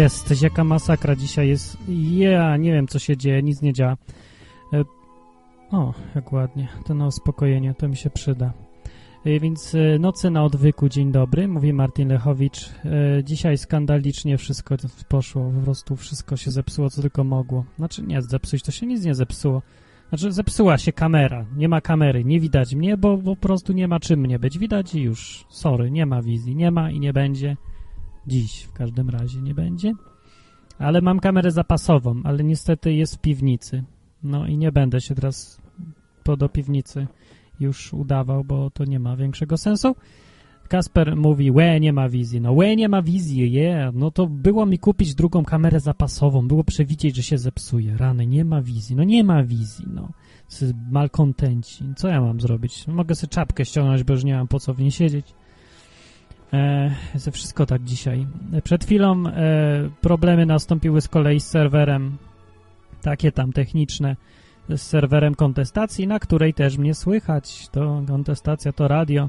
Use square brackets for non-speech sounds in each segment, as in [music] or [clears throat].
Jest, jaka masakra dzisiaj jest. Ja nie wiem, co się dzieje, nic nie działa. E, o, jak ładnie. To na uspokojenie, to mi się przyda. E, więc e, nocy na odwyku, dzień dobry, mówi Martin Lechowicz. Dzisiaj skandalicznie wszystko poszło, po prostu wszystko się zepsuło, co tylko mogło. Znaczy nie, zepsuć to się nic nie zepsuło. Znaczy zepsuła się kamera, nie ma kamery, nie widać mnie, bo po prostu nie ma czym mnie być. Widać i już, sorry, nie ma wizji, nie ma i nie będzie. Dziś w każdym razie nie będzie. Ale mam kamerę zapasową, ale niestety jest w piwnicy. No i nie będę się teraz po do piwnicy już udawał, bo to nie ma większego sensu. Kasper mówi, łe, nie ma wizji. No łe, nie ma wizji, je. Yeah. No to było mi kupić drugą kamerę zapasową. Było przewidzieć, że się zepsuje. Rany, nie ma wizji. No nie ma wizji, no. Malkontenci. Co ja mam zrobić? Mogę sobie czapkę ściągnąć, bo już nie mam po co w niej siedzieć. Ze wszystko tak dzisiaj. Przed chwilą e, problemy nastąpiły z kolei z serwerem, takie tam techniczne, z serwerem kontestacji, na której też mnie słychać. To kontestacja to radio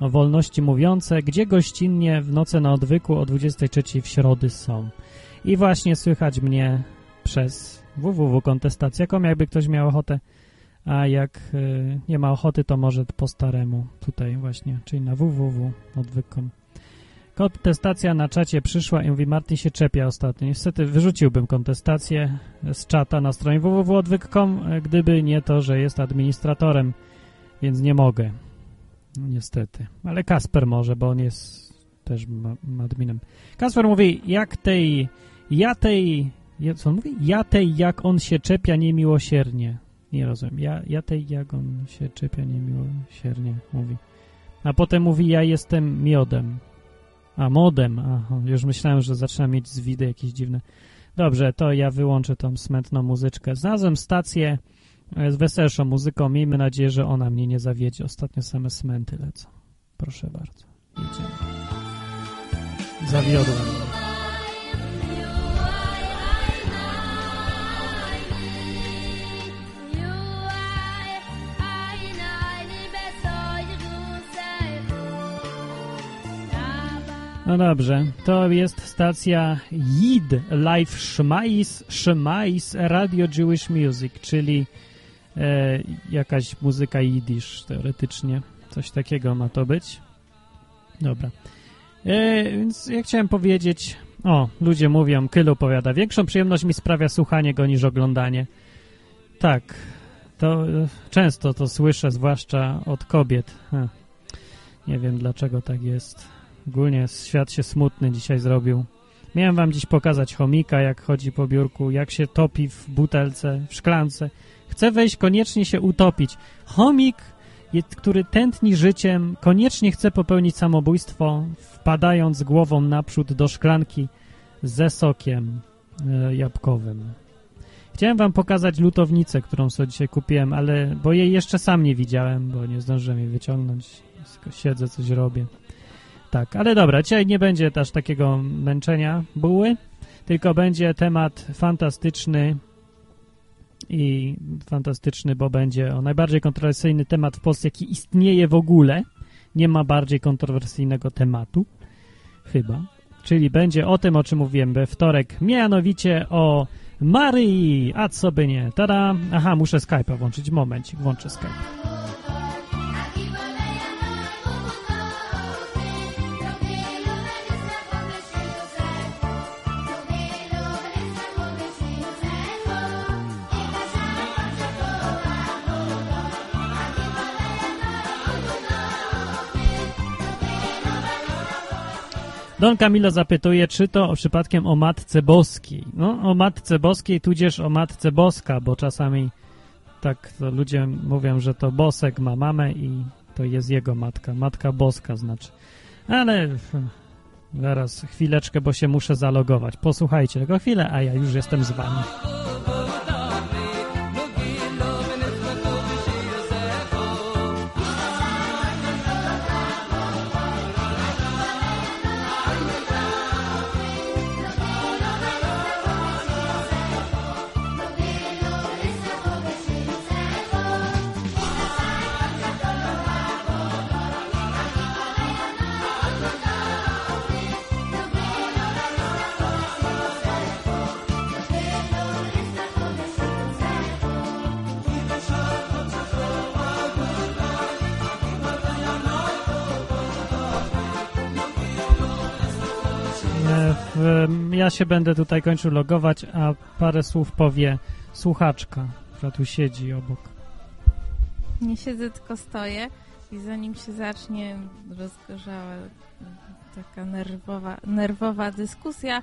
o wolności mówiące, gdzie gościnnie w nocy na odwyku o 23 w środy są. I właśnie słychać mnie przez www.kontestacja.com, jakby ktoś miał ochotę a jak y, nie ma ochoty, to może po staremu tutaj właśnie, czyli na www.odwyk.com. Kontestacja na czacie przyszła i mówi, Martin się czepia ostatnio. Niestety wyrzuciłbym kontestację z czata na stronie www.odwyk.com, gdyby nie to, że jest administratorem, więc nie mogę. Niestety. Ale Kasper może, bo on jest też adminem. Kasper mówi, jak tej, ja tej, co on mówi? Ja tej, jak on się czepia niemiłosiernie. Nie rozumiem. Ja, ja tej jak on się czepia niemiłosiernie, mówi. A potem mówi, ja jestem miodem. A, modem. Aha, już myślałem, że zaczyna mieć zwidy jakieś dziwne. Dobrze, to ja wyłączę tą smętną muzyczkę. Znalazłem stację e, z weselszą muzyką. Miejmy nadzieję, że ona mnie nie zawiedzie. Ostatnio same smęty lecą. Proszę bardzo. Jedziemy. Zawiodłem No dobrze, to jest stacja JID, Live Schmeiss, Schmeiss Radio Jewish Music, czyli e, jakaś muzyka jidysz teoretycznie. Coś takiego ma to być. Dobra. E, więc ja chciałem powiedzieć, o, ludzie mówią, Kylu powiada, większą przyjemność mi sprawia słuchanie go niż oglądanie. Tak, to e, często to słyszę, zwłaszcza od kobiet. Nie wiem, dlaczego tak jest. Ogólnie świat się smutny dzisiaj zrobił. Miałem wam dziś pokazać chomika, jak chodzi po biurku, jak się topi w butelce, w szklance. Chce wejść, koniecznie się utopić. Chomik, który tętni życiem, koniecznie chce popełnić samobójstwo, wpadając głową naprzód do szklanki ze sokiem e, jabłkowym. Chciałem wam pokazać lutownicę, którą sobie dzisiaj kupiłem, ale bo jej jeszcze sam nie widziałem, bo nie zdążyłem jej wyciągnąć. Siedzę, coś robię. Tak, ale dobra, dzisiaj nie będzie też takiego męczenia buły, tylko będzie temat fantastyczny i fantastyczny, bo będzie o najbardziej kontrowersyjny temat w Polsce, jaki istnieje w ogóle. Nie ma bardziej kontrowersyjnego tematu, chyba. Czyli będzie o tym, o czym mówiłem we wtorek, mianowicie o Maryi, a co by nie. Tada! Aha, muszę Skype'a włączyć. Momencik, włączę Skype. Don Camilo zapytuje, czy to przypadkiem o Matce Boskiej. No, o Matce Boskiej, tudzież o Matce Boska, bo czasami tak ludzie mówią, że to Bosek ma mamę i to jest jego matka. Matka Boska znaczy. Ale zaraz chwileczkę, bo się muszę zalogować. Posłuchajcie tylko chwilę, a ja już jestem z wami. Ja się będę tutaj kończył logować, a parę słów powie słuchaczka, która tu siedzi obok. Nie siedzę, tylko stoję i zanim się zacznie rozgorzała taka nerwowa, nerwowa dyskusja,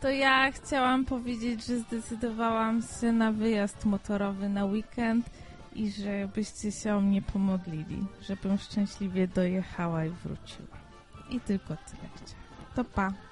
to ja chciałam powiedzieć, że zdecydowałam się na wyjazd motorowy na weekend i żebyście się o mnie pomodlili, żebym szczęśliwie dojechała i wróciła. I tylko tyle chciałam. To pa.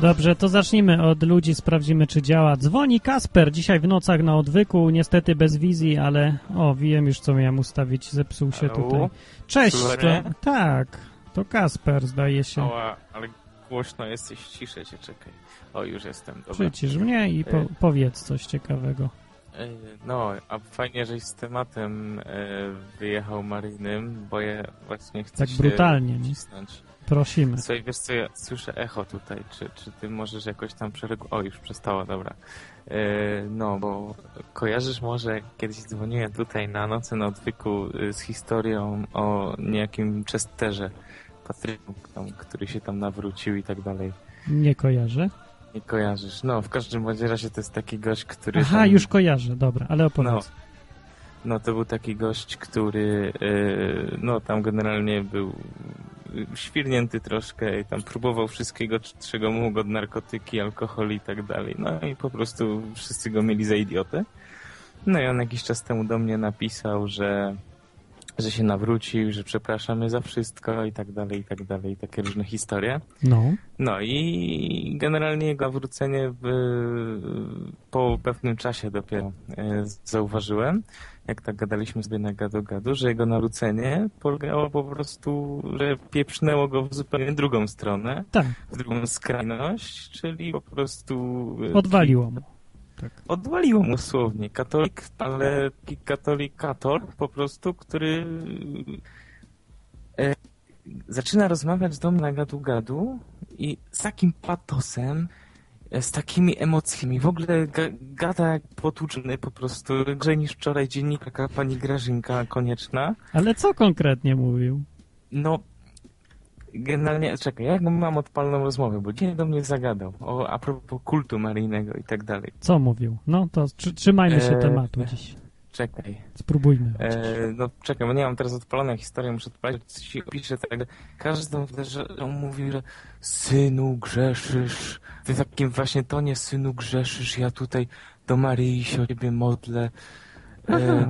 Dobrze, to zacznijmy od ludzi, sprawdzimy czy działa. Dzwoni Kasper dzisiaj w nocach na odwyku, niestety bez wizji, ale o, wiem już co miałem ustawić, zepsuł się Halo? tutaj. Cześć, to, tak, to Kasper zdaje się. Ała, ale głośno jesteś, ciszę cię, czekaj. O, już jestem, dobra. Przycisz mnie i po, Y. powiedz coś ciekawego. E, No, a fajnie, żeś z tematem e, wyjechał maryjnym, bo ja właśnie chcę Tak brutalnie, nie? wcisnąć. Prosimy. Słuchaj, wiesz co, ja słyszę echo tutaj, czy, czy ty możesz jakoś tam przeregulować? O, już przestało, dobra. No, bo kojarzysz może, kiedyś dzwoniłem tutaj na nocy na odwyku y, z historią o niejakim Chesterze, Patryku, który się tam nawrócił i tak dalej. Nie kojarzę. Nie kojarzysz. No, w każdym bądź razie to jest taki gość, który. Aha, tam, już kojarzę, dobra, ale opowiedz. No, no, to był taki gość, który. Yy, no, tam generalnie był świrnięty troszkę i tam próbował wszystkiego, czego mógł od narkotyki, alkohol i tak dalej. No i po prostu wszyscy go mieli za idiotę. No i on jakiś czas temu do mnie napisał, że że się nawrócił, że przepraszamy za wszystko i tak dalej, i tak dalej, takie różne historie. No, No i generalnie jego nawrócenie w, po pewnym czasie dopiero e, zauważyłem, jak tak gadaliśmy sobie na gadu-gadu, że jego nawrócenie polegało po prostu, że pieprznęło go w zupełnie drugą stronę, tak, w drugą skrajność, czyli po prostu... e, odwaliło mu. Tak. Odwaliło mu słownie. Katolik, ale taki katolik kator po prostu, który e, zaczyna rozmawiać do mnie na gadu-gadu i z takim patosem, e, z takimi emocjami. W ogóle ga, gada jak potłuczony po prostu, grzej niż wczoraj dziennikarka pani Grażynka Konieczna. Ale co konkretnie mówił? No, generalnie, czekaj, jak mam odpalną rozmowę, bo dzisiaj do mnie zagadał o, a propos kultu maryjnego i tak dalej. Co mówił? No to trzy- trzymajmy się Eee, tematu dziś. Czekaj. Spróbujmy. E, no czekaj, bo nie mam teraz odpaloną historię, muszę odpalić, opiszę tak. Każdy że on mówi, że synu grzeszysz, w takim właśnie tonie synu grzeszysz, ja tutaj do Maryi się o ciebie modlę. E,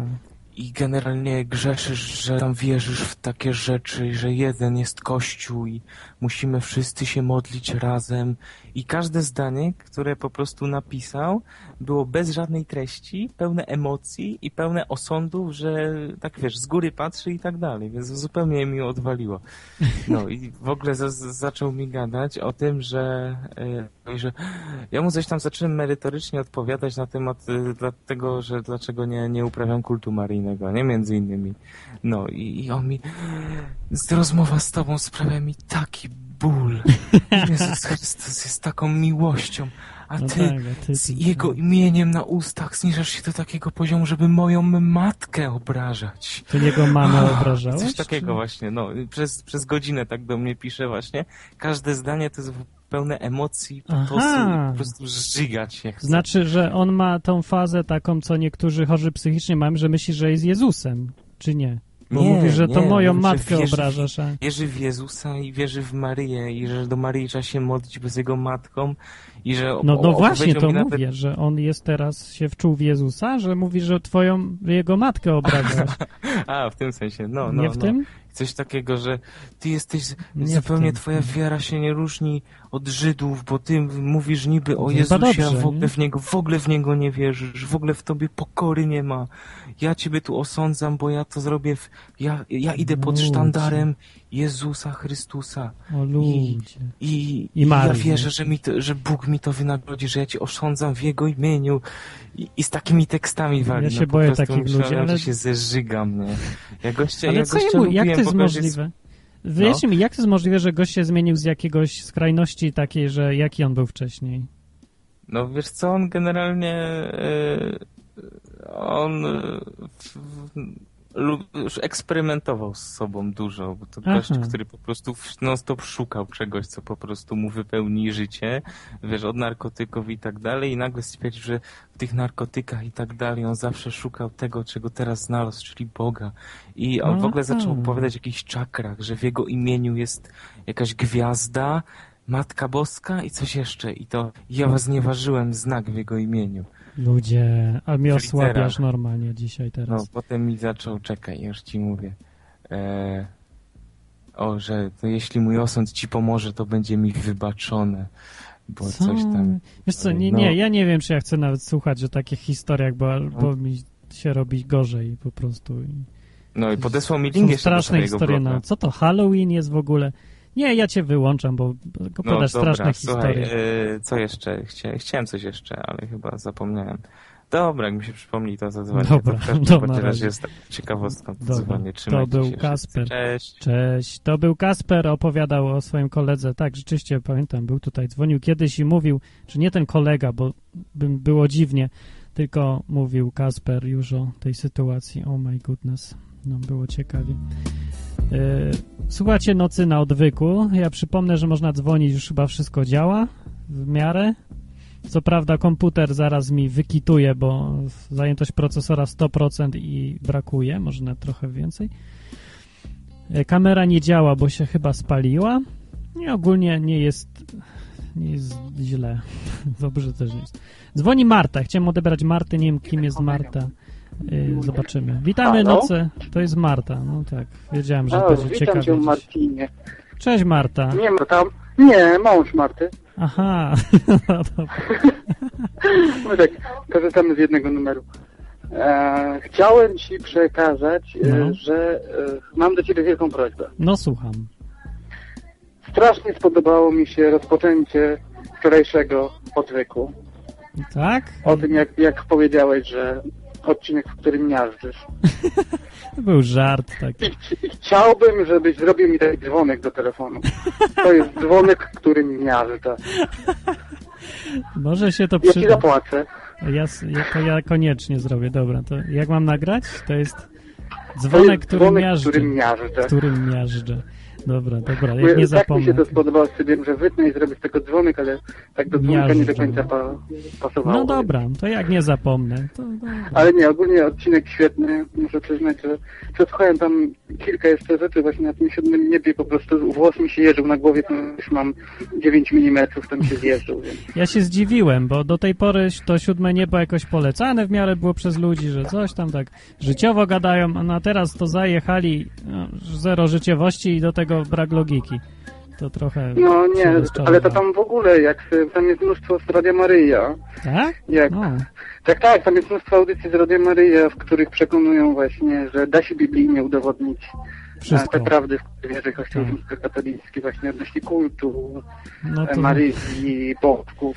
I generalnie grzeszysz, że tam wierzysz w takie rzeczy, że jeden jest Kościół i musimy wszyscy się modlić razem. I każde zdanie, które po prostu napisał, było bez żadnej treści, pełne emocji i pełne osądów, że tak wiesz, z góry patrzy i tak dalej, więc zupełnie mi odwaliło. No i w ogóle za- zaczął mi gadać o tym, że, e, że ja mu coś tam zacząłem merytorycznie odpowiadać na temat e, dlatego, że dlaczego nie, nie uprawiam kultu maryjnego, nie? Między innymi. No i, i on mi z rozmowa z tobą sprawia mi taki ból. [laughs] Jezus Chrystus jest taką miłością, a No ty tak, a ty, z ty, jego imieniem na ustach zniżasz się do takiego poziomu, żeby moją matkę obrażać. Ty jego mamę Ah, obrażałeś? Coś takiego czy- właśnie, no. Przez, przez godzinę tak do mnie pisze właśnie. Każde zdanie to jest pełne emocji, patosu po prostu żygać się chce. Znaczy, że on ma tą fazę taką, co niektórzy chorzy psychicznie mają, że myśli, że jest Jezusem, czy nie? Bo Nie, mówi, że to nie, moją mówi, że matkę wierzy w- obrażasz, a... Wierzy w Jezusa i wierzy w Maryję i że do Maryi trzeba się modlić bez jego matką i że No, no o- właśnie, to nawet- mówię, że on jest teraz, się wczuł w Jezusa, że mówi, że twoją, jego matkę obrażasz. [laughs] A, w tym sensie, no, no, nie w no. tym? Coś takiego, że ty jesteś, Nie zupełnie twoja wiara się nie różni od Żydów, bo ty mówisz niby o Jezusie, a w ogóle nie? w niego, w ogóle w niego nie wierzysz, w ogóle w tobie pokory nie ma. Ja ciebie tu osądzam, bo ja to zrobię, w, ja, ja idę pod Ludzie. sztandarem Jezusa Chrystusa. O ludzie. I, I i ja Marii, wierzę, że, mi to, że Bóg mi to wynagrodzi, że ja cię osądzam w Jego imieniu. I, i z takimi tekstami wali. Ja się no, boję takich myślałem, ludzi, ale- że się zeżygam, nie? Ja gościa, Ale ja co ja gościa mówię, jak to jest możliwe? Wyjaśnij mi, jak to jest możliwe, że gość się zmienił z jakiegoś skrajności takiej, że jaki on był wcześniej? No wiesz co, on generalnie e, on w, już eksperymentował z sobą dużo, bo to gość, który po prostu non-stop szukał czegoś, co po prostu mu wypełni życie, wiesz, od narkotyków i tak dalej i nagle stwierdził, że w tych narkotykach i tak dalej on zawsze szukał tego, czego teraz znalazł, czyli Boga. I on w ogóle zaczął opowiadać o jakichś czakrach, że w jego imieniu jest jakaś gwiazda, Matka Boska i coś jeszcze. I to ja was nie ważyłem znak w jego imieniu. Ludzie, a mnie osłabiasz normalnie dzisiaj teraz. No, potem mi zaczął, czekaj, już ci mówię. E, o, że to jeśli mój osąd ci pomoże, to będzie mi wybaczone. Bo co? coś tam... Wiesz co, nie, nie, no. ja nie wiem, czy ja chcę nawet słuchać o takich historiach, bo, no. bo mi się robi gorzej po prostu. No i podesłał mi link jeszcze straszne historie. No, co to Halloween jest w ogóle? Nie, ja cię wyłączam, bo opowiadasz no, straszne historie. Słuchaj, co jeszcze? Chcia, chciałem coś jeszcze, ale chyba zapomniałem. Dobra, jak mi się przypomni, to zadzwonię. Dobra, to w [laughs] razie jest tak ciekawostką, to dzwonię. To był Kasper. Cześć. Cześć. To był Kasper, opowiadał o swoim koledze. Tak, rzeczywiście pamiętam, był tutaj, dzwonił kiedyś i mówił, czy nie ten kolega, bo bym było dziwnie, tylko mówił Kasper już o tej sytuacji. Oh my goodness. No, było ciekawie. E, słuchacie Nocy na odwyku. Ja przypomnę, że można dzwonić, już chyba wszystko działa w miarę. Co prawda komputer zaraz mi wykituje, bo zajętość procesora 100% i brakuje, może trochę więcej. E, kamera nie działa, bo się chyba spaliła. I ogólnie nie jest, nie jest źle. [laughs] Dobrze też nie jest. Dzwoni Marta. Chciałem odebrać Martę. Nie wiem, kim jest Marta. Zobaczymy. Witamy Halo? nocy. To jest Marta. No tak, wiedziałem, że Halo, będzie witam ciekawie. Cię, Martinie. Cześć, Marta. Nie ma tam. Nie, mąż Marty. Aha. [laughs] [laughs] no tak, korzystamy z jednego numeru. E, chciałem ci przekazać, e, no. że e, mam do ciebie wielką prośbę. No, słucham. Strasznie spodobało mi się rozpoczęcie wczorajszego odwyku. Tak? O tym, jak, jak powiedziałeś, że odcinek, w którym miażdżysz. To był żart taki. I, chciałbym, żebyś zrobił mi taki dzwonek do telefonu. To jest dzwonek, który miażdża. Może się to przyda. Ja ci zapłacę. Ja, to ja koniecznie zrobię, dobra. To jak mam nagrać? To jest dzwonek, który dzwonek, miażdży. Którym miażdżę. Którym miażdżę. Dobra, dobra, jak nie zapomnę. Tak mi się to spodobało, wiem, że wytnę i zrobię z tego dzwonek, ale tak do dzwonka nie do końca pa, pasowało. No dobra, to jak nie zapomnę. To, ale nie, ogólnie odcinek świetny, muszę przyznać, że przesłuchałem tam kilka jeszcze rzeczy właśnie na tym siódmym niebie, po prostu włos mi się jeżył na głowie, to już mam 9 mm, tam się zjeżdżał. Więc... Ja się zdziwiłem, bo do tej pory to siódme niebo jakoś polecane w miarę było przez ludzi, że coś tam tak życiowo gadają, a na teraz to zajechali no, zero życiowości i do tego brak logiki. To trochę... No nie, ale to tam w ogóle, jak tam jest mnóstwo z Radia Maryja. Tak? Jak, no. Tak, tak, tam jest mnóstwo audycji z Radia Maryja, w których przekonują właśnie, że da się biblijnie udowodnić Wszystko. te prawdy, w które wierzy Kościół tak. katolicki, właśnie odnośnie kultu, no to... Maryi, Bogów,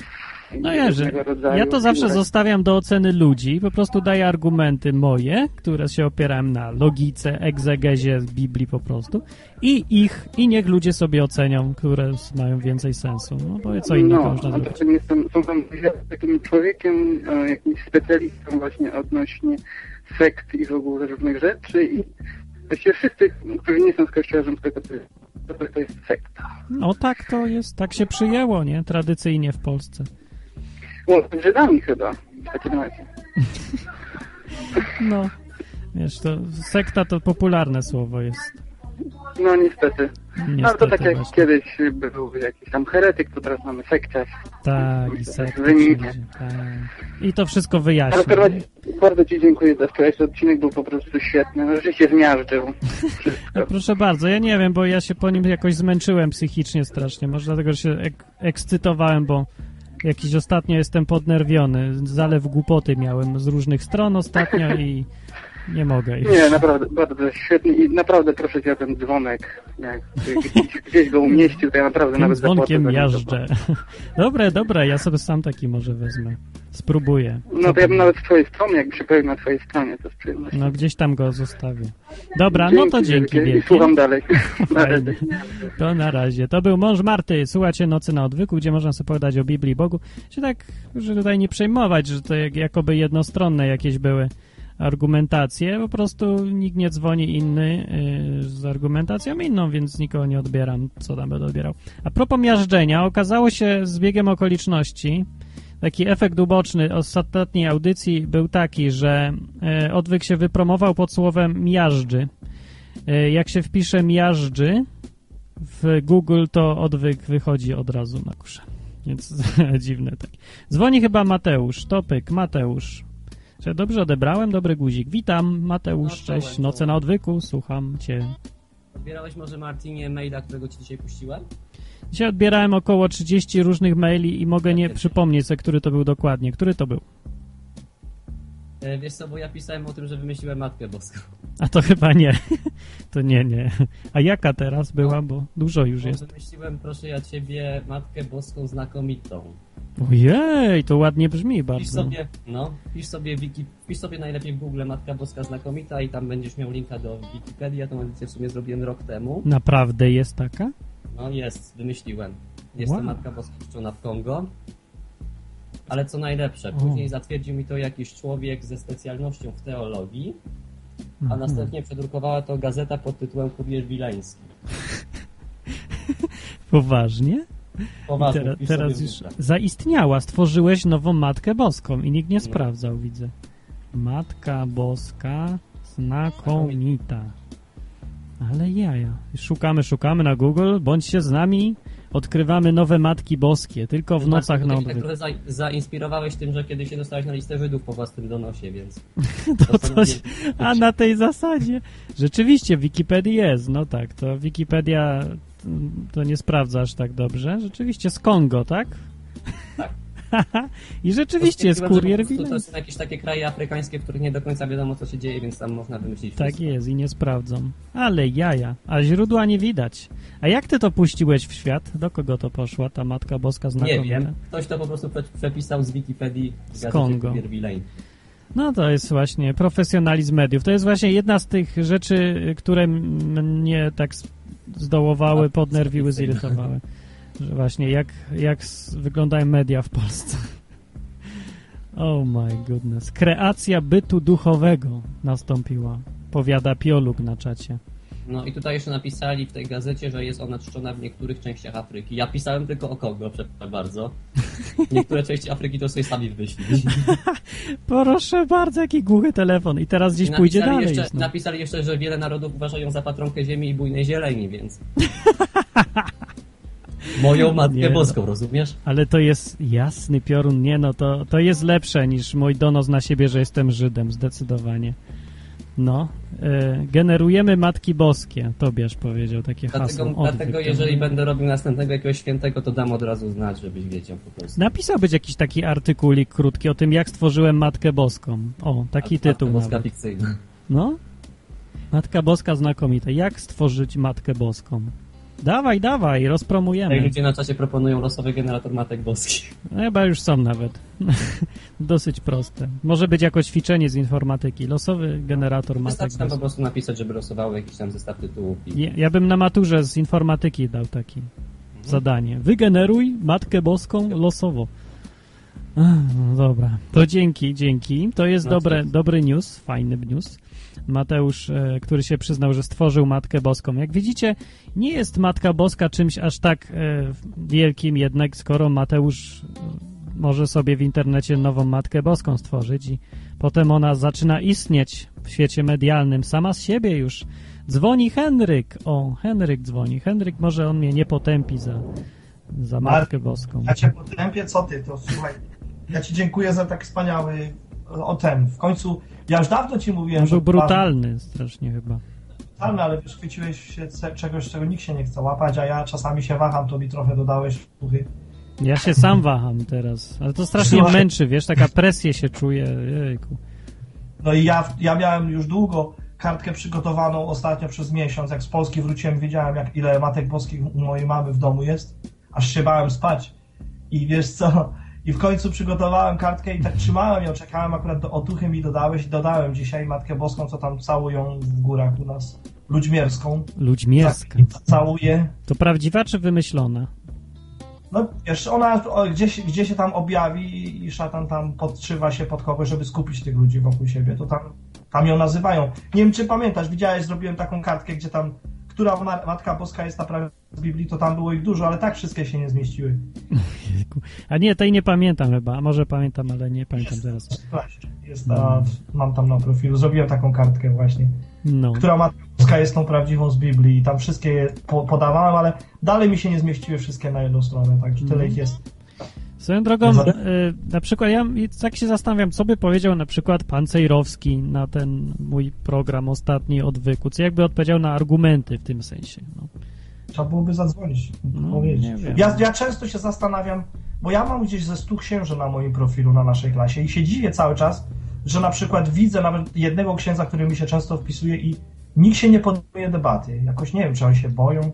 no ja, że ja to zawsze zostawiam do oceny ludzi, po prostu daję argumenty moje, które się opierałem na logice, egzegezie z Biblii po prostu i ich, i niech ludzie sobie ocenią, które mają więcej sensu. No bo co innego no, można zrobić. No, jestem, są tam takim człowiekiem, e, jakimś specjalistą właśnie odnośnie sekt i w ogóle różnych rzeczy i właściwie wszyscy, którzy nie są z kościoła to, to jest sekta. No tak to jest, tak się przyjęło, nie? Tradycyjnie w Polsce. O, z Żydami chyba, w takim razie. No, wiesz, to sekta to popularne słowo jest. No niestety. niestety Ale to tak jak właśnie. kiedyś był jakiś tam heretyk, to teraz mamy sekciarz. Tak, i sekta. Tak. I to wszystko wyjaśni. Ale bardzo Ci dziękuję za wczorajszy odcinek, był po prostu świetny. No, że się zmiażdżył. [laughs] No, proszę bardzo, ja nie wiem, bo ja się po nim jakoś zmęczyłem psychicznie strasznie. Może dlatego, że się ek ekscytowałem, bo Jakiś ostatnio jestem podnerwiony. Zalew głupoty miałem z różnych stron ostatnio i nie mogę już. Nie, naprawdę, bardzo świetnie i naprawdę proszę cię o ten dzwonek. Jak gdzieś, go umieścił, to ja naprawdę Tym nawet dzwonkiem jażdżę. [laughs] dobre, dobre, ja sobie sam taki może wezmę. Spróbuję. No to ja bym nawet w twojej stronie, jakby się pojawił na twojej stronie, to z przyjemnością. No gdzieś tam go zostawię. Dobra, dzięki, no to dzięki wielkie. I słucham dalej. [laughs] to na razie. To był mąż Marty. Słuchacie Nocy na Odwyku, gdzie można sobie pogadać o Biblii Bogu. Czy tak, że tutaj nie przejmować, że to jakoby jednostronne jakieś były argumentacje, po prostu nikt nie dzwoni inny yy, z argumentacją inną, więc nikogo nie odbieram, co tam będę odbierał. A propos miażdżenia, okazało się z biegiem okoliczności, taki efekt uboczny ostatniej audycji był taki, że yy, odwyk się wypromował pod słowem miażdży. Yy, jak się wpisze miażdży w Google, to odwyk wychodzi od razu na kuszę. Więc [laughs] dziwne tak. Dzwoni chyba Mateusz. Topyk, Mateusz. Czy dobrze odebrałem? Dobry guzik. Witam, Mateusz, no, cześć. Noce na odwyku, słucham cię. Odbierałeś może, Martinie, maila, którego ci dzisiaj puściłem? Dzisiaj odbierałem około 30 różnych maili i mogę nie przypomnieć który to był dokładnie. Który to był? E, wiesz co, bo ja pisałem o tym, że wymyśliłem Matkę Boską. A to chyba nie. [laughs] To nie, nie. A jaka teraz była, no, bo dużo już jest. Wymyśliłem, proszę ja ciebie, Matkę Boską znakomitą. Ojej, to ładnie brzmi bardzo. Pisz sobie, no, pisz sobie, wiki, pisz sobie najlepiej w Google Matka Boska Znakomita i tam będziesz miał linka do Wikipedii. Ja tą edycję w sumie zrobiłem rok temu. Naprawdę jest taka? No jest, wymyśliłem. Jest wow. to Matka Boska czczona w Kongo. Ale co najlepsze, później zatwierdził mi to jakiś człowiek ze specjalnością w teologii, a mhm. następnie przedrukowała to gazeta pod tytułem Kurier Wileński. [laughs] Poważnie? Poważnie, teraz, teraz już zaistniała, stworzyłeś nową Matkę Boską i nikt nie no. sprawdzał, widzę. Matka Boska znakomita. Ale jaja. Szukamy, szukamy na Google, bądźcie z nami, odkrywamy nowe Matki Boskie, tylko w nocach na odwyk. trochę za, zainspirowałeś tym, że kiedyś się dostałeś na listę Żydów po własnym donosie, więc... [laughs] to coś, a na tej zasadzie. Rzeczywiście, w Wikipedii jest, no tak, to Wikipedia to nie sprawdzasz tak dobrze. Rzeczywiście z Kongo, tak? Tak. [laughs] I rzeczywiście jest kurier To, to są jakieś takie kraje afrykańskie, w których nie do końca wiadomo, co się dzieje, więc tam można wymyślić Tak wszystko. jest i nie sprawdzą. Ale jaja, a źródła nie widać. A jak ty to puściłeś w świat? Do kogo to poszła ta Matka Boska znakomita? Nie wiem. Ktoś to po prostu przepisał z Wikipedii z Kongo. No to jest właśnie profesjonalizm mediów. To jest właśnie jedna z tych rzeczy, które mnie tak zdołowały, podnerwiły, zirytowały. Właśnie jak, jak wyglądają media w Polsce. Oh my goodness. Kreacja bytu duchowego nastąpiła, powiada Pioluk na czacie. No i tutaj jeszcze napisali w tej gazecie, że jest ona czczona w niektórych częściach Afryki. Ja pisałem tylko o kogo, przepraszam bardzo. [laughs] Niektóre części Afryki to sobie sami wyślij. [laughs] Proszę bardzo, jaki głuchy telefon. I teraz gdzieś pójdzie dalej. Jeszcze, no. Napisali jeszcze, że wiele narodów uważają za patronkę ziemi i bujnej zieleni, więc... [laughs] Moją Matkę nie. Boską, rozumiesz? Ale to jest jasny piorun. Nie no, to, to jest lepsze niż mój donos na siebie, że jestem Żydem, zdecydowanie. No, y, generujemy Matki Boskie, Tobiasz powiedział takie dlatego, hasło. Dlatego jeżeli będę robił następnego jakiegoś świętego, to dam od razu znać, żebyś wiedział po prostu. Napisałbyś jakiś taki artykulik krótki o tym, jak stworzyłem Matkę Boską. O, taki A, tytuł Matka Boska fikcyjna. No, Matka Boska znakomita. Jak stworzyć Matkę Boską? Dawaj, dawaj, rozpromujemy. Jak ludzie na czasie proponują losowy generator matek boskich. No, chyba już są nawet. [laughs] Dosyć proste. Może być jako ćwiczenie z informatyki. Losowy generator matek Wystarczy tam po prostu napisać, żeby losowały jakiś tam zestaw tytułów. I... Ja, ja bym na maturze z informatyki dał taki mhm. zadanie. Wygeneruj Matkę Boską losowo. no dobra, to dzięki, dzięki. To jest no, dobre, dobry news, fajny news. Mateusz, e, który się przyznał, że stworzył Matkę Boską. Jak widzicie, nie jest Matka Boska czymś aż tak e, wielkim jednak, skoro Mateusz e, może sobie w internecie nową Matkę Boską stworzyć i potem ona zaczyna istnieć w świecie medialnym sama z siebie już. Dzwoni Henryk. O, Henryk dzwoni. Henryk może on mnie nie potępi za, za Matkę Boską. Ja cię potępię, co ty? To słuchaj, ja ci dziękuję za tak wspaniały o ten. W końcu ja już dawno ci mówiłem, On że... był brutalny strasznie chyba. Brutalny, ale chwyciłeś się czegoś, czego nikt się nie chce łapać, a ja czasami się waham, to mi trochę dodałeś słuchy. Ja się sam waham teraz, ale to strasznie męczy, wiesz, taka presja się czuje, jejku. No i ja, ja miałem już długo kartkę przygotowaną ostatnio przez miesiąc. Jak z Polski wróciłem, wiedziałem, jak ile Matek Boskich u mojej mamy w domu jest. Aż się bałem spać. I wiesz co? I w końcu przygotowałem kartkę i tak trzymałem ją, czekałem akurat do otuchy mi dodałeś i dodałem dzisiaj Matkę Boską, co tam całują w górach u nas. Ludźmierską. Ludźmierska. Całuję. To prawdziwa czy wymyślona? No wiesz, ona gdzieś, gdzie się tam objawi i szatan tam podszywa się pod kogoś, żeby skupić tych ludzi wokół siebie, to tam, tam ją nazywają. Nie wiem, czy pamiętasz, widziałeś, zrobiłem taką kartkę, gdzie tam, która Matka Boska jest naprawdę z Biblii, to tam było ich dużo, ale tak wszystkie się nie zmieściły. A nie, tej nie pamiętam chyba, a może pamiętam, ale nie pamiętam jest, teraz. Jest, mam tam na profilu, zrobiłem taką kartkę właśnie, no. która Matka Boska jest tą prawdziwą z Biblii i tam wszystkie je po, podawałem, ale dalej mi się nie zmieściły wszystkie na jedną stronę, także tyle ich jest. Swoją drogą, y, na przykład ja tak się zastanawiam, co by powiedział na przykład pan Cejrowski na ten mój program ostatni odwyku, co jakby odpowiedział na argumenty w tym sensie. No. Trzeba byłoby zadzwonić, no, powiedzieć. Ja, ja często się zastanawiam, bo ja mam gdzieś ze stu księży na moim profilu na naszej klasie i się dziwię cały czas, że na przykład widzę nawet jednego księdza, który mi się często wpisuje i nikt się nie podejmuje debaty. Jakoś nie wiem, czy oni się boją.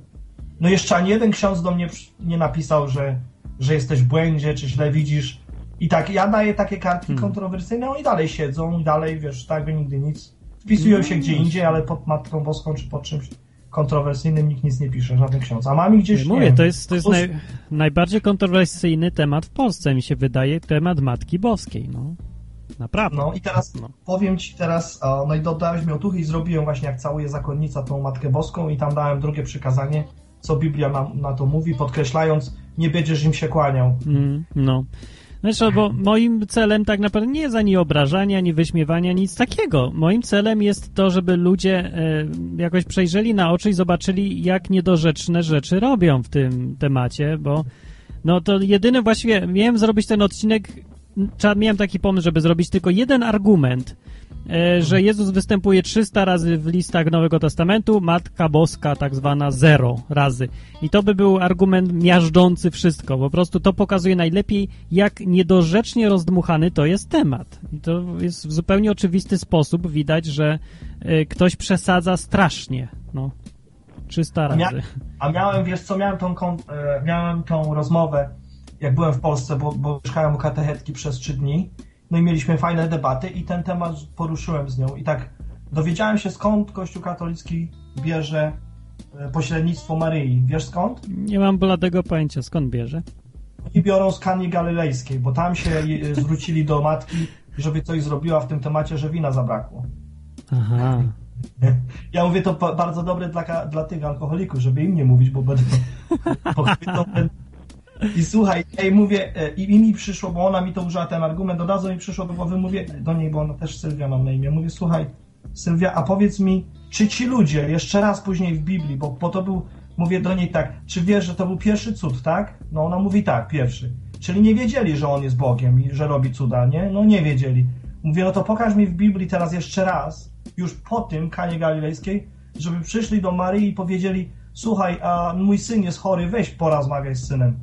No jeszcze ani jeden ksiądz do mnie nie napisał, że, że jesteś w błędzie, czy źle widzisz. I tak, ja daję takie kartki hmm. kontrowersyjne, oni dalej siedzą i dalej, wiesz, tak by nigdy nic. Wpisują się no, gdzie indziej, ale pod Matką Boską czy pod czymś kontrowersyjnym nikt nic nie pisze, żaden ksiądz. A mam gdzieś, nie, mówię, to jest, to jest naj, najbardziej kontrowersyjny temat w Polsce, mi się wydaje, temat Matki Boskiej, no. Naprawdę. No i teraz no. powiem ci teraz, no i dodałeś mi otuchy i zrobiłem właśnie jak całuje zakonnica tą Matkę Boską i tam dałem drugie przykazanie, co Biblia na, na to mówi, podkreślając, nie będziesz im się kłaniał. Mm, no. Znaczy, bo moim celem tak naprawdę nie jest ani obrażanie, ani wyśmiewania, nic takiego. Moim celem jest to, żeby ludzie e, jakoś przejrzeli na oczy i zobaczyli, jak niedorzeczne rzeczy robią w tym temacie, bo no to jedyny właściwie, miałem zrobić ten odcinek, miałem taki pomysł, żeby zrobić tylko jeden argument, że Jezus występuje 300 razy w listach Nowego Testamentu, Matka Boska tak zwana zero razy. I to by był argument miażdżący wszystko. Po prostu to pokazuje najlepiej, jak niedorzecznie rozdmuchany to jest temat. I to jest w zupełnie oczywisty sposób widać, że e, ktoś przesadza strasznie. No. 300 razy. A, mia a miałem, wiesz co, miałem tą, e, miałem tą rozmowę, jak byłem w Polsce, bo, bo mieszkałem u katechetki przez 3 dni no i mieliśmy fajne debaty i ten temat poruszyłem z nią. I tak dowiedziałem się skąd Kościół katolicki bierze e, pośrednictwo Maryi. Wiesz skąd? Nie mam bladego pojęcia, skąd bierze. Oni biorą z Kanii Galilejskiej, bo tam się zwrócili do matki, żeby coś zrobiła w tym temacie, że wina zabrakło. Aha. [laughs] Ja mówię to bardzo dobre dla, dla tych alkoholików, żeby im nie mówić, bo będą [laughs] pochwytą ten i słuchaj, ej, mówię, e, i, i mi przyszło, bo ona mi to użyła ten argument, od razu mi przyszło do głowy, mówię do niej, bo ona też Sylwia mam na imię, mówię, słuchaj, Sylwia, a powiedz mi, czy ci ludzie, jeszcze raz później w Biblii, bo, bo to był, mówię do niej tak, czy wiesz, że to był pierwszy cud, tak? No ona mówi tak, pierwszy. Czyli nie wiedzieli, że on jest Bogiem i że robi cuda, nie? No nie wiedzieli. Mówię, no to pokaż mi w Biblii teraz jeszcze raz, już po tym Kanie Galilejskiej, żeby przyszli do Maryi i powiedzieli, słuchaj, a mój syn jest chory, weź porozmawiaj z synem.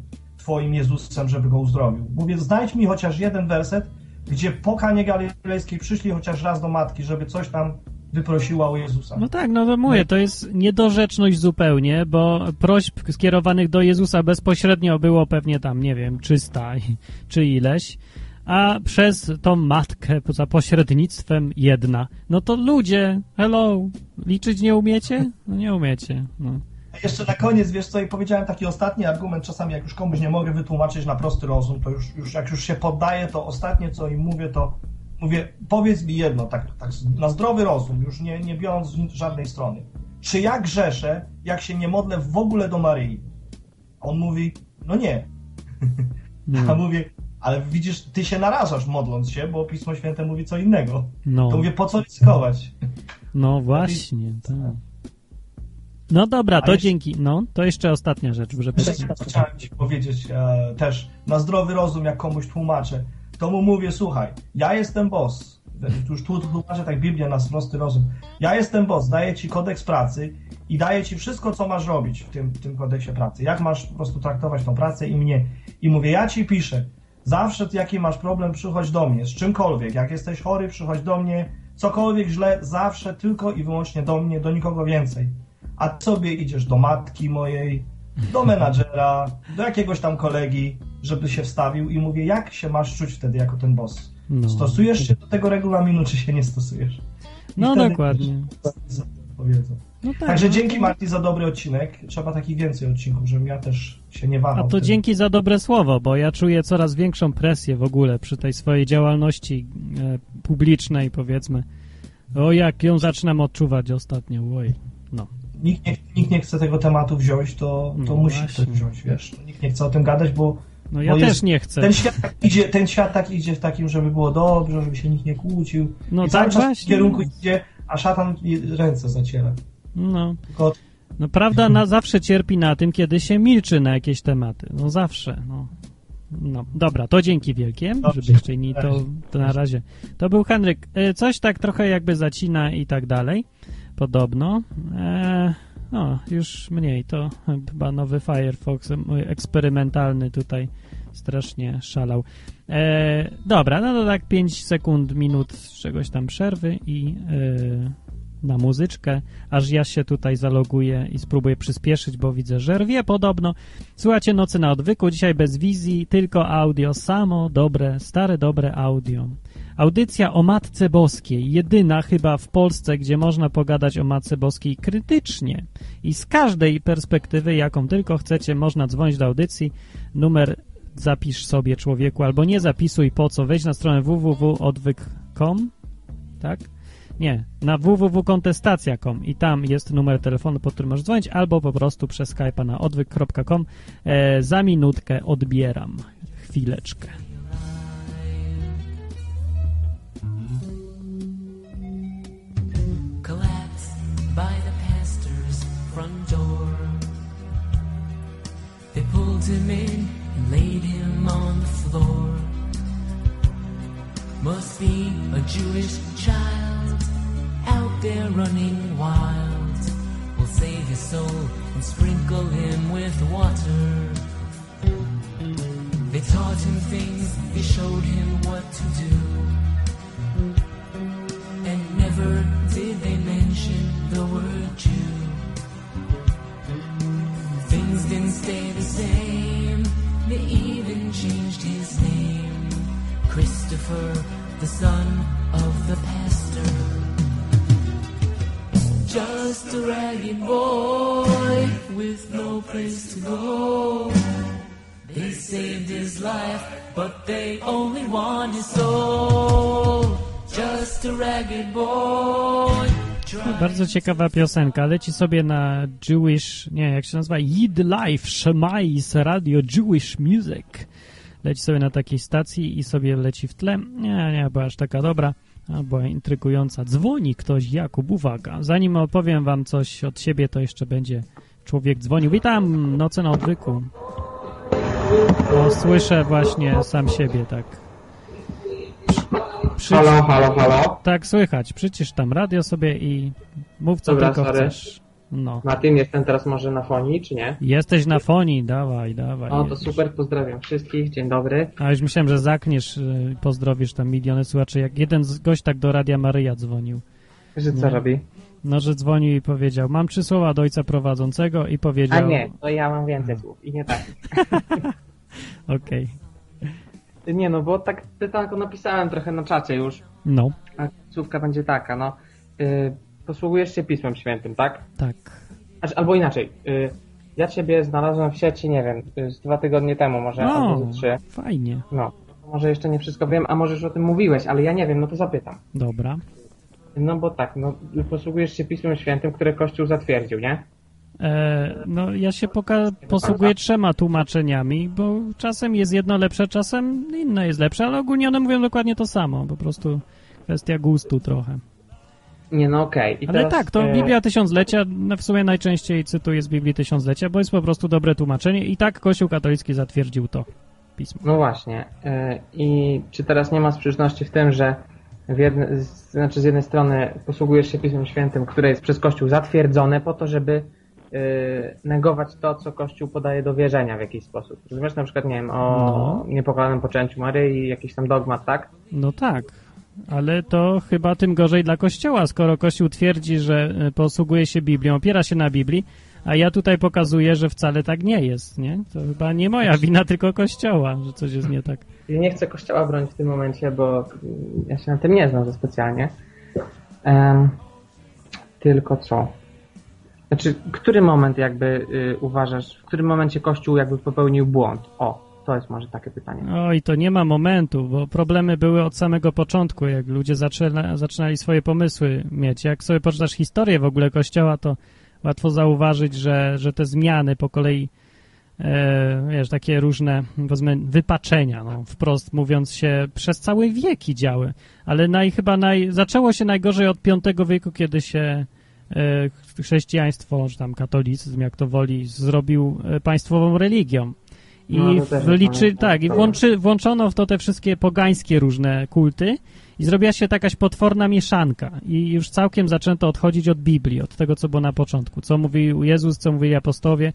Twoim Jezusem, żeby go uzdrowił. Mówię, znajdź mi chociaż jeden werset, gdzie po Kanie Galilejskiej przyszli chociaż raz do matki, żeby coś tam wyprosiła u Jezusa. No tak, no to mówię, to jest niedorzeczność zupełnie, bo prośb skierowanych do Jezusa bezpośrednio było pewnie tam, nie wiem, 300 czy ileś, a przez tą matkę za pośrednictwem jedna. No to ludzie, hello, liczyć nie umiecie? No nie umiecie, no. Jeszcze na koniec, wiesz co, i powiedziałem taki ostatni argument, czasami jak już komuś nie mogę wytłumaczyć na prosty rozum, to już, już jak już się poddaję, to ostatnie co im mówię, to mówię, powiedz mi jedno, tak, tak na zdrowy rozum, już nie, nie biorąc z żadnej strony. Czy ja grzeszę, jak się nie modlę w ogóle do Maryi? A on mówi, no nie. [laughs] Hmm. A mówię, ale widzisz, ty się narażasz modląc się, bo Pismo Święte mówi co innego. No. To mówię, po co ryzykować? No właśnie, tak. No dobra, to jeszcze... dzięki. No, to jeszcze ostatnia rzecz, żeby... Chciałem ci powiedzieć e, też, na zdrowy rozum, jak komuś tłumaczę, to mu mówię, słuchaj, ja jestem boss, już tu tłumaczę tak Biblia na prosty rozum, ja jestem boss, daję ci kodeks pracy i daję ci wszystko, co masz robić w tym, w tym kodeksie pracy, jak masz po prostu traktować tą pracę i mnie. I mówię, ja ci piszę, zawsze jaki masz problem, przychodź do mnie, z czymkolwiek, jak jesteś chory, przychodź do mnie, cokolwiek źle, zawsze tylko i wyłącznie do mnie, do nikogo więcej. A sobie idziesz do matki mojej, do menadżera, do jakiegoś tam kolegi, żeby się wstawił i mówię, jak się masz czuć wtedy jako ten boss? No. Stosujesz się do tego regulaminu, czy się nie stosujesz? I no dokładnie. Powiedzą. No tak, Także no. dzięki Marti za dobry odcinek. Trzeba takich więcej odcinków, żebym ja też się nie wahał. A to dzięki za dobre słowo, bo ja czuję coraz większą presję w ogóle przy tej swojej działalności e, publicznej, powiedzmy. O, jak ją zaczynam odczuwać ostatnio, oj, no. Nikt nie, nikt nie chce tego tematu wziąć, to, to no musi właśnie. ktoś wziąć, wiesz. Nikt nie chce o tym gadać, bo no ja też nie chcę. Ten świat, tak idzie, ten świat tak idzie w takim, żeby było dobrze, żeby się nikt nie kłócił. No I tak właśnie. w kierunku idzie, a szatan ręce zaciera. No. Tylko... No prawda na zawsze cierpi na tym, kiedy się milczy na jakieś tematy. No zawsze, no. No, dobra, to dzięki wielkie, Dobrze. żebyście inni to, to na razie. To był Henryk. E, coś tak trochę jakby zacina i tak dalej. Podobno. E, no, już mniej. To chyba nowy Firefox eksperymentalny tutaj strasznie szalał. E, dobra, no to tak 5 sekund, minut czegoś tam przerwy i e, na muzyczkę, aż ja się tutaj zaloguję i spróbuję przyspieszyć, bo widzę, że rwie podobno. Słuchajcie Nocy na Odwyku, dzisiaj bez wizji, tylko audio, samo dobre, stare dobre audio. Audycja o Matce Boskiej, jedyna chyba w Polsce, gdzie można pogadać o Matce Boskiej krytycznie i z każdej perspektywy, jaką tylko chcecie, można dzwonić do audycji. Numer zapisz sobie człowieku, albo nie zapisuj po co, wejdź na stronę www.odwyk.com, tak? Nie, na www.kontestacja.com i tam jest numer telefonu, pod którym możesz dzwonić, albo po prostu przez Skype'a na odwyk.com. E, za minutkę odbieram. Chwileczkę. Him in and laid him on the floor. Must be a Jewish child out there running wild. We'll save his soul and sprinkle him with water. They taught him things, they showed him what to do. And never did they mention the word Jew. Things didn't stay the same, they even changed his name. Christopher, the son of the pastor. Just a ragged boy with no place to go. They saved his life, but they only want his soul. Just a ragged boy. Bardzo ciekawa piosenka. Leci sobie na Jewish, nie, jak się nazywa? Yid Life Shemais Radio Jewish Music. Leci sobie na takiej stacji i sobie leci w tle. Nie, nie była aż taka dobra, a była intrygująca. Dzwoni ktoś, Jakub, uwaga. Zanim opowiem wam coś od siebie, to jeszcze będzie człowiek dzwonił. Witam, noce na odwyku. O, słyszę właśnie sam siebie, tak. Przy... Halo, halo, halo. Tak, słychać. Przycisz tam radio sobie i mów co Dobra, tylko sorry. chcesz. No. Na tym jestem teraz może na fonii, czy nie? Jesteś na fonii, dawaj, dawaj. O, to super, pozdrawiam wszystkich, dzień dobry. A już myślałem, że zakniesz, y, pozdrowisz tam miliony słuchaczy, jak jeden z gość tak do Radia Maryja dzwonił. Że co nie? robi? No, że dzwonił i powiedział, mam trzy słowa do ojca prowadzącego i powiedział... A nie, to ja mam więcej słów i nie tak. [laughs] Okej. Okay. Nie no, bo tak pytanko napisałem trochę na czacie już. No. A słówka będzie taka, no. Yy, posługujesz się Pismem Świętym, tak? Tak. Znaczy, albo inaczej. Yy, ja ciebie znalazłem w sieci, nie wiem, y, z dwa tygodnie temu może, no, albo trzy. fajnie. No. Może jeszcze nie wszystko wiem, a może już o tym mówiłeś, ale ja nie wiem, no to zapytam. Dobra. No bo tak, no posługujesz się Pismem Świętym, które Kościół zatwierdził, nie? E, no, ja się posługuję trzema tłumaczeniami, bo czasem jest jedno lepsze, czasem inne jest lepsze, ale ogólnie one mówią dokładnie to samo, po prostu kwestia gustu trochę. Nie, no okej. Okay. Ale teraz, tak, to e, Biblia Tysiąclecia w sumie najczęściej cytuję z Biblii Tysiąclecia, bo jest po prostu dobre tłumaczenie i tak Kościół katolicki zatwierdził to pismo. No właśnie. E, I czy teraz nie ma sprzeczności w tym, że jedne, znaczy z jednej strony posługujesz się Pismem Świętym, które jest przez Kościół zatwierdzone po to, żeby negować to, co Kościół podaje do wierzenia w jakiś sposób. Rozumiesz na przykład, nie wiem, o no. niepokalanym poczęciu Maryi, jakiś tam dogmat, tak? No tak. ale to chyba tym gorzej dla Kościoła, skoro Kościół twierdzi, że e, posługuje się Biblią, opiera się na Biblii, a ja tutaj pokazuję, że wcale tak nie jest, nie? To chyba nie moja wina, tylko Kościoła, że coś jest nie tak. Ja nie chcę Kościoła bronić w tym momencie, bo ja się na tym nie znam za specjalnie. Um, tylko co? Znaczy, który moment jakby y, uważasz, w którym momencie Kościół jakby popełnił błąd? O, to jest może takie pytanie. O, i to nie ma momentu, bo problemy były od samego początku, jak ludzie zaczyna, zaczynali swoje pomysły mieć. Jak sobie poczytasz historię w ogóle Kościoła, to łatwo zauważyć, że, że te zmiany po kolei, e, wiesz, takie różne, powiedzmy, wypaczenia, no, wprost mówiąc się, przez całe wieki działy. Ale naj, chyba naj, zaczęło się najgorzej od V wieku, kiedy się chrześcijaństwo, czy tam katolicyzm, jak to woli, zrobił e, państwową religią. I no, wliczy, tak, i włączy, włączono w to te wszystkie pogańskie różne kulty i zrobiła się jakaś potworna mieszanka i już całkiem zaczęto odchodzić od Biblii, od tego, co było na początku, co mówił Jezus, co mówili apostowie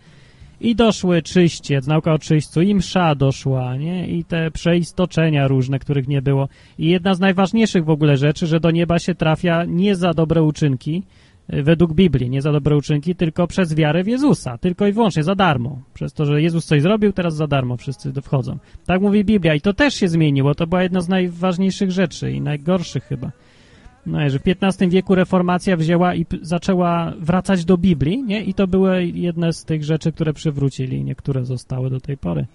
i doszły czyście, nauka o czyśćcu, i msza doszła, nie? I te przeistoczenia różne, których nie było. I jedna z najważniejszych w ogóle rzeczy, że do nieba się trafia nie za dobre uczynki, według Biblii, nie za dobre uczynki, tylko przez wiarę w Jezusa, tylko i wyłącznie za darmo. Przez to, że Jezus coś zrobił, teraz za darmo wszyscy wchodzą. Tak mówi Biblia i to też się zmieniło, to była jedna z najważniejszych rzeczy i najgorszych chyba. No, że w XV wieku reformacja wzięła i zaczęła wracać do Biblii, nie? I to były jedne z tych rzeczy, które przywrócili, niektóre zostały do tej pory.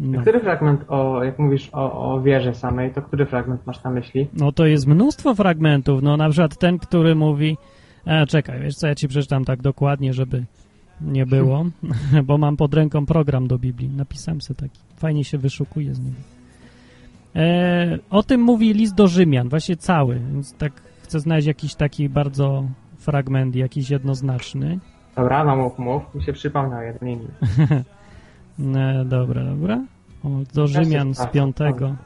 No. Który fragment, o, jak mówisz o, o wierze samej, to który fragment masz na myśli? No to jest mnóstwo fragmentów, no na przykład ten, który mówi E, czekaj, wiesz co, ja ci przeczytam tak dokładnie, żeby nie było, [laughs] bo mam pod ręką program do Biblii. Napisałem sobie taki. Fajnie się wyszukuje z niego. E, o tym mówi list do Rzymian, właśnie cały, więc tak chcę znaleźć jakiś taki bardzo fragment, jakiś jednoznaczny. Dobra, no mów, mów, mi się przypomniał jeden inny. [laughs] e, dobra, dobra. O, do Rzymian z piątego.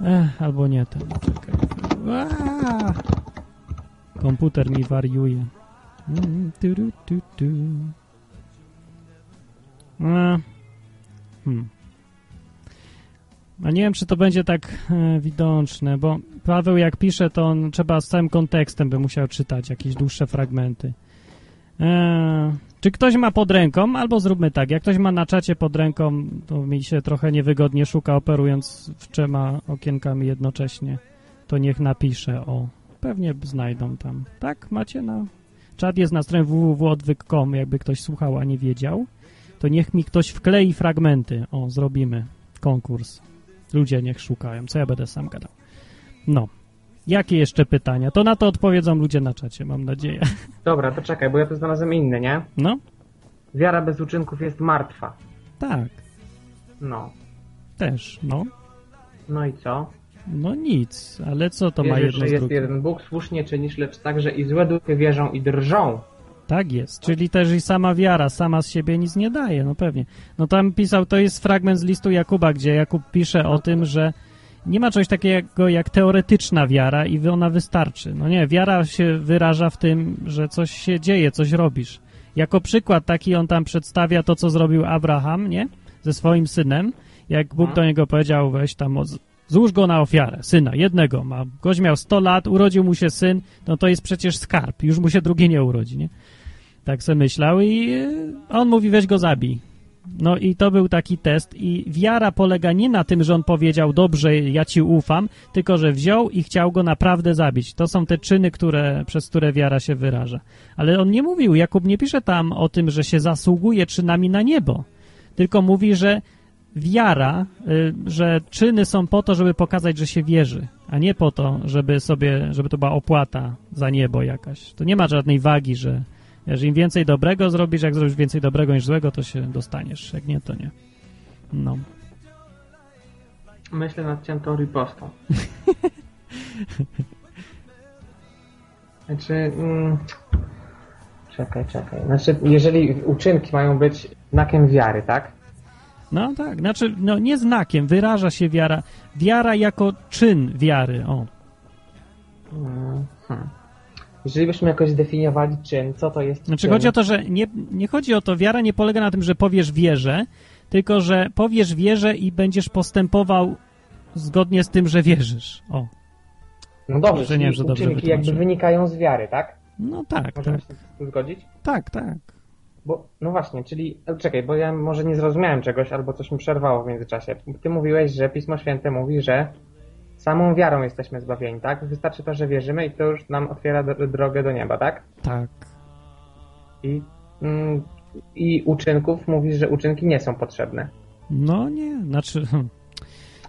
E, albo nie ten, czekaj. Komputer mi wariuje. Mm, A, hmm. A nie wiem, czy to będzie tak e, widoczne, bo Paweł jak pisze, to on trzeba z całym kontekstem by musiał czytać jakieś dłuższe fragmenty. E, czy ktoś ma pod ręką, albo zróbmy tak, jak ktoś ma na czacie pod ręką, to mi się trochę niewygodnie szuka operując w trzema okienkami jednocześnie, to niech napisze o Pewnie znajdą tam. Tak? Macie na... Czad jest na stronie www.odwyk.com, jakby ktoś słuchał, a nie wiedział. To niech mi ktoś wklei fragmenty. O, zrobimy konkurs. Ludzie niech szukają. Co ja będę sam gadał? No. Jakie jeszcze pytania? To na to odpowiedzą ludzie na czacie, mam nadzieję. Dobra, to czekaj, bo ja tu znalazłem inne, nie? No. Wiara bez uczynków jest martwa. Tak. No. Też, no. No i co? No nic, ale co to Wierzysz, ma jedno że jest jeden Bóg, słusznie czynisz, lecz także i złe duchy wierzą i drżą. Tak jest, czyli też i sama wiara, sama z siebie nic nie daje, no pewnie. No tam pisał, to jest fragment z listu Jakuba, gdzie Jakub pisze o tym, że nie ma czegoś takiego jak teoretyczna wiara i ona wystarczy. No nie, wiara się wyraża w tym, że coś się dzieje, coś robisz. Jako przykład taki on tam przedstawia to, co zrobił Abraham, nie? Ze swoim synem. Jak Bóg do niego powiedział, weź tam Złóż go na ofiarę, syna, jednego ma. Gość miał 100 lat, urodził mu się syn, no to jest przecież skarb, już mu się drugi nie urodzi, nie? Tak sobie myślał i e, on mówi, weź go zabij. No i to był taki test i wiara polega nie na tym, że on powiedział, dobrze, ja ci ufam, tylko że wziął i chciał go naprawdę zabić. To są te czyny, które, przez które wiara się wyraża. Ale on nie mówił, Jakub nie pisze tam o tym, że się zasługuje czynami na niebo, tylko mówi, że wiara, y, że czyny są po to, żeby pokazać, że się wierzy, a nie po to, żeby sobie, żeby to była opłata za niebo jakaś. To nie ma żadnej wagi, że jeżeli im więcej dobrego zrobisz, jak zrobisz więcej dobrego niż złego, to się dostaniesz. Jak nie, to nie. No. Myślę nad ciętą ripostą. [laughs] znaczy... Mm, czekaj, czekaj. Znaczy, jeżeli uczynki mają być znakiem wiary, tak? No tak, znaczy, no nie znakiem, wyraża się wiara. Wiara jako czyn wiary, o. Hmm. Jeżeli byśmy jakoś zdefiniowali czyn, co to jest Znaczy czyn? chodzi o to, że nie, nie chodzi o to, wiara nie polega na tym, że powiesz wierze, tylko że powiesz wierze i będziesz postępował zgodnie z tym, że wierzysz. O. No dobrze, że nie, że dobrze uczynki jakby wynikają z wiary, tak? No tak, Możemy tak. się zgodzić? Tak, tak. Bo, no właśnie, czyli, e, czekaj, bo ja może nie zrozumiałem czegoś, albo coś mi przerwało w międzyczasie. Ty mówiłeś, że Pismo Święte mówi, że samą wiarą jesteśmy zbawieni, tak? Wystarczy to, że wierzymy i to już nam otwiera drogę do nieba, tak? Tak. I, mm, i uczynków mówisz, że uczynki nie są potrzebne. No nie, znaczy... [laughs]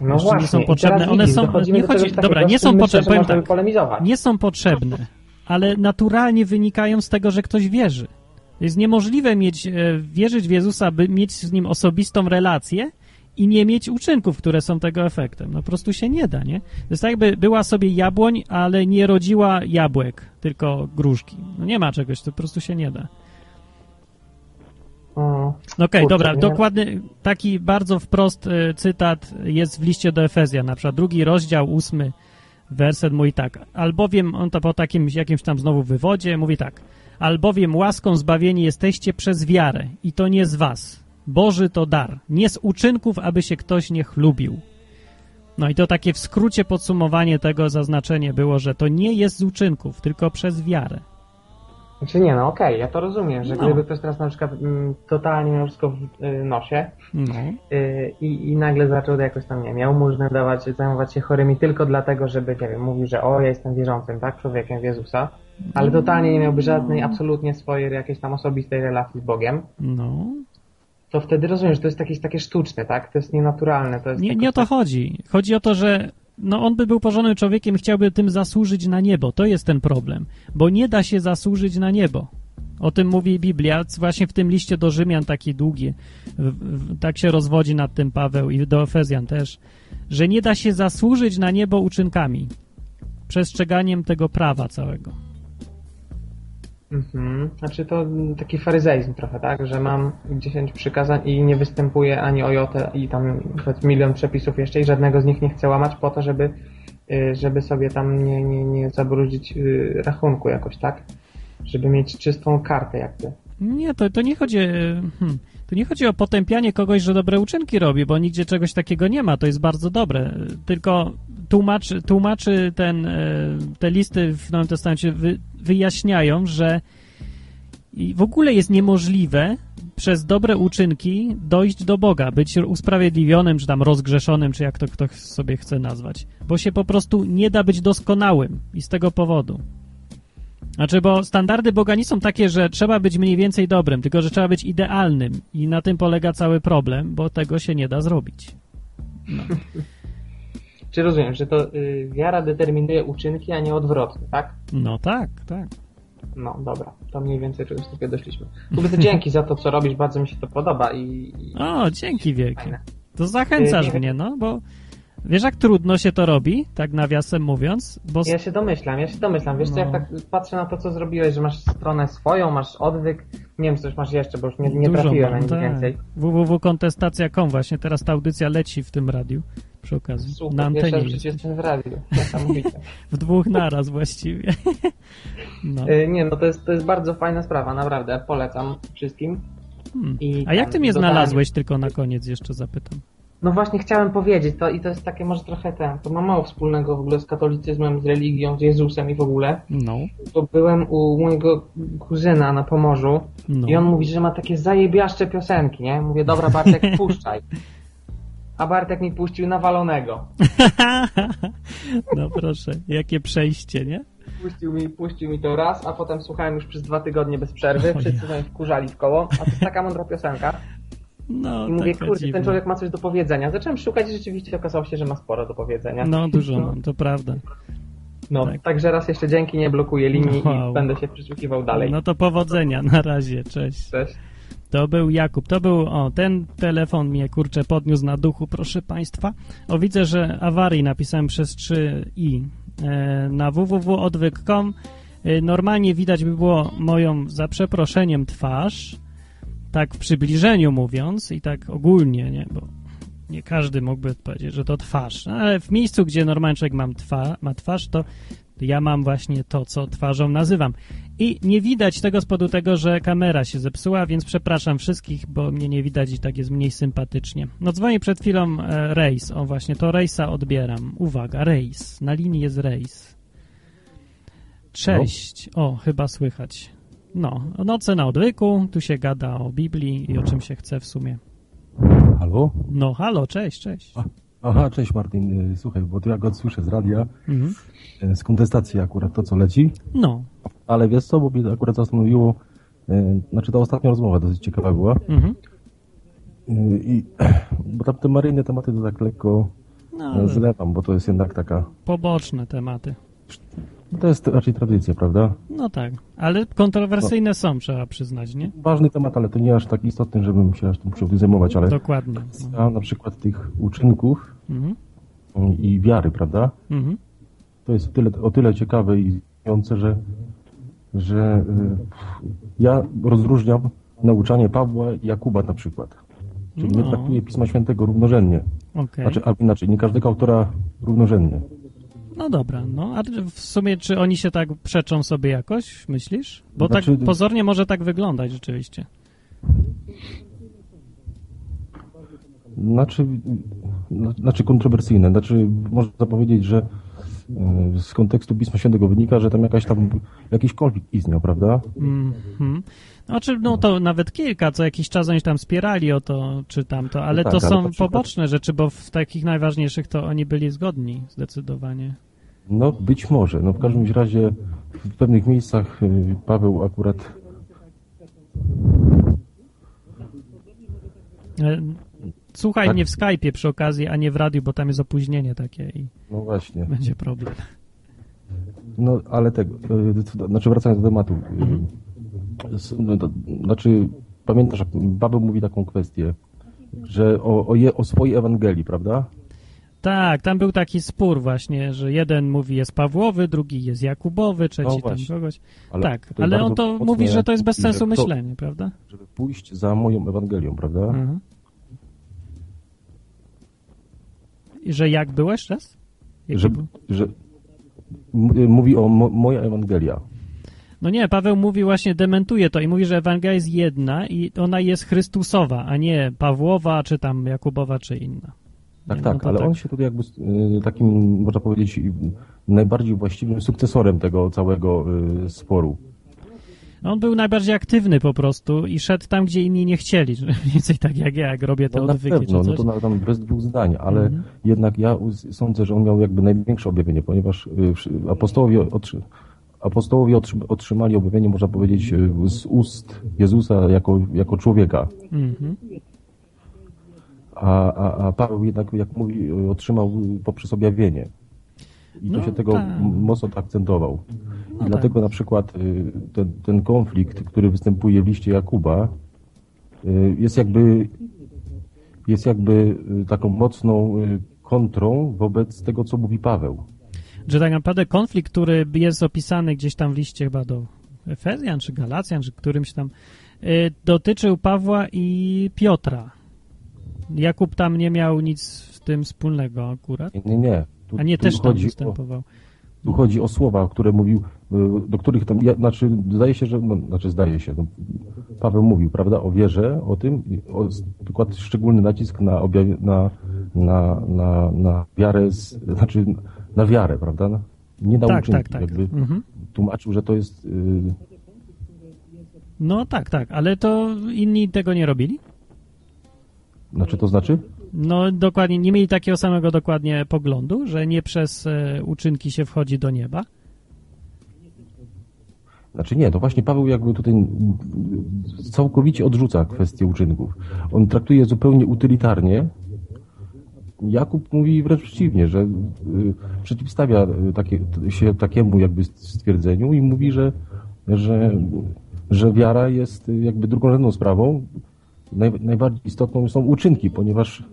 No właśnie, nie są potrzebne. One są. Nie chodzi, dobra, nie są potrzebne. Tak, nie są potrzebne, ale naturalnie wynikają z tego, że ktoś wierzy. Jest niemożliwe mieć, e, wierzyć w Jezusa, by mieć z nim osobistą relację i nie mieć uczynków, które są tego efektem. No po prostu się nie da, nie? To jest tak, jakby była sobie jabłoń, ale nie rodziła jabłek, tylko gruszki. No nie ma czegoś, to po prostu się nie da. No okej, okay, dobra, nie? dokładny, taki bardzo wprost y, cytat jest w liście do Efezja, na przykład drugi rozdział, ósmy werset mówi tak, albowiem, on to po takim jakimś tam znowu wywodzie, mówi tak, albowiem łaską zbawieni jesteście przez wiarę i to nie z was. Boży to dar, nie z uczynków, aby się ktoś nie chlubił. No i to takie w skrócie podsumowanie tego zaznaczenie było, że to nie jest z uczynków, tylko przez wiarę. Znaczy nie, no okej, okay, ja to rozumiem, że no. gdyby ktoś teraz na przykład mm, totalnie miał wszystko w y, nosie no. y, i, nagle zaczął jakoś tam, nie miał można dawać, zajmować się chorymi tylko dlatego, żeby, nie wiem, mówił, że o, ja jestem wierzącym, tak, człowiekiem w Jezusa, ale totalnie nie miałby żadnej, absolutnie swojej jakiejś tam osobistej relacji z Bogiem. No. To wtedy rozumiem, że to jest jakieś takie sztuczne, tak? To jest nienaturalne. To jest nie, nie o to tak... chodzi. Chodzi o to, że no on by był porządnym człowiekiem i chciałby tym zasłużyć na niebo. To jest ten problem, bo nie da się zasłużyć na niebo. O tym mówi Biblia, właśnie w tym liście do Rzymian taki długi, tak się rozwodzi nad tym Paweł i do Efezjan też, że nie da się zasłużyć na niebo uczynkami, przestrzeganiem tego prawa całego. Mhm. Znaczy to taki faryzeizm trochę, tak? Że mam 10 przykazań i nie występuje ani o jotę i tam milion przepisów jeszcze i żadnego z nich nie chcę łamać po to, żeby, y, żeby sobie tam nie, nie, nie zabrudzić y, rachunku jakoś, tak? Żeby mieć czystą kartę jakby. Nie, to, to nie chodzi... Hmm. Tu nie chodzi o potępianie kogoś, że dobre uczynki robi, bo nigdzie czegoś takiego nie ma, to jest bardzo dobre. Tylko tłumaczy, tłumaczy ten, e, te listy w Nowym Testamencie wy, wyjaśniają, że w ogóle jest niemożliwe przez dobre uczynki dojść do Boga, być usprawiedliwionym, czy tam rozgrzeszonym, czy jak to ktoś sobie chce nazwać. Bo się po prostu nie da być doskonałym i z tego powodu. Znaczy, bo standardy Boga nie są takie, że trzeba być mniej więcej dobrym, tylko że trzeba być idealnym i na tym polega cały problem, bo tego się nie da zrobić. No. [laughs] Czy rozumiem, że to y, wiara determinuje uczynki, a nie odwrotnie, tak? No tak, tak. No dobra, to mniej więcej czegoś takiego doszliśmy. Kuby, dzięki za to, co robisz, bardzo mi się to podoba i... i o, dzięki wielkie. To zachęcasz y, mnie, no, bo Wiesz, jak trudno się to robi, tak nawiasem mówiąc? Bo... Ja się domyślam, ja się domyślam. Wiesz no. jak tak patrzę na to, co zrobiłeś, że masz stronę swoją, masz odwyk, nie wiem, coś masz jeszcze, bo już nie, nie trafiłem na nic tak. więcej. www.kontestacja.com właśnie, teraz ta audycja leci w tym radiu przy okazji. Super, na antenie jestem w radiu, [laughs] w dwóch naraz właściwie. [laughs] no. Y, nie, no to jest, to jest bardzo fajna sprawa, naprawdę, polecam wszystkim. Hmm. A jak ty mnie znalazłeś, tylko na koniec jeszcze zapytam? No właśnie chciałem powiedzieć to i to jest takie może trochę ten, to ma mało wspólnego w ogóle z katolicyzmem, z religią, z Jezusem i w ogóle. No. To byłem u mojego kuzyna na Pomorzu no. i on mówi, że ma takie zajebiaszcze piosenki, nie? Mówię, dobra Bartek, [laughs] puszczaj. A Bartek mi puścił nawalonego. [laughs] no proszę, jakie przejście, nie? Puścił mi, puścił mi to raz, a potem słuchałem już przez dwa tygodnie bez przerwy. Wszyscy ja. wkurzali w koło, a to jest taka mądra piosenka. No, I mówię, kurde, dziwna. ten człowiek ma coś do powiedzenia. Zacząłem szukać i rzeczywiście okazało się, że ma sporo do powiedzenia. No, dużo, no. to prawda. No, tak. także raz jeszcze dzięki, nie blokuję linii wow. i będę się przysłuchiwał dalej. No to powodzenia, na razie, cześć. Cześć. To był Jakub, to był, o, ten telefon mnie, kurczę, podniósł na duchu, proszę Państwa. O, widzę, że awarii napisałem przez 3i e, na www.odwyk.com. E, normalnie widać by było moją, za przeproszeniem, twarz, tak w przybliżeniu mówiąc i tak ogólnie, nie, bo nie każdy mógłby powiedzieć, że to twarz. No, ale w miejscu, gdzie normalny człowiek mam twa, ma twarz, to ja mam właśnie to, co twarzą nazywam. I nie widać tego z powodu tego, że kamera się zepsuła, więc przepraszam wszystkich, bo mnie nie widać i tak jest mniej sympatycznie. No dzwoni przed chwilą e, Rejs. O właśnie, to Rejsa odbieram. Uwaga, Rejs. Na linii jest Rejs. Cześć. O, chyba słychać. No, noce na odwyku, tu się gada o Biblii i o czym się chce w sumie. Halo? No, halo, cześć, cześć. A, aha, cześć Martin. Y, słuchaj, bo tu jak odsłyszę z radia, mhm. Y, z kontestacji akurat to, co leci. No. Ale wiesz co, bo mnie akurat zastanowiło, y, znaczy ta ostatnia rozmowa dosyć ciekawa była. Mhm. I, bo tam te maryjne tematy to tak lekko no, zlewam, bo to jest jednak taka... Poboczne tematy. To jest raczej tradycja, prawda? No tak, ale kontrowersyjne no. są, trzeba przyznać, nie? Ważny temat, ale to nie aż tak istotny, żebym się aż tym zajmować, ale... Dokładnie. A na przykład tych uczynków mhm. i wiary, prawda? Mhm. To jest tyle, o tyle ciekawe i zdumiewające, że, że y, ja rozróżniam nauczanie Pawła i Jakuba na przykład. Czyli no. nie traktuję Pisma Świętego równorzędnie. Okay. Znaczy, albo inaczej, nie każdego autora równorzędnie. No dobra, no a w sumie czy oni się tak przeczą sobie jakoś, myślisz? Bo tak znaczy... tak pozornie może tak wyglądać rzeczywiście. Znaczy, znaczy kontrowersyjne. Znaczy można powiedzieć, że e, z kontekstu Pisma Świętego wynika, że tam jakaś tam, jakiś konflikt istniał, prawda? Mm -hmm. Znaczy, no to nawet kilka, co jakiś czas oni tam wspierali o to, czy tamto, ale no tak, to są poboczne rzeczy, bo w takich najważniejszych to oni byli zgodni, zdecydowanie. No być może. No w każdym razie w pewnych miejscach y, Paweł akurat e, Słuchaj tak. mnie w Skype'ie przy okazji, a nie w radiu, bo tam jest opóźnienie takie i no właśnie. będzie problem. No, ale tego, y, znaczy wracając do tematu. Y, mhm. No, to, znaczy, pamiętasz, Paweł mówi taką kwestię, że o, o, je, o swojej Ewangelii, prawda? Tak, tam był taki spór właśnie, że jeden mówi jest Pawłowy, drugi jest Jakubowy, trzeci no tam kogoś. Ale tak, ale on to mówi, że to jest bez sensu myślenie, prawda? Żeby pójść za moją Ewangelią, prawda? Mhm. I że jak byłeś raz? że, że mówi o mo, moja Ewangelia. No nie, Paweł mówi właśnie, dementuje to i mówi, że Ewangelia jest jedna i ona jest Chrystusowa, a nie Pawłowa, czy tam Jakubowa, czy inna. Tak, tak, no ale tak. on się tutaj jakby y, takim, można powiedzieć, najbardziej właściwym sukcesorem tego całego y, sporu. On był najbardziej aktywny po prostu i szedł tam, gdzie inni nie chcieli. Mniej [laughs] więcej tak jak ja, jak robię te no odwyki. Na pewno, no to tam bez dwóch zdań, ale mhm. jednak ja sądzę, że on miał jakby największe objawienie, ponieważ y, apostołowie, apostołowie otrzymali objawienie, można powiedzieć, z ust Jezusa jako, jako człowieka. Mhm a, a, a Paweł jednak, jak mówi, otrzymał poprzez objawienie. I to no, się tego tak. mocno akcentował. I no dlatego tak. na przykład y, ten, ten, konflikt, który występuje w liście Jakuba, y, jest jakby, jest jakby taką mocną kontrą wobec tego, co mówi Paweł. Że tak naprawdę konflikt, który jest opisany gdzieś tam w liście chyba do Efezjan, czy Galacjan, czy którymś tam, dotyczył Pawła i Piotra. Jakub tam nie miał nic z tym wspólnego akurat? Nie, nie. Tu, A nie, też tam występował. Tu chodzi o słowa, które mówił, y, do których tam, ja, znaczy zdaje się, że, no, znaczy zdaje się, no, Paweł mówił, prawda, o wierze, o tym, o, kładł szczególny nacisk na, objawie, na, na, na, na wiarę, z, znaczy na wiarę, prawda, nie na tak, uczynki, tak, tak. mhm. tłumaczył, że to jest... Y... No tak, tak, ale to inni tego nie robili? Znaczy to znaczy? No dokładnie, nie mieli takiego samego dokładnie poglądu, że nie przez e, uczynki się wchodzi do nieba? Znaczy nie, to właśnie Paweł jakby tutaj całkowicie odrzuca kwestię uczynków. On traktuje zupełnie utylitarnie. Jakub mówi wręcz przeciwnie, że y, przeciwstawia y, takie, się takiemu jakby stwierdzeniu i mówi, że, że, że wiara jest jakby drugorzędną sprawą, naj, najbardziej istotną są uczynki, ponieważ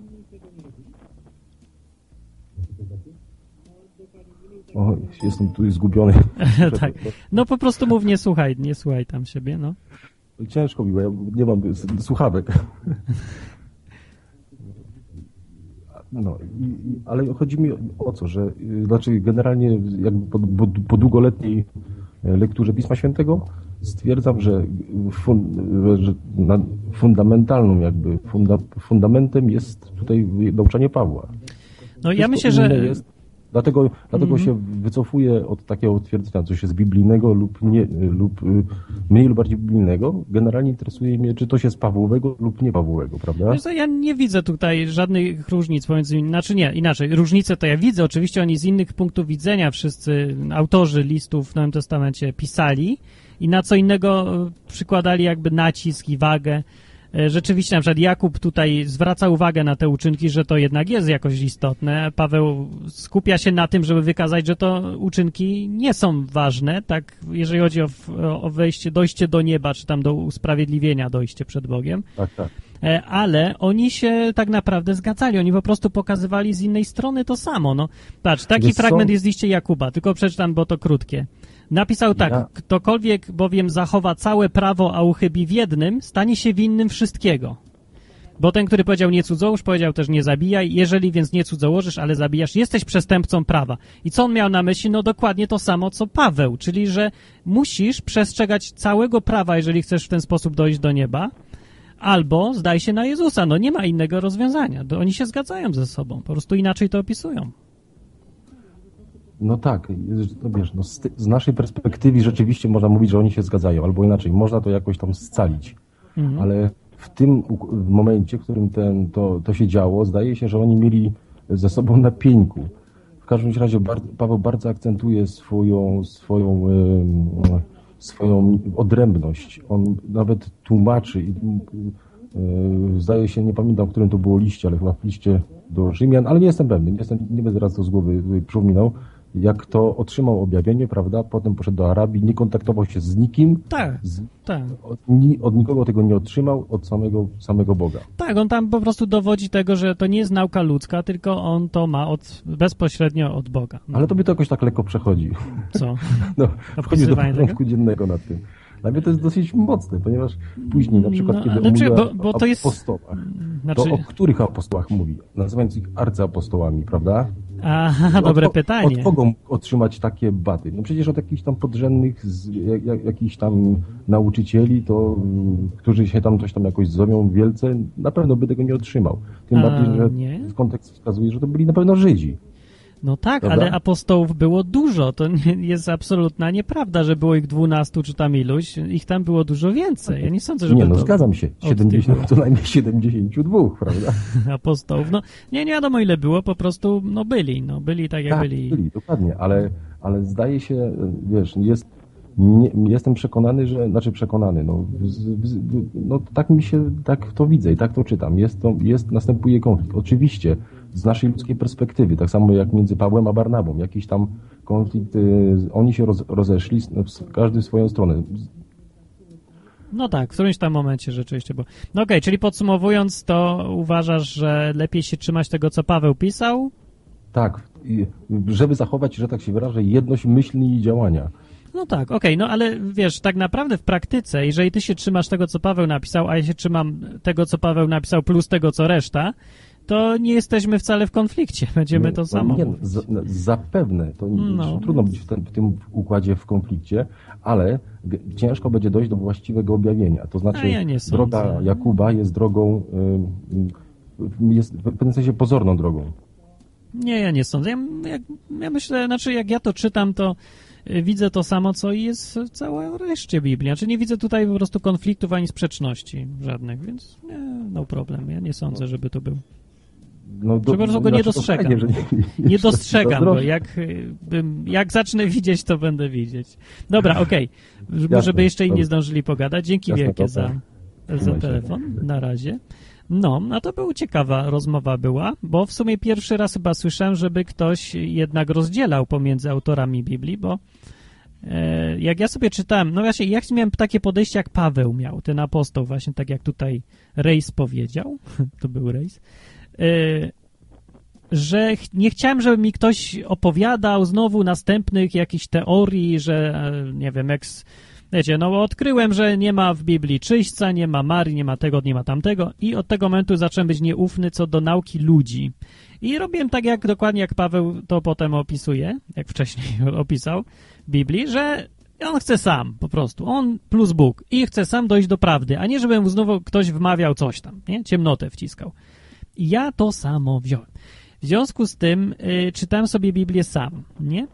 O, jestem tu zgubiony. [laughs] tak. No po prostu mów, nie słuchaj, nie słuchaj tam siebie, no. Ciężko mi, bo ja nie mam słuchawek. [laughs] No, i, ale chodzi mi o co, że znaczy generalnie jakby po, po, po długoletniej lekturze Pisma Świętego stwierdzam, że, fun, że fundamentalną jakby funda, fundamentem jest tutaj nauczanie Pawła. No ja myślę, że... Jest, dlatego dlatego mm -hmm. się wycofuję od takiego twierdzenia, coś jest biblijnego lub, nie, lub y, mniej lub bardziej biblijnego. Generalnie interesuje mnie, czy to się z Pawłowego lub nie Pawłowego, prawda? Wiesz, ja nie widzę tutaj żadnych różnic pomiędzy nimi. Znaczy nie, inaczej. Różnice to ja widzę. Oczywiście oni z innych punktów widzenia wszyscy autorzy listów w Nowym Testamencie pisali i na co innego e, przykładali jakby nacisk i wagę. E, rzeczywiście, na przykład Jakub tutaj zwraca uwagę na te uczynki, że to jednak jest jakoś istotne. Paweł skupia się na tym, żeby wykazać, że to uczynki nie są ważne, tak, jeżeli chodzi o, o wejście, dojście do nieba, czy tam do usprawiedliwienia, dojście przed Bogiem. Tak, tak. E, ale oni się tak naprawdę zgadzali. Oni po prostu pokazywali z innej strony to samo. No, patrz, taki Wiesz fragment co? jest liście Jakuba, tylko przeczytam, bo to krótkie. Napisał tak, ja... ktokolwiek bowiem zachowa całe prawo, a uchybi w jednym, stanie się winnym wszystkiego. Bo ten, który powiedział nie cudzołóż, powiedział też nie zabijaj. Jeżeli więc nie cudzołożysz, ale zabijasz, jesteś przestępcą prawa. I co on miał na myśli? No dokładnie to samo, co Paweł, czyli że musisz przestrzegać całego prawa, jeżeli chcesz w ten sposób dojść do nieba, albo zdaj się na Jezusa. No nie ma innego rozwiązania. Oni się zgadzają ze sobą, po prostu inaczej to opisują. No tak, wiesz, no z, z, naszej perspektywy rzeczywiście można mówić, że oni się zgadzają, albo inaczej, można to jakoś tam scalić, mhm. ale w tym w momencie, w którym ten, to, to się działo, zdaje się, że oni mieli ze sobą na pieńku. W każdym razie Paweł bardzo akcentuje swoją, swoją, swoją odrębność. On nawet tłumaczy i zdaje się, nie pamiętam, w którym to było liście, ale chyba w liście do Rzymian, ale nie jestem pewny, nie, jestem, nie będę teraz to z głowy przypominał, jak to otrzymał objawienie, prawda, potem poszedł do Arabii, nie kontaktował się z nikim. Tak, z, tak. Od, od, nikogo tego nie otrzymał, od samego, samego Boga. Tak, on tam po prostu dowodzi tego, że to nie jest nauka ludzka, tylko on to ma od, bezpośrednio od Boga. No. Ale to by to jakoś tak lekko przechodzi. Co? [laughs] No, [laughs] wchodzi do porządku dziennego nad tym. Dla mnie to jest dosyć mocne, ponieważ później na przykład, no, kiedy znaczy, bo, bo to jest... apostołach, znaczy... to o których apostołach mówi? Nazywając ich arcyapostołami, prawda? Aha, dobre od, pytanie. Od kogo otrzymać takie baty? No przecież od jakichś tam podrzędnych, z, jak, jakichś tam nauczycieli, to, którzy się tam coś tam jakoś zomią wielce, na pewno by tego nie otrzymał. Tym A, bardziej, że nie? kontekst wskazuje, że to byli na pewno Żydzi. No tak, Prawda? ale apostołów było dużo. To nie, jest absolutna nieprawda, że było ich dwunastu czy tam iluś. Ich tam było dużo więcej. Ja nie sądzę, że Nie, no zgadzam się. 70, co najmniej 72, prawda? [laughs] apostołów. No nie, nie wiadomo ile było, po prostu no byli. No byli tak jak tak, byli. byli, dokładnie, ale, ale zdaje się, wiesz, jest nie, jestem przekonany, że, znaczy przekonany, no, no tak mi się, tak to widzę i tak to czytam. Jest to, jest, następuje konflikt. Oczywiście z naszej ludzkiej perspektywy, tak samo jak między Pawłem a Barnabą. Jakiś tam konflikt, y, oni się roz, rozeszli, każdy w swoją stronę. No tak, w którymś tam momencie rzeczywiście było. No okej, okay, czyli podsumowując, to uważasz, że lepiej się trzymać tego, co Paweł pisał? Tak, żeby zachować, że tak się wyrażę, jedność myśli i działania. No tak, okej, okay, no ale wiesz, tak naprawdę w praktyce, jeżeli ty się trzymasz tego, co Paweł napisał, a ja się trzymam tego, co Paweł napisał, plus tego, co reszta, to nie jesteśmy wcale w konflikcie. [laughs] Będziemy to samo. Nie, z, zapewne. To no. trudno być w, ten, w, tym układzie w konflikcie, ale ciężko będzie dojść do właściwego objawienia. To znaczy, ja droga Jakuba jest drogą, jest w pewnym sensie pozorną drogą. Nie, ja nie sądzę. Ja, ja, ja myślę, znaczy jak ja to czytam, to y, widzę to samo, co jest w całej reszcie Biblii. Znaczy nie widzę tutaj po prostu konfliktów ani sprzeczności żadnych, więc nie, no problem. Ja nie sądzę, żeby to był. No do, prostu go nie dostrzegam. Fajnie, nie, nie dostrzegam go. Jak, bym, jak zacznę widzieć, to będę widzieć. Dobra, okej. Okay. Może by jeszcze inni zdążyli pogadać. Dzięki Jasne, wielkie za, za telefon. Na razie. No, a to była ciekawa rozmowa była, bo w sumie pierwszy raz chyba słyszałem, żeby ktoś jednak rozdzielał pomiędzy autorami Biblii, bo e, jak ja sobie czytałem, no właśnie, jak miałem takie podejście, jak Paweł miał, ten apostoł, właśnie tak jak tutaj Rejs powiedział, [laughs] to był Rejs, Y, że nie chciałem, żeby mi ktoś opowiadał znowu następnych jakichś teorii, że e, nie wiem, jak Wiecie, no odkryłem, że nie ma w Biblii czyśćca, nie ma Marii, nie ma tego, nie ma tamtego i od tego momentu zacząłem być nieufny co do nauki ludzi. I robiłem tak, jak dokładnie jak Paweł to potem opisuje, jak wcześniej [laughs] opisał w Biblii, że on chce sam, po prostu. On plus Bóg. I chce sam dojść do prawdy, a nie żeby mu znowu ktoś wmawiał coś tam, nie? Ciemnotę wciskał. Ja to samo wziąłem. W związku z tym y, czytałem sobie Biblię sam, nie?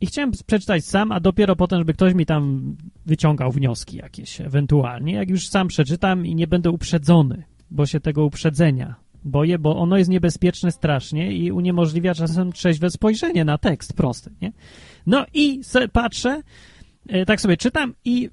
I chciałem przeczytać sam, a dopiero potem, żeby ktoś mi tam wyciągał wnioski jakieś ewentualnie. Jak już sam przeczytam i nie będę uprzedzony, bo się tego uprzedzenia boję, bo ono jest niebezpieczne strasznie i uniemożliwia czasem trzeźwe spojrzenie na tekst prosty, nie? No i patrzę, e, tak sobie czytam i,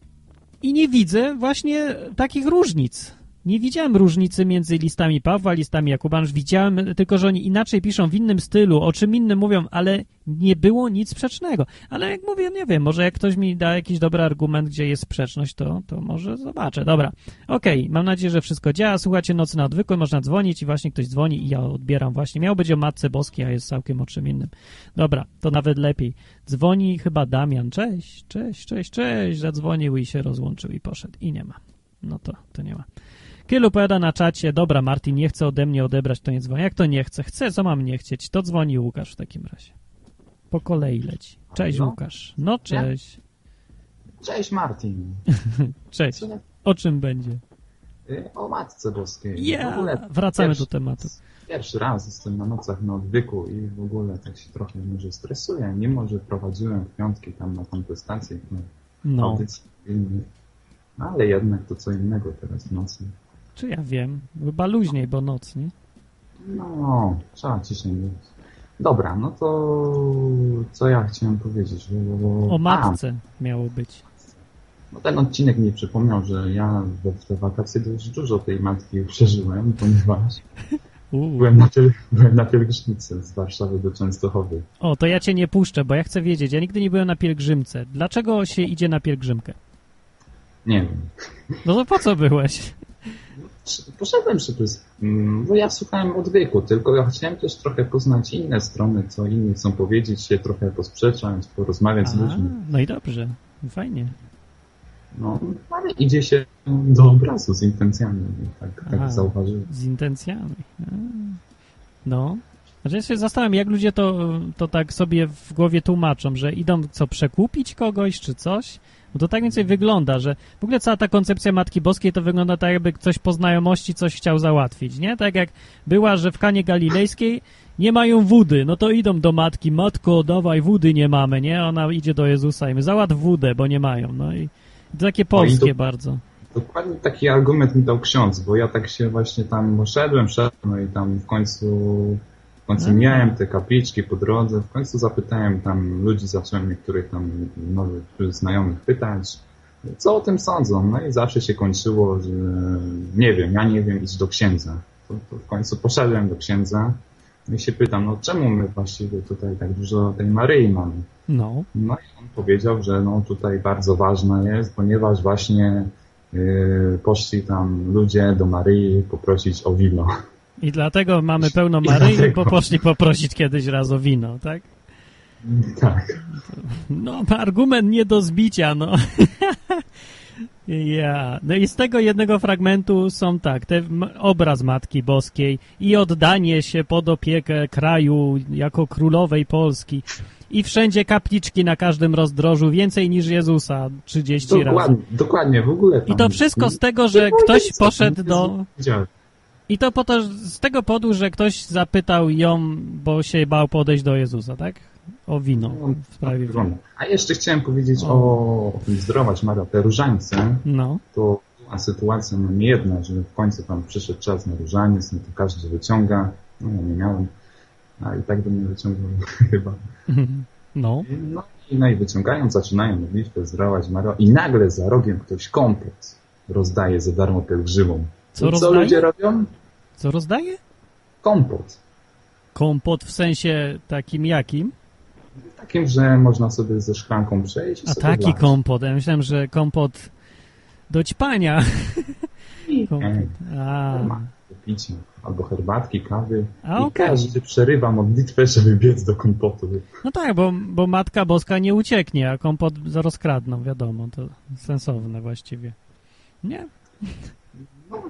i nie widzę właśnie takich różnic nie widziałem różnicy między listami Pawła, listami Jakuba. Widziałem tylko, że oni inaczej piszą w innym stylu, o czym innym mówią, ale nie było nic sprzecznego. Ale jak mówię, nie wiem, może jak ktoś mi da jakiś dobry argument, gdzie jest sprzeczność, to, to może zobaczę. Dobra, okej, okay. mam nadzieję, że wszystko działa. Słuchajcie Nocy na Odwykłe, można dzwonić i właśnie ktoś dzwoni i ja odbieram właśnie. Miał być o Matce Boskiej, a jest całkiem o czym innym. Dobra, to nawet lepiej. Dzwoni chyba Damian. Cześć, cześć, cześć, cześć. Zadzwonił i się rozłączył i poszedł. I nie ma. No to, to nie ma. Kielu powiada na czacie, dobra Martin, nie chce ode mnie odebrać, to nie dzwoni. Jak to nie chce? Chce, co mam nie chcieć? To dzwoni Łukasz w takim razie. Po kolei leci. Cześć no. Łukasz. No cześć. Cześć Martin. [laughs] cześć. O czym będzie? Y, o Matce Boskiej. Yeah. Wracamy pierwszy, do tematu. Pierwszy raz jestem na nocach na odwyku i w ogóle tak się trochę może stresuję, mimo że prowadziłem w piątki tam na kontestację no. audycji no, ale jednak to co innego teraz w nocy. Czy ja wiem? Chyba luźniej, bo noc, nie? No, trzeba ciszej mówić. Dobra, no to co ja chciałem powiedzieć? Bo... O matce A, miało być. No ten odcinek mi przypomniał, że ja w te wakacje dość dużo tej matki przeżyłem, ponieważ [laughs] byłem na, piel byłem na pielgrzymce z Warszawy do Częstochowy. O, to ja cię nie puszczę, bo ja chcę wiedzieć. Ja nigdy nie byłem na pielgrzymce. Dlaczego się idzie na pielgrzymkę? Nie wiem. No to po co byłeś? Poszedłem sobie, mm, bo ja słuchałem odwyku, tylko ja chciałem też trochę poznać inne strony, co inni chcą powiedzieć, się trochę posprzeczać, porozmawiać A, z ludźmi. No i dobrze, fajnie. No, ale idzie się do obrazu z intencjami, tak, tak zauważyłem. Z intencjami. No. Znaczy ja się zastanawiam, jak ludzie to, to tak sobie w głowie tłumaczą, że idą co, przekupić kogoś czy coś? Bo to tak więcej wygląda, że w ogóle cała ta koncepcja Matki Boskiej to wygląda tak, jakby ktoś po znajomości coś chciał załatwić, nie? Tak jak była, że w Kanie Galilejskiej nie mają wody, no to idą do Matki, Matko, dawaj, wody nie mamy, nie? Ona idzie do Jezusa i my załatw wódę, bo nie mają, no i to takie polskie do, bardzo. Dokładnie taki argument mi dał ksiądz, bo ja tak się właśnie tam szedłem, szedłem, no i tam w końcu w końcu mhm. miałem te kapliczki po drodze, w końcu zapytałem tam ludzi, zacząłem niektórych tam nowych znajomych pytać, co o tym sądzą. No i zawsze się kończyło, że nie wiem, ja nie wiem, idź do księdza. To, to w końcu poszedłem do księdza i się pytam, no czemu my właściwie tutaj tak dużo tej Maryi mamy? No. No i on powiedział, że no tutaj bardzo ważna jest, ponieważ właśnie yy, poszli tam ludzie do Maryi poprosić o wino. I dlatego mamy pełno Maryi, bo poszli poprosić kiedyś raz o wino, tak? Tak. No, argument nie do zbicia, no. Ja. No i z tego jednego fragmentu są tak, ten obraz Matki Boskiej i oddanie się pod opiekę kraju jako królowej Polski i wszędzie kapliczki na każdym rozdrożu, więcej niż Jezusa 30 dokładnie, razy. Dokładnie, w ogóle. I to wszystko z tego, że ktoś poszedł do... I to po to, z tego powodu, że ktoś zapytał ją, bo się bał podejść do Jezusa, tak? O wino no, w sprawie wina. A jeszcze chciałem powiedzieć o, o tym zdrować Maria, te różańce. No. To była sytuacja no nie jedna, że w końcu tam przyszedł czas na różaniec, no to każdy wyciąga. No ja nie miałem. A i tak bym nie wyciągnął [laughs] chyba. [laughs] No. No i, no i wyciągają, zaczynają modlitwę zdrować Maria i nagle za rogiem ktoś kompot rozdaje za darmo pielgrzymom. Co, co ludzie robią? Co rozdaje? Kompot. Kompot w sensie takim jakim? Takim, że można sobie ze szklanką przejść A taki kompot. Ja myślałem, że kompot do ćpania. [laughs] kompot. A, albo herbatki, kawy. A, I okay. każdy przerywa modlitwę, [laughs] żeby biec do kompotu. No tak, bo, bo Matka Boska nie ucieknie, a kompot rozkradną, wiadomo, to sensowne właściwie. Nie? No.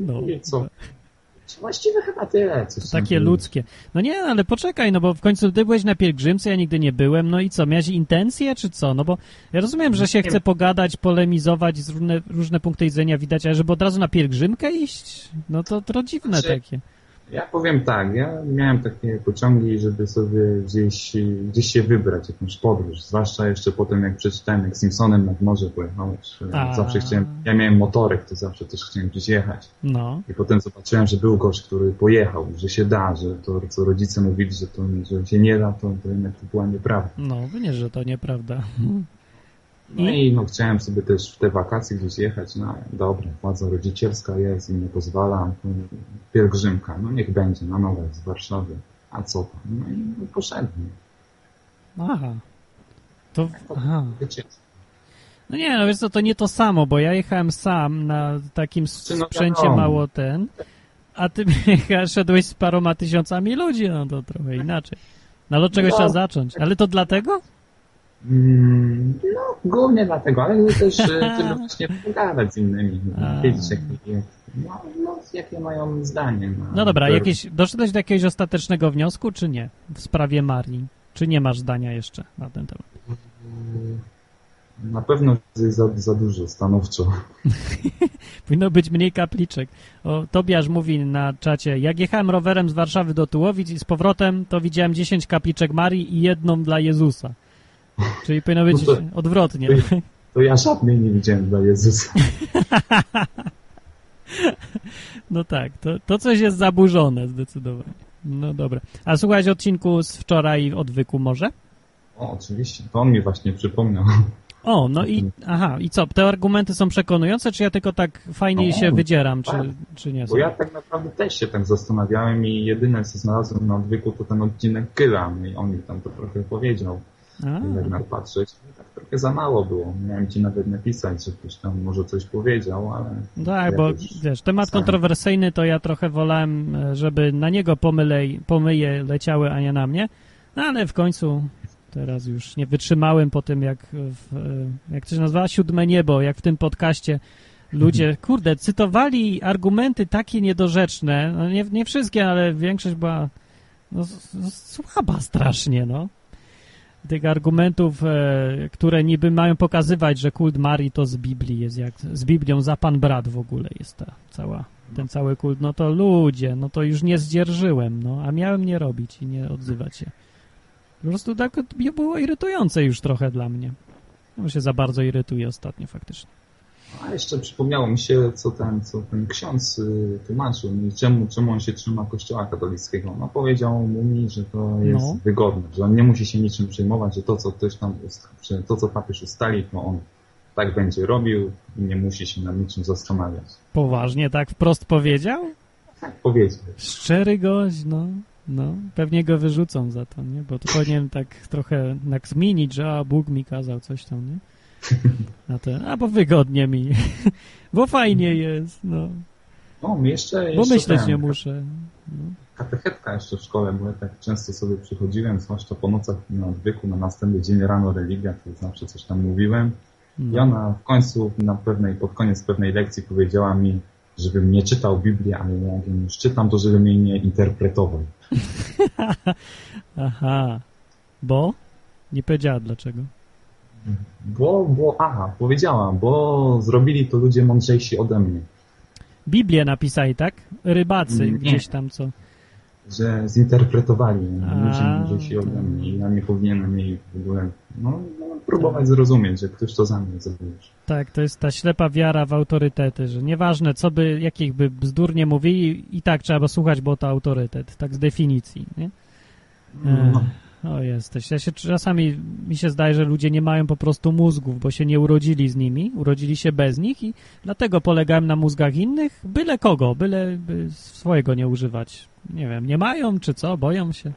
No. I co? Właściwie chyba tyle. takie ludzkie. No nie, ale poczekaj, no bo w końcu ty byłeś na pielgrzymce, ja nigdy nie byłem, no i co, miałeś intencje, czy co? No bo ja rozumiem, że się chce pogadać, polemizować, z różne, różne punkty widzenia widać, ale żeby od razu na pielgrzymkę iść, no to, to dziwne znaczy, takie. Ja powiem tak, ja miałem takie pociągi, żeby sobie gdzieś, gdzieś się wybrać, jakąś podróż, zwłaszcza jeszcze potem jak przeczytałem, jak Simpsonem nad morze pojechałeś. Zawsze chciałem, ja miałem motorek, to zawsze też chciałem gdzieś jechać. No. I potem zobaczyłem, że był gość, który pojechał, że się da, że to, co rodzice mówili, że to że się nie da, to, to jednak to była nieprawda. No, nie, że to nieprawda. No i no, chciałem sobie też w te wakacje gdzieś jechać. No dobra, władza rodzicielska jest i nie pozwala. Pielgrzymka, no niech będzie, na nowe z Warszawy. A co tam? No i poszedłem. Aha. To, aha. No nie, no wiesz co, to nie to samo, bo ja jechałem sam na takim no sprzęcie mało ten, a ty [laughs] szedłeś z paroma tysiącami ludzi, no to trochę inaczej. No ale od czegoś no. trzeba zacząć. Ale to dlatego? Mm, no, głównie dlatego, ale też żeby właśnie pogadać z innymi, wiedzieć jakie, no, no, jakie mają zdanie. No, no dobra, jakieś, doszedłeś do jakiegoś ostatecznego wniosku, czy nie? W sprawie Marii? Czy nie masz zdania jeszcze na ten temat? Mm, na pewno jest za, za dużo, stanowczo. [laughs] Powinno być mniej kapliczek. O, Tobiasz mówi na czacie, jak jechałem rowerem z Warszawy do Tułowic i z powrotem, to widziałem 10 kapliczek Marii i jedną dla Jezusa. Czyli powinno być no to, odwrotnie. To, to, ja żadnej nie widziałem dla Jezusa. [laughs] no tak, to, to coś jest zaburzone zdecydowanie. No dobra. A słuchałeś odcinku z wczoraj odwyku może? O, oczywiście. To on mi właśnie przypomniał. O, no i aha, i co? Te argumenty są przekonujące, czy ja tylko tak fajnie no, się wydzieram, tak. czy, czy nie? Bo ja tak naprawdę też się tak zastanawiałem i jedyne co znalazłem na odwyku to ten odcinek Kyla i on mi tam to trochę powiedział. Jak patrzeć, tak trochę za mało było. Miałem ci nawet napisać, że ktoś tam może coś powiedział, ale... Tak, bo wiesz, temat kontrowersyjny to ja trochę wolałem, żeby na niego pomylej, pomyje leciały, a nie na mnie, no ale w końcu teraz już nie wytrzymałem po tym, jak, w, jak to się nazywa, siódme niebo, jak w tym podcaście ludzie, mhm. kurde, cytowali argumenty takie niedorzeczne, no nie, nie wszystkie, ale większość była no, słaba strasznie, no tych argumentów, e, które niby mają pokazywać, że kult Marii to z Biblii jest, jak z Biblią za pan brat w ogóle jest ta cała, ten cały kult, no to ludzie, no to już nie zdzierżyłem, no, a miałem nie robić i nie odzywać się. Po prostu tak było irytujące już trochę dla mnie. No się za bardzo irytuje ostatnio faktycznie. A jeszcze przypomniało mi się, co ten, co ten ksiądz y, tłumaczył mi, czemu, czemu on się trzyma kościoła katolickiego. No powiedział mu mi, że to jest no. wygodne, że on nie musi się niczym przejmować, że to, co ktoś tam, że to, co papież ustali, to on tak będzie robił i nie musi się nad niczym zastanawiać. Poważnie tak wprost powiedział? Tak powiedział. Szczery gość, no. No, pewnie go wyrzucą za to, nie? Bo to powinien tak trochę tak zmienić, że a Bóg mi kazał coś tam, nie? [laughs] Na ten, a bo wygodnie mi, [laughs] bo fajnie jest, no. No, jeszcze, jeszcze Bo myśleć ten, nie muszę. No. Katechetka jeszcze w szkole, bo ja tak często sobie przychodziłem, zwłaszcza po nocach na odwyku, na następny dzień rano religia, to zawsze coś tam mówiłem. No. I ona w końcu na pewnej, pod koniec pewnej lekcji powiedziała mi, żebym nie czytał Biblii, ale jak już czytam, to żebym jej nie interpretował. [laughs] Aha. Bo? Nie powiedziała dlaczego. Bo, bo, aha, powiedziałam, bo zrobili to ludzie mądrzejsi ode mnie. Biblię napisali, tak? Rybacy nie. gdzieś tam co? Że zinterpretowali ludzie mądrzejsi ode mnie i ja nie powinienem jej w ogóle no, no, próbować tak. zrozumieć, że ktoś to za mnie zrobił. Tak, to jest ta ślepa wiara w autorytety, że nieważne co by, jakich by bzdur nie mówili, i tak trzeba słuchać, bo to autorytet, tak z definicji, nie? No. O, jesteś. Ja się czasami mi się zdaje, że ludzie nie mają po prostu mózgów, bo się nie urodzili z nimi, urodzili się bez nich i dlatego polegałem na mózgach innych, byle kogo, byle by swojego nie używać. Nie wiem, nie mają czy co, boją się.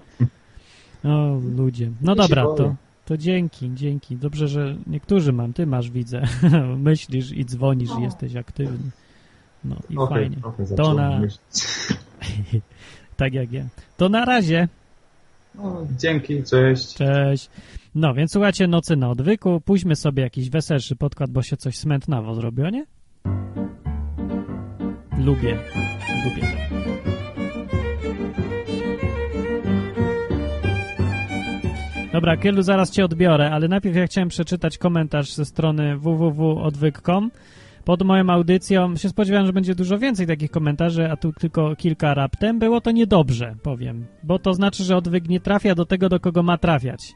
O, ludzie. No dobra, to, to dzięki, dzięki. Dobrze, że niektórzy mam, ty masz, widzę. [laughs] Myślisz i dzwonisz i jesteś aktywny. No i okay, fajnie. To na... [laughs] tak jak ja. To na razie. No, dzięki, cześć. Cześć. No, więc słuchajcie Nocy na odwyku. Pójdźmy sobie jakiś weselszy podkład, bo się coś smętnawo zrobiło, nie? Lubię. Lubię to. Dobra, Kielu, zaraz cię odbiorę, ale najpierw ja chciałem przeczytać komentarz ze strony www.odwyk.com. Pod moją audycją się spodziewałem, że będzie dużo więcej takich komentarzy, a tu tylko kilka raptem. Było to niedobrze, powiem, bo to znaczy, że odwyk nie trafia do tego, do kogo ma trafiać.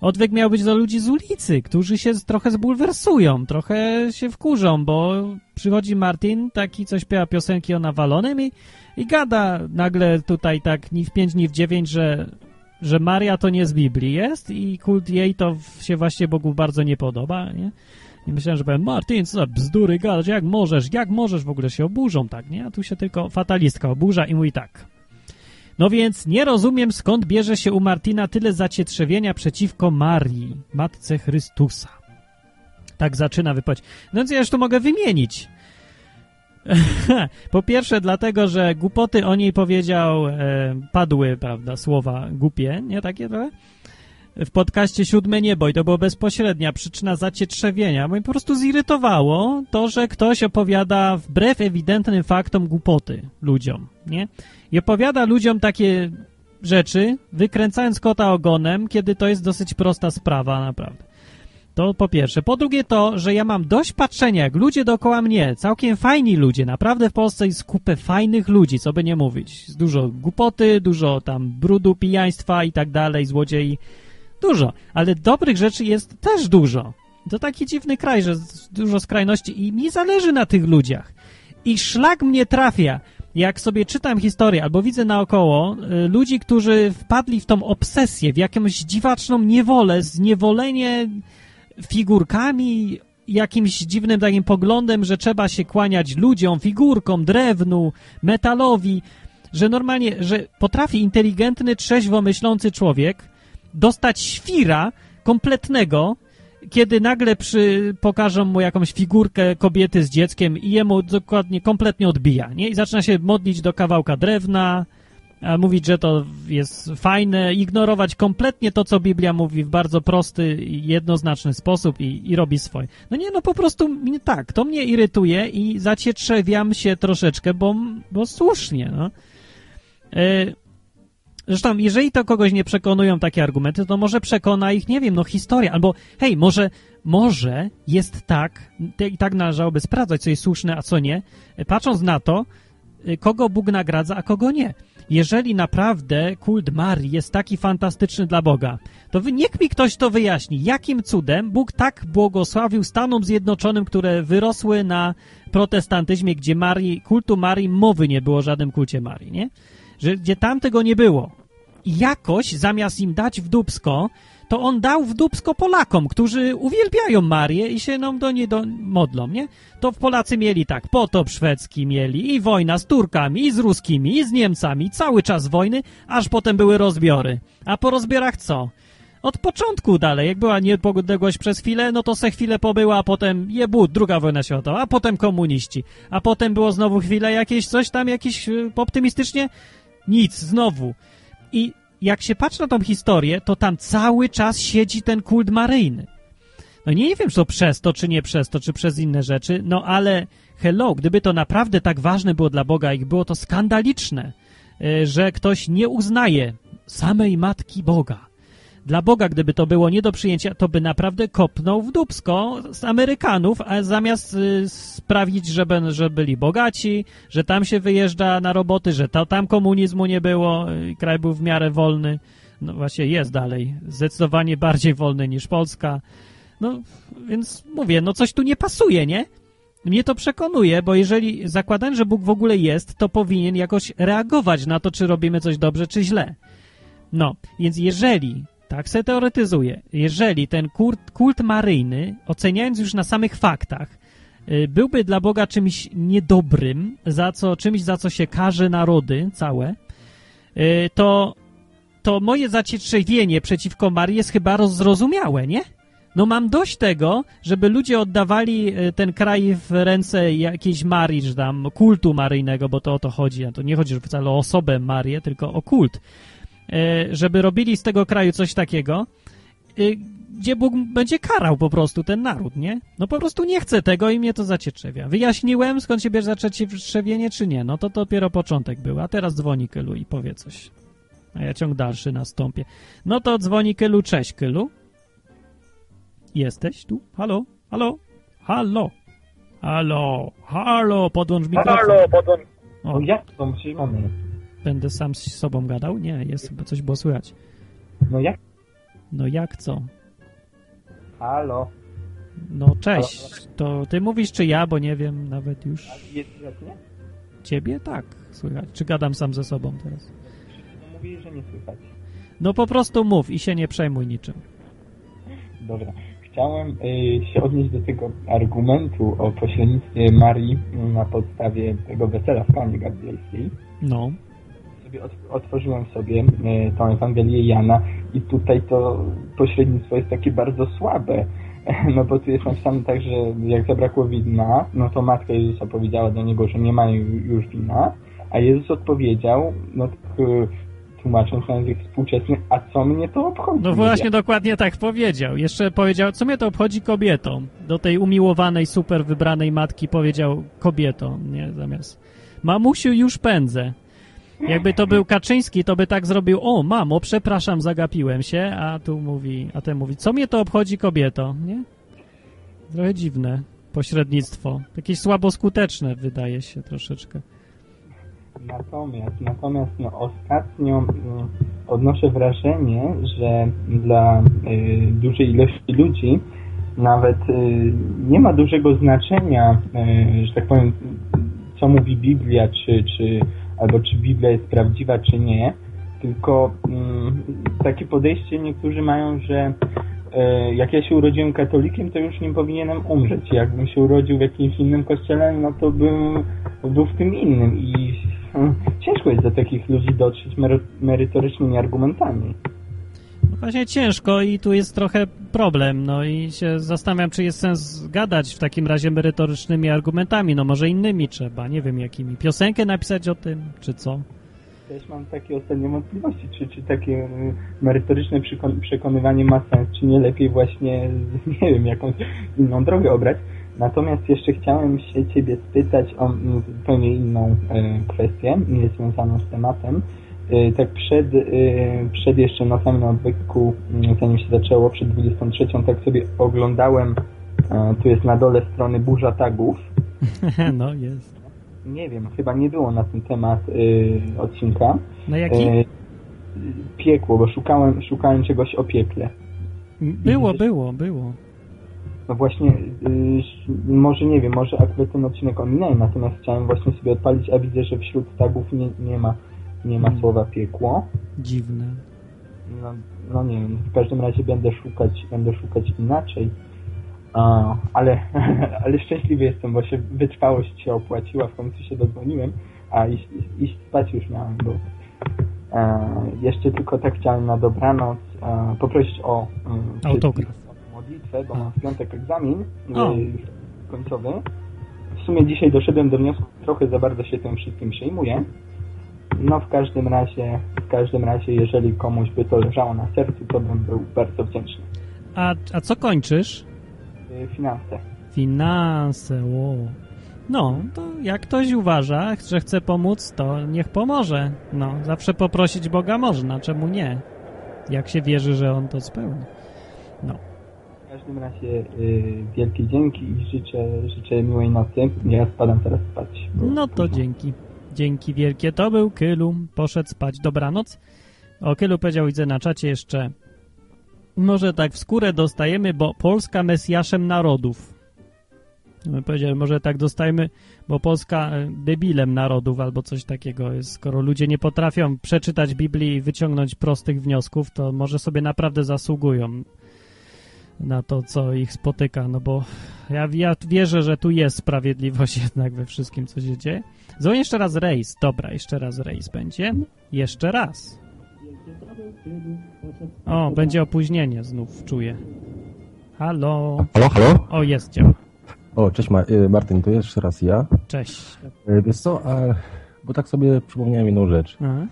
Odwyk miał być do ludzi z ulicy, którzy się trochę zbulwersują, trochę się wkurzą, bo przychodzi Martin, taki coś śpiewa piosenki o nawalonym i, i gada nagle tutaj tak ni w pięć, ni w dziewięć, że że Maria to nie z Biblii jest i kult jej to się właśnie Bogu bardzo nie podoba, nie? I myślałem, że powiem, Martin, co za bzdury gadać, jak możesz, jak możesz, w ogóle się oburzą, tak, nie? A tu się tylko fatalistka oburza i mówi tak. No więc nie rozumiem, skąd bierze się u Martina tyle zacietrzewienia przeciwko Marii, Matce Chrystusa. Tak zaczyna wypowiedź. No więc ja już tu mogę wymienić. [laughs] po pierwsze dlatego, że głupoty o niej powiedział, e, padły, prawda, słowa głupie, nie takie trochę? W podcaście Siódme Niebo i to była bezpośrednia przyczyna zacietrzewienia. Mnie po prostu zirytowało to, że ktoś opowiada wbrew ewidentnym faktom głupoty ludziom, nie? I opowiada ludziom takie rzeczy, wykręcając kota ogonem, kiedy to jest dosyć prosta sprawa, naprawdę. To po pierwsze. Po drugie to, że ja mam dość patrzenia, jak ludzie dookoła mnie, całkiem fajni ludzie, naprawdę w Polsce jest kupę fajnych ludzi, co by nie mówić. Dużo głupoty, dużo tam brudu, pijaństwa i tak dalej, złodziei. Dużo. Ale dobrych rzeczy jest też dużo. To taki dziwny kraj, że dużo skrajności i mi zależy na tych ludziach. I szlak mnie trafia, jak sobie czytam historię albo widzę naokoło y, ludzi, którzy wpadli w tą obsesję, w jakąś dziwaczną niewolę, zniewolenie figurkami, jakimś dziwnym takim poglądem, że trzeba się kłaniać ludziom, figurkom, drewnu, metalowi, że normalnie, że potrafi inteligentny, trzeźwo myślący człowiek dostać świra kompletnego, kiedy nagle przy, pokażą mu jakąś figurkę kobiety z dzieckiem i jemu dokładnie kompletnie odbija, nie? I zaczyna się modlić do kawałka drewna, mówić, że to jest fajne, ignorować kompletnie to, co Biblia mówi w bardzo prosty i jednoznaczny sposób i, i robi swoje. No nie, no po prostu tak, to mnie irytuje i zacietrzewiam się troszeczkę, bo, bo słusznie, no. E, zresztą, jeżeli to kogoś nie przekonują takie argumenty, to może przekona ich, nie wiem, no historia, albo hej, może, może jest tak, i tak należałoby sprawdzać, co jest słuszne, a co nie, patrząc na to, e, kogo Bóg nagradza, a kogo nie jeżeli naprawdę kult Marii jest taki fantastyczny dla Boga, to niech mi ktoś to wyjaśni. Jakim cudem Bóg tak błogosławił Stanom Zjednoczonym, które wyrosły na protestantyzmie, gdzie Marii, kultu Marii mowy nie było, żadnym kulcie Marii, nie? Że, gdzie tam tego nie było. I jakoś, zamiast im dać w dubsko, to on dał w dubsko Polakom, którzy uwielbiają Marię i się no, do niej do, modlą, nie? To Polacy mieli tak, potop szwedzki mieli i wojna z Turkami, i z Ruskimi, i z Niemcami, cały czas wojny, aż potem były rozbiory. A po rozbiorach co? Od początku dalej, jak była niepodległość przez chwilę, no to se chwilę pobyła, a potem jebut, druga wojna światowa, a potem komuniści, a potem było znowu chwilę jakieś coś tam, jakieś y, optymistycznie? Nic, znowu. I jak się patrzy na tą historię, to tam cały czas siedzi ten kult maryjny. No nie wiem, czy to przez to, czy nie przez to, czy przez inne rzeczy, no ale hello, gdyby to naprawdę tak ważne było dla Boga i było to skandaliczne, y, że ktoś nie uznaje samej Matki Boga, dla Boga, gdyby to było nie do przyjęcia, to by naprawdę kopnął w dubsko z Amerykanów, a zamiast y, sprawić, że, ben, że byli bogaci, że tam się wyjeżdża na roboty, że to, tam komunizmu nie było, y, kraj był w miarę wolny. No właśnie jest dalej, zdecydowanie bardziej wolny niż Polska. No, więc mówię, no coś tu nie pasuje, nie? Mnie to przekonuje, bo jeżeli zakładam, że Bóg w ogóle jest, to powinien jakoś reagować na to, czy robimy coś dobrze, czy źle. No, więc jeżeli tak se teoretyzuje. Jeżeli ten kult, kult maryjny, oceniając już na samych faktach, y, byłby dla Boga czymś niedobrym, za co, czymś, za co się każe narody całe, y, to, to moje zacietrzewienie przeciwko Marii jest chyba zrozumiałe, nie? No mam dość tego, żeby ludzie oddawali e, ten kraj w ręce jakiejś Marii, czy tam kultu maryjnego, bo to o to chodzi. To nie chodzi wcale o osobę Marię, tylko o kult. E, żeby robili z tego kraju coś takiego, e, gdzie Bóg będzie karał po prostu ten naród, nie? No po prostu nie chcę tego i mnie to zacieczewia. Wyjaśniłem, skąd się bierze zacietrzewienie, czy nie. No to dopiero początek był, a teraz dzwoni Kylu i powie coś. A ja ciąg dalszy nastąpię. No to dzwoni Kylu, cześć Kylu. Jesteś tu? Halo? Halo? Halo? Halo? Halo? Podłącz mikrofon. Halo, podłącz... O, jak to mamy? Będę sam z sobą gadał? Nie, jest coś było słychać. No jak? No jak co? Halo? No cześć. To ty mówisz czy ja, bo nie wiem nawet już. Jest jak nie? Ciebie? Tak, słychać. Czy gadam sam ze sobą teraz? No mówili, że nie słychać. No po prostu mów i się nie przejmuj niczym. Dobra. Chciałem y, się odnieść do tego argumentu o pośrednictwie Marii na podstawie tego wesela w Kanie Gabrielskiej. No. Sobie otworzyłem sobie y, tą Ewangelię Jana i tutaj to pośrednictwo jest takie bardzo słabe. [laughs] No bo tu jest napisane tak, że jak zabrakło wina, no to matka Jezusa powiedziała do niego, że nie mają już wina, a Jezus odpowiedział, no tak, tłumacząc na język współczesny, a co mnie to obchodzi? No właśnie, dokładnie tak powiedział. Jeszcze powiedział, co mnie to obchodzi kobietą. Do tej umiłowanej, super wybranej matki powiedział kobieto, nie, zamiast mamusiu już pędzę. Jakby to był Kaczyński, to by tak zrobił, o mamo, przepraszam, zagapiłem się, a tu mówi, a ten mówi, co mnie to obchodzi kobieto, nie? Trochę dziwne pośrednictwo. Jakieś słabo skuteczne wydaje się troszeczkę. Natomiast, natomiast no, ostatnio no, odnoszę wrażenie, że dla y, dużej ilości ludzi nawet y, nie ma dużego znaczenia, y, że tak powiem, co mówi Biblia, czy, czy, albo czy Biblia jest prawdziwa, czy nie, tylko mm, takie podejście niektórzy mają, że jak ja się urodziłem katolikiem, to już nie powinienem umrzeć. Jakbym się urodził w jakimś innym kościele, no to bym był w tym innym i ciężko jest do takich ludzi dotrzeć merytorycznymi argumentami. Właśnie ciężko i tu jest trochę problem, no i się zastanawiam, czy jest sens gadać w takim razie merytorycznymi argumentami, no może innymi trzeba, nie wiem jakimi. Piosenkę napisać o tym, czy co? Też mam takie ostatnie wątpliwości, czy, czy takie y, merytoryczne przekonywanie ma sens, czy nie lepiej właśnie, [laughs] nie wiem, jakąś inną drogę obrać. Natomiast jeszcze chciałem się Ciebie spytać o mm, zupełnie inną e, kwestię, związaną z tematem. E, tak przed, e, przed jeszcze na odwyku, mm, zanim się zaczęło, przed 23, tak sobie oglądałem, tu jest na dole strony burza tagów. [laughs] No, jest. Nie wiem, chyba nie było na ten temat odcinka. Na jaki? Piekło, bo szukałem, szukałem czegoś o piekle. Było, było, było. No właśnie, może nie wiem, może akurat ten odcinek ominąłem, natomiast chciałem właśnie sobie odpalić, a widzę, że wśród tagów nie, nie ma, nie ma hmm. słowa piekło. Dziwne. No, no nie wiem, w każdym razie będę szukać, będę szukać inaczej. A, ale, [laughs] ale szczęśliwy jestem, bo się wytrwałość się opłaciła, w końcu się dodzwoniłem, a iść, iść spać już miałem, bo e, jeszcze tylko tak chciałem na dobranoc e, poprosić o um, autograf modlitwę, bo mam w piątek egzamin końcowy. W sumie dzisiaj doszedłem do wniosku, trochę za bardzo się tym wszystkim przejmuję. No w każdym razie, w każdym razie, jeżeli komuś by to leżało na sercu, to bym był bardzo wdzięczny. A, a co kończysz? Y, finanse. Finanse, wow. No, to jak ktoś uważa, że chce pomóc, to niech pomoże. No, zawsze poprosić Boga można, czemu nie? Jak się wierzy, że On to spełni. No każdym razie y, wielkie dzięki i życzę, życzę miłej nocy. Ja spadam teraz spać. No to dzięki. Dzięki wielkie. To był Kylu. Poszedł spać. Dobranoc. O Kylu powiedział, widzę na czacie jeszcze może tak w skórę dostajemy, bo Polska Mesjaszem narodów. My powiedzieli, może tak dostajemy, bo Polska e, debilem narodów albo coś takiego jest. Skoro ludzie nie potrafią przeczytać Biblii i wyciągnąć prostych wniosków, to może sobie naprawdę zasługują na to, co ich spotyka, no bo ja, ja wierzę, że tu jest sprawiedliwość [laughs] jednak we wszystkim, co się dzieje. Dzwonię jeszcze raz rejs. Dobra, jeszcze raz rejs będzie. Jeszcze raz. O, będzie opóźnienie znów, czuję. Halo. Halo, halo? O, jest działa. O, cześć y, Martin, to jeszcze raz ja. Cześć. Y, wiesz co, a, bo tak sobie przypomniałem jedną rzecz. Aha.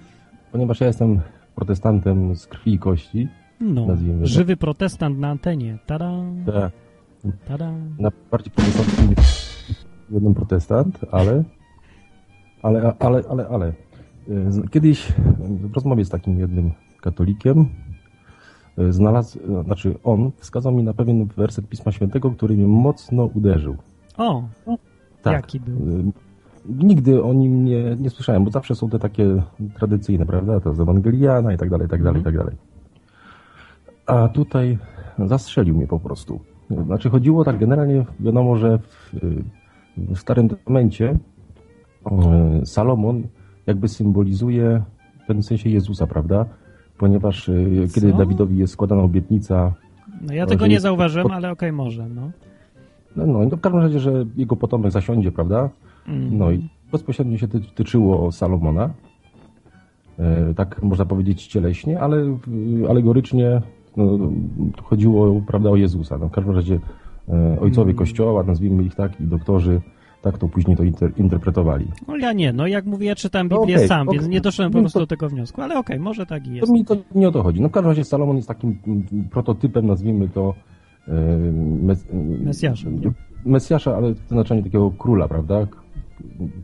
Ponieważ ja jestem protestantem z krwi i kości, No, żywy protestant na antenie. Tada, Tak, tada. na bardziej protestantem niż jeden protestant, ale, ale, ale, ale, ale. Kiedyś w rozmowie z takim jednym katolikiem y, znalazł, znaczy on wskazał mi na pewien werset Pisma Świętego, który mnie mocno uderzył. O, Tak. jaki był? Y, Nigdy o nim nie, nie słyszałem, bo zawsze są te takie tradycyjne, prawda? To z Ewangeliana i tak dalej, i tak dalej, i tak dalej. A tutaj zastrzelił mnie po prostu. Znaczy chodziło tak generalnie, wiadomo, że w, w Starym Testamencie y, Salomon jakby symbolizuje w pewnym sensie Jezusa, prawda? Ponieważ kiedy Co? Dawidowi jest składana obietnica No ja tego nie zauważyłem, ale okej, może, no. No, no, no w każdym razie, że jego potomek zasiądzie, prawda? Mm. No i bezpośrednio się ty, tyczyło Salomona. E, tak można powiedzieć cieleśnie, ale alegorycznie no, chodziło prawda, o Jezusa. No, w każdym razie e, ojcowie Mm. kościoła, nazwijmy ich tak, i doktorzy tak to później to inter, interpretowali. No ja nie, no jak mówię, ja czytałem No Biblię okej, sam, okej. więc nie doszedłem po No prostu to- do tego wniosku, ale okej, może tak i To jest. mi to nie o to chodzi. No w każdym razie Salomon jest takim mm, prototypem, nazwijmy to e, mes, Mesjasza, nie? Mesjasza, ale w znaczeniu takiego króla, prawda?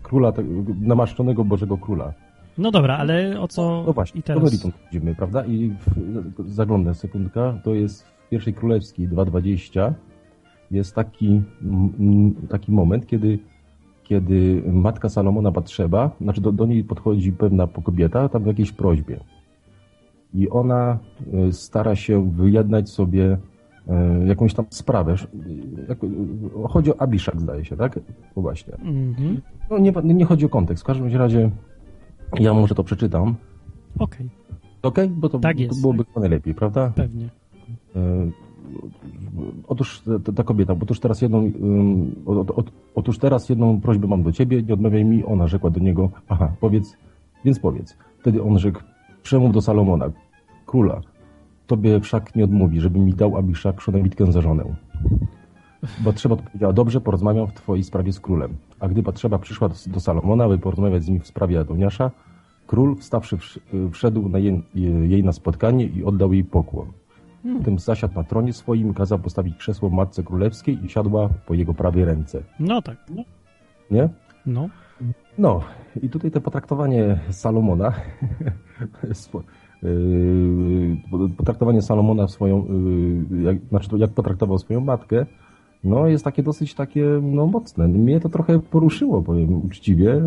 Króla, namaszczonego Bożego Króla. No dobra, ale o co No właśnie, i do teraz? meritum chodzimy, prawda? I w, zaglądnę sekundka, to jest w pierwszej królewskiej 2.20 jest taki, mm, taki moment, kiedy, kiedy matka Salomona Batrzeba, znaczy do, do niej podchodzi pewna kobieta, tam w jakiejś prośbie. I ona y, stara się wyjednać sobie y, jakąś tam sprawę. Chodzi o Abiszak, zdaje się, tak? No właśnie. Mhm. No nie, nie chodzi o kontekst. W każdym razie ja może to przeczytam. Okej, Okej? Bo to, Tak to jest. byłoby chyba najlepiej, prawda? pewnie. E, Otóż ta, ta kobieta, bo otóż teraz jedną, otóż teraz jedną prośbę mam do ciebie, nie odmawiaj mi, ona rzekła do niego, aha, powiedz, więc powiedz. Wtedy on rzekł, przemów do Salomona, króla, tobie wszak nie odmówi, żeby mi dał Abiszak szonebitkę za żonę. Batrzeba odpowiedziała, dobrze, porozmawiam w twojej sprawie z królem. A gdy Batrzeba przyszła do, do Salomona, aby porozmawiać z nim w sprawie Adoniasza, król, wstawszy, wsz- wszedł na jej, jej na spotkanie i oddał jej pokłon. Potem zasiadł na tronie swoim, kazał postawić krzesło matce królewskiej i siadła po jego prawej ręce. No tak, Nie? no. No, i tutaj to potraktowanie Salomona, [laughs] swo- yy, potraktowanie Salomona w swoją, yy, jak, znaczy jak potraktował swoją matkę, no jest takie dosyć takie, no mocne. Mnie to trochę poruszyło, powiem uczciwie.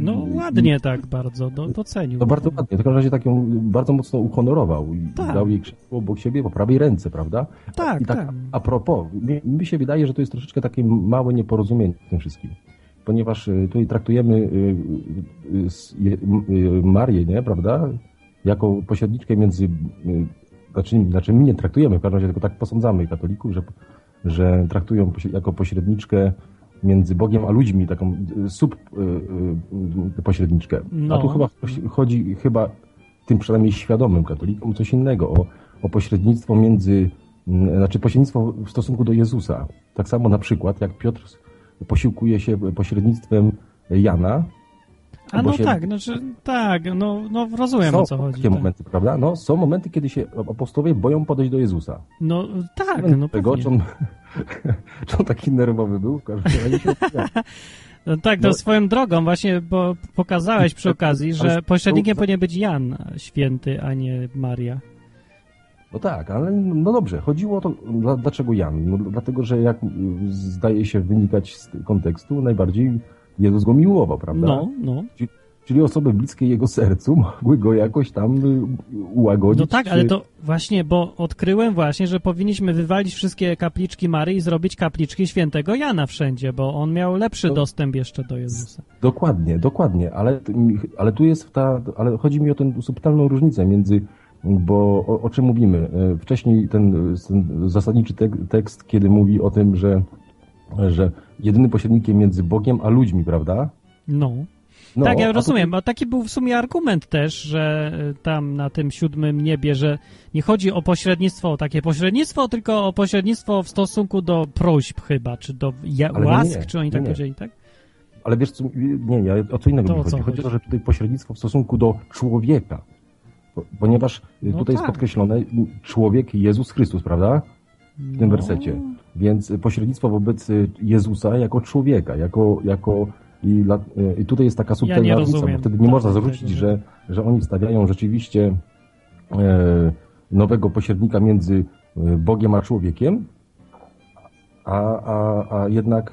No ładnie tak bardzo, do, docenił. No bardzo ładnie, w każdym razie tak ją bardzo mocno uhonorował i Tak. dał jej krzesło obok siebie po prawej ręce, prawda? Tak, I tak, tak. A propos, mi, mi się wydaje, że to jest troszeczkę takie małe nieporozumienie w tym wszystkim. Ponieważ y, tutaj traktujemy y, y, Marię, nie, prawda? Jako pośredniczkę między. Znaczy, znaczy my nie traktujemy, w każdym razie tylko tak posądzamy katolików, że, że traktują jako pośredniczkę między Bogiem a ludźmi, taką y, sub y, y, pośredniczkę. No. A tu chyba chodzi chyba tym przynajmniej świadomym katolikom coś innego, o, o pośrednictwo między, znaczy pośrednictwo w stosunku do Jezusa. Tak samo na przykład jak Piotr posiłkuje się pośrednictwem Jana. A no się- tak, znaczy, tak, no, no rozumiem są o co chodzi. takie Tak. momenty, prawda? No, są momenty, kiedy się apostołowie boją podejść do Jezusa. No tak, no Tego, pewnie. czy on, [laughs] czy on taki nerwowy był? W każdym razie się [laughs] No tak, to No. swoją drogą właśnie, bo pokazałeś przy okazji, że pośrednikiem powinien być Jan święty, a nie Maria. No tak, ale no dobrze, chodziło o to, dla- dlaczego Jan? No, dlatego, że jak y, zdaje się wynikać z kontekstu, najbardziej Jezus go miłował, prawda? No, no. Czyli osoby bliskie jego sercu [laughs] mogły go jakoś tam y, ułagodzić. No tak, czy- ale to właśnie, bo odkryłem właśnie, że powinniśmy wywalić wszystkie kapliczki Maryi i zrobić kapliczki świętego Jana wszędzie, bo on miał lepszy No. dostęp jeszcze do Jezusa. Dokładnie, dokładnie, ale, ale tu jest ta, ale chodzi mi o tę subtelną różnicę między, bo o, o czym mówimy? E, Wcześniej ten, ten zasadniczy tek, tekst, kiedy mówi o tym, że, że jedynym pośrednikiem między Bogiem a ludźmi, prawda? No. No, tak, ja rozumiem, bo taki był w sumie argument też, że y, tam na tym siódmym niebie, że nie chodzi o pośrednictwo, o takie pośrednictwo, tylko o pośrednictwo w stosunku do prośb chyba, czy do ja, łask, nie, czy oni tak nie, powiedzieli, tak? Ale wiesz co, nie, nie, o co innego to mi chodzi. Chodzi o to, że tutaj pośrednictwo w stosunku do człowieka, ponieważ no tutaj tak. jest podkreślone człowiek Jezus Chrystus, prawda? W tym no. wersecie. Więc pośrednictwo wobec Jezusa jako człowieka, jako, jako i, dla, i tutaj jest taka subtelna ja różnica, bo wtedy nie tak, można zarzucić, że, że oni stawiają rzeczywiście e, nowego pośrednika między e, Bogiem a człowiekiem, a, a, a jednak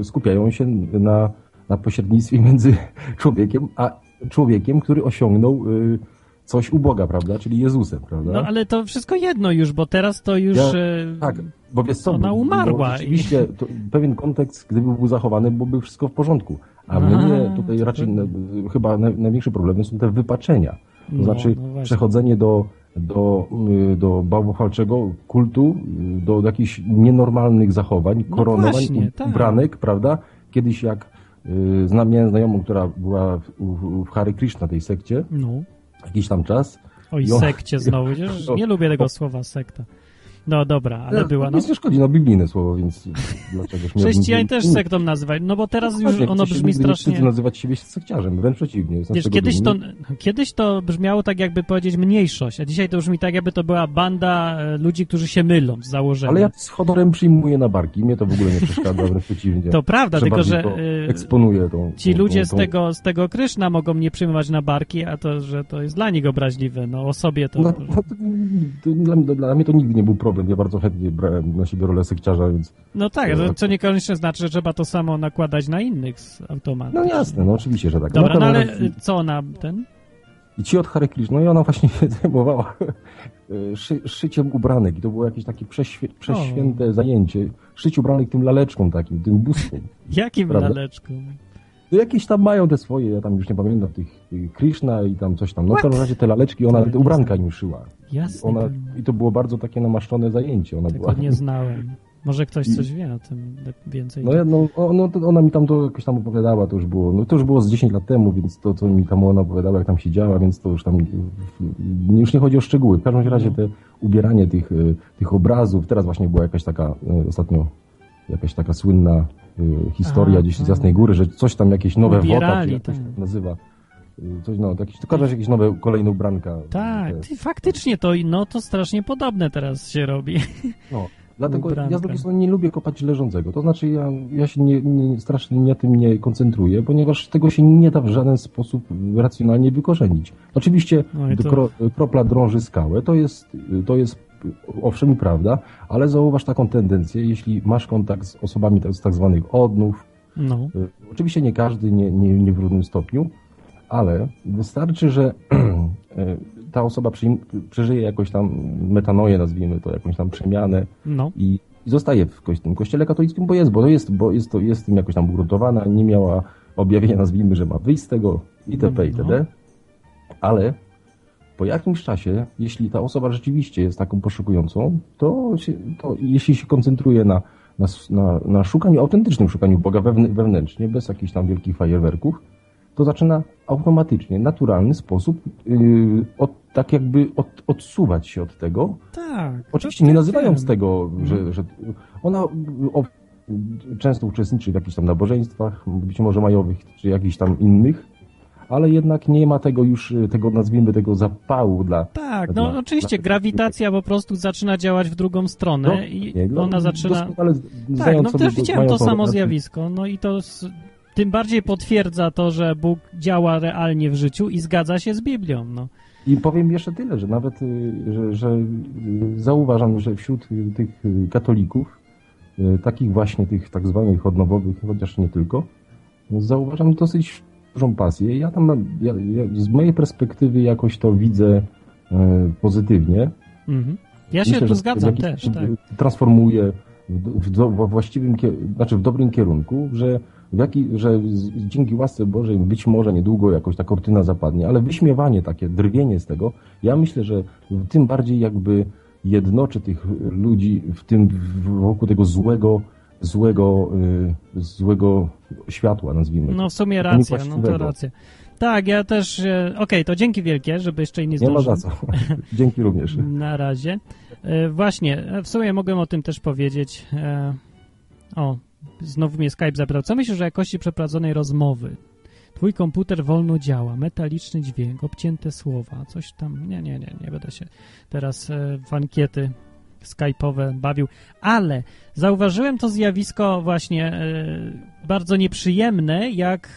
e, skupiają się na, na pośrednictwie między [laughs] człowiekiem a człowiekiem, który osiągnął e, coś u Boga, prawda? Czyli Jezusem, prawda? No ale to wszystko jedno już, bo teraz to już... Ja, tak, bo wiesz co, ona umarła. Bo rzeczywiście pewien kontekst, gdyby był zachowany, byłoby wszystko w porządku. A mnie tutaj raczej chyba największy problem są te wypaczenia. To no, znaczy no przechodzenie do, do, y, do bałwochwalczego kultu, y, do jakichś nienormalnych zachowań, no koronowań, właśnie, tak. prawda? Kiedyś jak y, znam, miałem znajomą, która była w, w, w Hare Krishna, tej sekcie, no. Jakiś tam czas. Oj, sekcie znowu, nie lubię tego słowa sekta. No dobra, ale no, była. No. Nic nie szkodzi, no biblijne słowo, więc dlaczego Chrześcijanie też sektą nazywają, no bo teraz no, już ono brzmi strasznie... Nie nazywać siebie sekciarzem, wręcz przeciwnie. Wiesz, kiedyś to, kiedyś to brzmiało tak jakby powiedzieć mniejszość, a dzisiaj to brzmi tak jakby to była banda e, ludzi, którzy się mylą z założenia. Ale ja z hodorem przyjmuję na barki, mnie to w ogóle nie przeszkadza, wręcz przeciwnie. To prawda, tylko że e, eksponuję tą, ci tą, ludzie tą, tą... z tego, z tego Kryszna mogą mnie przyjmować na barki, a to, że to jest dla nich obraźliwe, no o sobie to... No, no, to, to dla, dla mnie to nigdy nie był problem, ja bardzo chętnie brałem na siebie rolę sekciarza, więc... No tak, to, co niekoniecznie znaczy, że trzeba to samo nakładać na innych z automatu. No jasne, no oczywiście, że tak. Dobra, no, no ale co ona ten... I ci od Hare Krishna, no i ona właśnie [laughs] zajmowała szy, szyciem ubranek i to było jakieś takie prześwie, prześwięte o. zajęcie. Szyć ubranek tym laleczką takim, tym buskiem. [laughs] Jakim prawda? laleczką? No jakieś tam mają te swoje, ja tam już nie pamiętam, tych, tych Krishna i tam coś tam. No w każdym razie te laleczki, ona te ubranka im szyła. Jasne. Ona, I to było bardzo takie namaszczone zajęcie. Ona Tego była... nie znałem. Może ktoś coś wie o tym więcej. No, no, no ona mi tam to jakoś tam opowiadała, to już było, no to już było z 10 lat temu, więc to, co mi tam ona opowiadała, jak tam siedziała, więc to już tam, już nie chodzi o szczegóły. W każdym razie no. te ubieranie tych, e, tych obrazów, teraz właśnie była jakaś taka, e, ostatnio jakaś taka słynna y, historia Aha, gdzieś z Jasnej Góry, że coś tam, jakieś nowe wota, czy jak tak. nazywa. Coś, no, jakieś, to jakieś nowe, kolejne ubranka. Tak, ty, faktycznie to, no, to strasznie podobne teraz się robi. No, dlatego ubranka. ja z drugiej strony nie lubię kopać leżącego. To znaczy ja, ja się nie, nie, strasznie na tym nie koncentruję, ponieważ tego się nie da w żaden sposób racjonalnie wykorzenić. Oczywiście no to... kro, kropla drąży skałę, to jest, to jest owszem, prawda, ale zauważ taką tendencję, jeśli masz kontakt z osobami z tak zwanych odnów, no. Y, oczywiście nie każdy, nie, nie, nie w równym stopniu, ale wystarczy, że y, [clears throat] ta osoba przeżyje jakąś tam metanoję, nazwijmy to, jakąś tam przemianę no. i, i zostaje w tym kościele katolickim, bo jest, bo jest, bo jest, to, jest tym jakoś tam ugruntowana, nie miała objawienia, nazwijmy, że ma wyjść z tego itp. itd. No. Ale po jakimś czasie, jeśli ta osoba rzeczywiście jest taką poszukującą, to, się, to jeśli się koncentruje na, na, na, na szukaniu, autentycznym szukaniu Boga wewnętrznie, bez jakichś tam wielkich fajerwerków, to zaczyna automatycznie, naturalny sposób yy, od, tak jakby od, odsuwać się od tego. Tak. Oczywiście nie nazywając tego, że, że ona o, często uczestniczy w jakichś tam nabożeństwach, być może majowych, czy jakichś tam innych, ale jednak nie ma tego już, y, tego nazwijmy, tego zapału dla... Tak, dla, no oczywiście, dla... grawitacja po prostu zaczyna działać w drugą stronę no, i nie, no, ona zaczyna... Tak, no też widziałem to samo zjawisko, no i to. Tym bardziej potwierdza to, że Bóg działa realnie w życiu i zgadza się z Biblią, no. I powiem jeszcze tyle, że nawet, y, że, że y, zauważam, że wśród tych katolików, takich właśnie tych tak zwanych odnowowych, chociaż nie tylko, zauważam dosyć dużą pasję. Ja tam, ja, ja z mojej perspektywy jakoś to widzę e, pozytywnie. Mhm. Ja się Myślę, tu zgadzam też, tak. Transformuje w, do, w, właściwym, znaczy w dobrym kierunku, że, jaki, że dzięki łasce Bożej być może niedługo jakoś ta kortyna zapadnie, ale wyśmiewanie takie, drwienie z tego, ja myślę, że tym bardziej jakby jednoczy tych ludzi w tym wokół tego złego złego, y, złego światła, nazwijmy. No w sumie racja, no to racja. Tak, ja też. E, okej, okay, to dzięki wielkie, żeby jeszcze inni zdążyli. Nie ma za co. [laughs] Dzięki również. [laughs] Na razie. E, właśnie, w sumie mogłem o tym też powiedzieć. E, o, znowu mnie Skype zapytał. Co myślisz o jakości przeprowadzonej rozmowy? Twój komputer wolno działa, metaliczny dźwięk, obcięte słowa, coś tam. Nie, nie, nie, nie będę się teraz w ankiety skype'owe bawił, ale zauważyłem to zjawisko właśnie bardzo nieprzyjemne, jak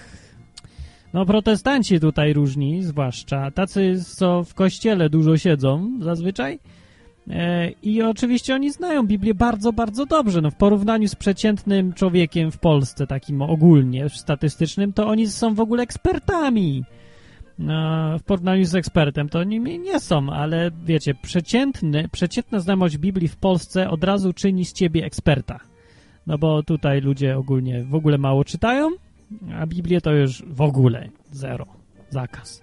no protestanci tutaj różni, zwłaszcza tacy, co w kościele dużo siedzą zazwyczaj. E, I oczywiście oni znają Biblię bardzo, bardzo dobrze. No, w porównaniu z przeciętnym człowiekiem w Polsce, takim ogólnie statystycznym, to oni są w ogóle ekspertami. No, w porównaniu z ekspertem to oni nie są, ale wiecie, przeciętny, przeciętna znajomość Biblii w Polsce od razu czyni z ciebie eksperta. No bo tutaj ludzie ogólnie w ogóle mało czytają, a Biblię to już w ogóle zero. Zakaz.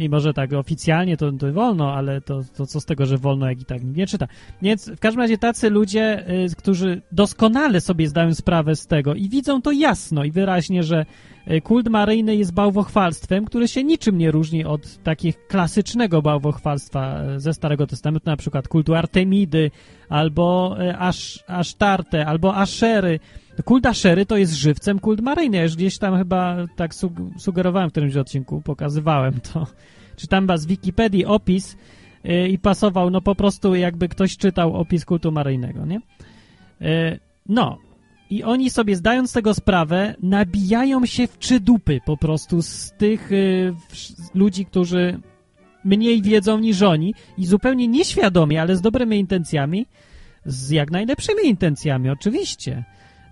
Mimo, że tak oficjalnie to, to wolno, ale to, to co z tego, że wolno, jak i tak nikt nie czyta. Więc w każdym razie tacy ludzie, y, którzy doskonale sobie zdają sprawę z tego i widzą to jasno i wyraźnie, że y, kult maryjny jest bałwochwalstwem, które się niczym nie różni od takich klasycznego bałwochwalstwa y, ze Starego Testamentu, na przykład kultu Artemidy, albo Asz, Asztarte, albo Aszery, Kult Aszery to jest żywcem kult maryjny. Ja już gdzieś tam chyba tak sugerowałem w którymś odcinku, pokazywałem to. [laughs] Czytam was z Wikipedii opis yy, i pasował, no po prostu jakby ktoś czytał opis kultu maryjnego, nie? Yy, no, i oni sobie zdając tego sprawę, nabijają się w trzy dupy po prostu z tych yy, ludzi, którzy mniej wiedzą niż oni i zupełnie nieświadomie, ale z dobrymi intencjami, z jak najlepszymi intencjami, oczywiście.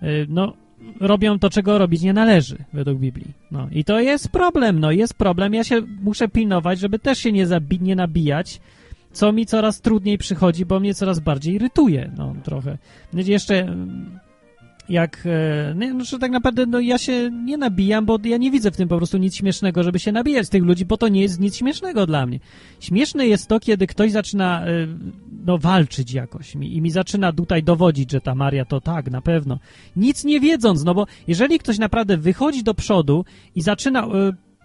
Y, no, robią to, czego robić nie należy, według Biblii. No i to jest problem, no jest problem. Ja się muszę pilnować, żeby też się nie, zabi nie nabijać, co mi coraz trudniej przychodzi, bo mnie coraz bardziej irytuje, no trochę. Jeszcze jak, e, no, że tak naprawdę no, ja się nie nabijam, bo ja nie widzę w tym po prostu nic śmiesznego, żeby się nabijać tych ludzi, bo to nie jest nic śmiesznego dla mnie. Śmieszne jest to, kiedy ktoś zaczyna e, no, walczyć jakoś mi, i mi zaczyna tutaj dowodzić, że ta Maria to tak, na pewno. Nic nie wiedząc, no bo jeżeli ktoś naprawdę wychodzi do przodu i zaczyna y,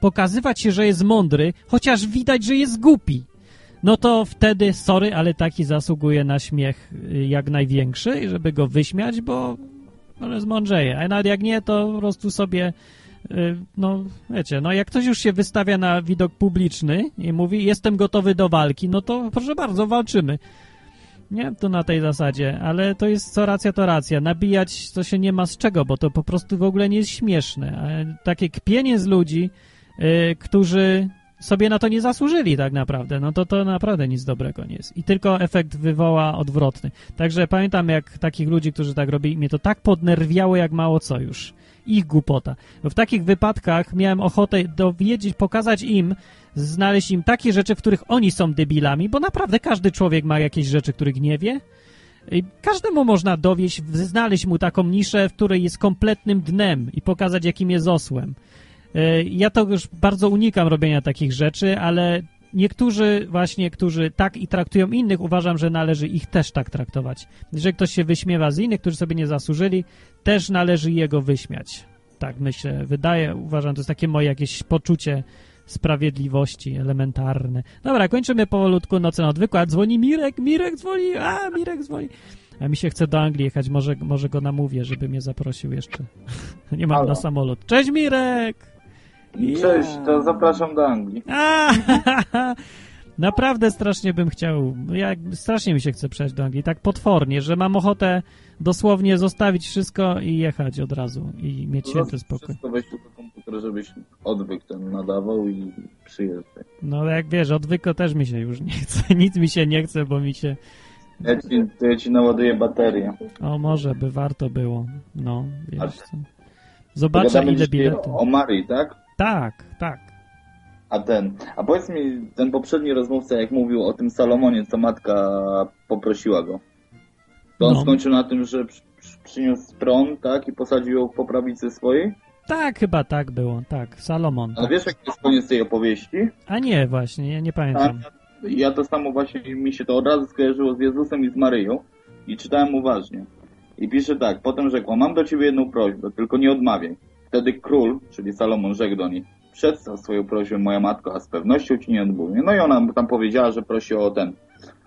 pokazywać się, że jest mądry, chociaż widać, że jest głupi, no to wtedy, sorry, ale taki zasługuje na śmiech jak największy, żeby go wyśmiać, bo ale zmądrzeje. A nawet jak nie, to po prostu sobie y, no, wiecie, no jak ktoś już się wystawia na widok publiczny i mówi, jestem gotowy do walki, no to proszę bardzo, walczymy. Nie, to na tej zasadzie, ale to jest co racja, to racja. Nabijać to się nie ma z czego, bo to po prostu w ogóle nie jest śmieszne. takie kpienie z ludzi, yy, którzy sobie na to nie zasłużyli tak naprawdę, no to to naprawdę nic dobrego nie jest. I tylko efekt wywoła odwrotny. Także pamiętam jak takich ludzi, którzy tak robili, mnie to tak podnerwiało jak mało co już. Ich głupota. Bo w takich wypadkach miałem ochotę dowiedzieć, pokazać im, znaleźć im takie rzeczy, w których oni są debilami, bo naprawdę każdy człowiek ma jakieś rzeczy, których nie wie. I każdemu można dowieść, znaleźć mu taką niszę, w której jest kompletnym dnem i pokazać, jakim jest osłem. E, ja to już bardzo unikam robienia takich rzeczy, ale niektórzy właśnie, którzy tak i traktują innych, uważam, że należy ich też tak traktować. Jeżeli ktoś się wyśmiewa z innych, którzy sobie nie zasłużyli, też należy jego wyśmiać. Tak myślę, wydaje, uważam, to jest takie moje jakieś poczucie sprawiedliwości elementarne. Dobra, kończymy powolutku noce na odwyku, a dzwoni Mirek, Mirek dzwoni, a Mirek dzwoni. A mi się chce do Anglii jechać, może, może go namówię, żeby mnie zaprosił jeszcze. [laughs] nie mam Halo. na samolot. Cześć Mirek! Cześć, to zapraszam do Anglii. A, [laughs] naprawdę strasznie bym chciał, ja, strasznie mi się chce przejść do Anglii, tak potwornie, że mam ochotę dosłownie zostawić wszystko i jechać od razu i mieć święty spokój. Wszystko weź tu do komputera, żebyś odwyk ten nadawał i przyjeżdżaj. No jak wiesz, odwyko też mi się już nie chce, [laughs] nic mi się nie chce, bo mi się... Ja ci, to ja ci naładuję baterię. O, może by warto było, no, wiesz co. Zobaczę ile biletów. O Marii, tak? Tak, tak. A ten, a powiedz mi, ten poprzedni rozmówca, jak mówił o tym Salomonie, co matka poprosiła go, to on no. skończył na tym, że przyniósł tron, tak, i posadził ją po prawicy swojej? Tak, chyba tak było, tak, Salomon. A tak. wiesz, jaki jest koniec tej opowieści? A nie, właśnie, nie, nie pamiętam. A, ja to samo właśnie, mi się to od razu skojarzyło z Jezusem i z Maryją i czytałem uważnie. I I pisze tak, potem rzekła, mam do ciebie jedną prośbę, tylko nie odmawiaj. Wtedy król, czyli Salomon rzekł do niej, przedstaw swoją prośbę, moja matko, a z pewnością ci nie odmówię. No i ona tam powiedziała, że prosi o ten,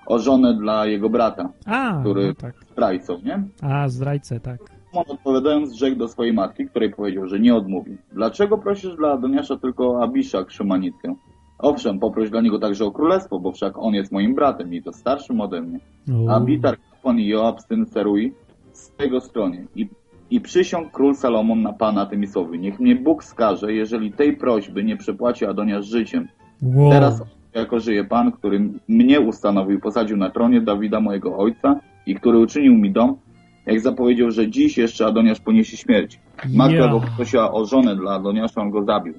o żonę dla jego brata, a, który no tak. zdrajcą, nie? A, zdrajcę, tak. On odpowiadając rzekł do swojej matki, której powiedział, że nie odmówi. Dlaczego prosisz dla Adoniasza tylko Abiszak, szymanitkę? Owszem, poproś dla niego także o królestwo, bo wszak on jest moim bratem i to starszym ode mnie. O. A Bitar, kapłan i Joab, syn Serui, z jego stronie. I, I przysiągł król Salomon na pana tymi słowy. Niech mnie Bóg skaże, jeżeli tej prośby nie przepłaci Adoniasz życiem. Wow. Teraz jako żyje Pan, który mnie ustanowił, posadził na tronie Dawida mojego ojca i który uczynił mi dom, jak zapowiedział, że dziś jeszcze Adoniasz poniesie śmierć. Matka Ja. go prosiła o żonę dla Adoniasza, on go zabił.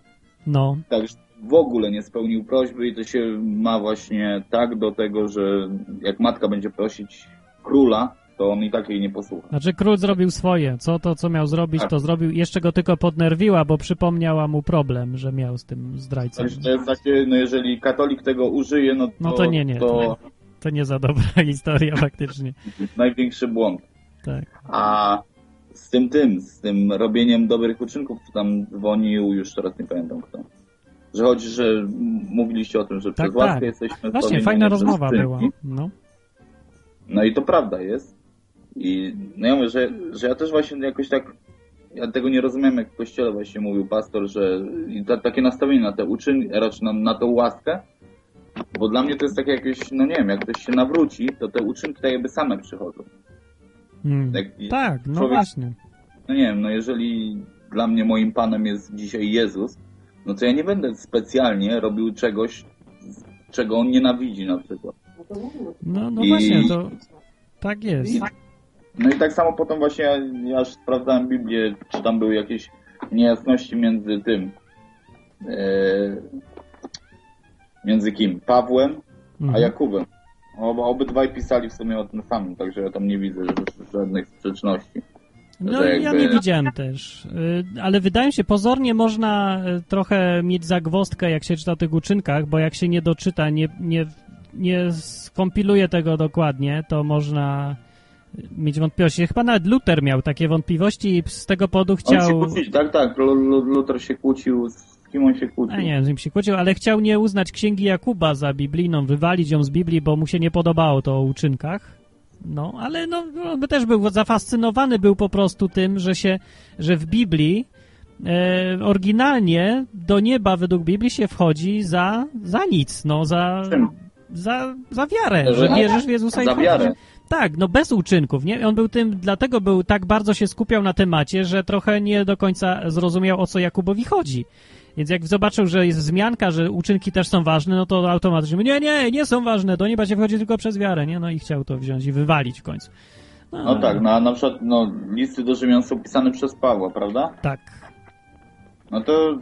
No, Także w ogóle nie spełnił prośby i to się ma właśnie tak do tego, że jak matka będzie prosić króla, to on i tak jej nie posłucha. znaczy król zrobił swoje. Co to, co miał zrobić, Tak. to zrobił. Jeszcze go tylko podnerwiła, bo przypomniała mu problem, że miał z tym zdrajcą. Także to jest takie, no jeżeli katolik tego użyje, no to, No to nie, nie. to To, nie za dobra [laughs] historia faktycznie. [laughs] największy błąd. Tak. A z tym tym, z tym robieniem dobrych uczynków, to tam dzwonił, już teraz nie pamiętam kto. Że chodzi, że mówiliście o tym, że Tak, przez łaskę tak. jesteśmy Właśnie, fajna rozmowa była. No. No i to prawda jest. I no ja mówię, że, że ja też właśnie jakoś tak, ja tego nie rozumiem, jak w kościele właśnie mówił pastor, że ta, takie nastawienie na te uczynki, raczej na, na tą łaskę, bo dla mnie to jest takie jakieś, no nie wiem, jak ktoś się nawróci, to te uczynki tak jakby same przychodzą. Mm. Jak Tak, no człowiek- właśnie. no nie wiem, no jeżeli dla mnie moim Panem jest dzisiaj Jezus, no to ja nie będę specjalnie robił czegoś, czego On nienawidzi na przykład. No, no I- właśnie, to tak jest. I, no i tak samo potem właśnie ja, ja aż sprawdzałem Biblię, czy tam były jakieś niejasności między tym, e, między kim? Pawłem a Mhm. Jakubem. Ob, obydwaj pisali w sumie o tym samym, także ja tam nie widzę ża- żadnych sprzeczności. No że ja jakby- nie widziałem też, Y, ale wydaje mi się, pozornie można y, trochę mieć zagwozdkę, jak się czyta o tych uczynkach, bo jak się nie doczyta, nie, nie, nie skompiluje tego dokładnie, to można mieć wątpliwości. Chyba nawet Luther miał takie wątpliwości i z tego powodu On się chciał... kłócił, tak, tak, Lu- Lu- Luther się kłócił, z kim on się kłócił? A nie z nim się kłócił, ale chciał nie uznać księgi Jakuba za biblijną, wywalić ją z Biblii, bo mu się nie podobało to o uczynkach. No, ale no, on by też był zafascynowany był po prostu tym, że się, że w Biblii e, oryginalnie do nieba według Biblii się wchodzi za, za nic, no, za, Czym? za, za wiarę, Że- że wierzysz w Jezusa i Za wchodzisz. wiarę. Tak, no bez uczynków, nie? On był tym, dlatego był tak bardzo się skupiał na temacie, że trochę nie do końca zrozumiał, o co Jakubowi chodzi. Więc jak zobaczył, że jest wzmianka, że uczynki też są ważne, no to automatycznie, nie, nie, nie są ważne, do nieba się wchodzi tylko przez wiarę, nie? No i chciał to wziąć i wywalić w końcu. No tak, no a na przykład no, listy do Rzymian są pisane przez Pawła, prawda? Tak. No to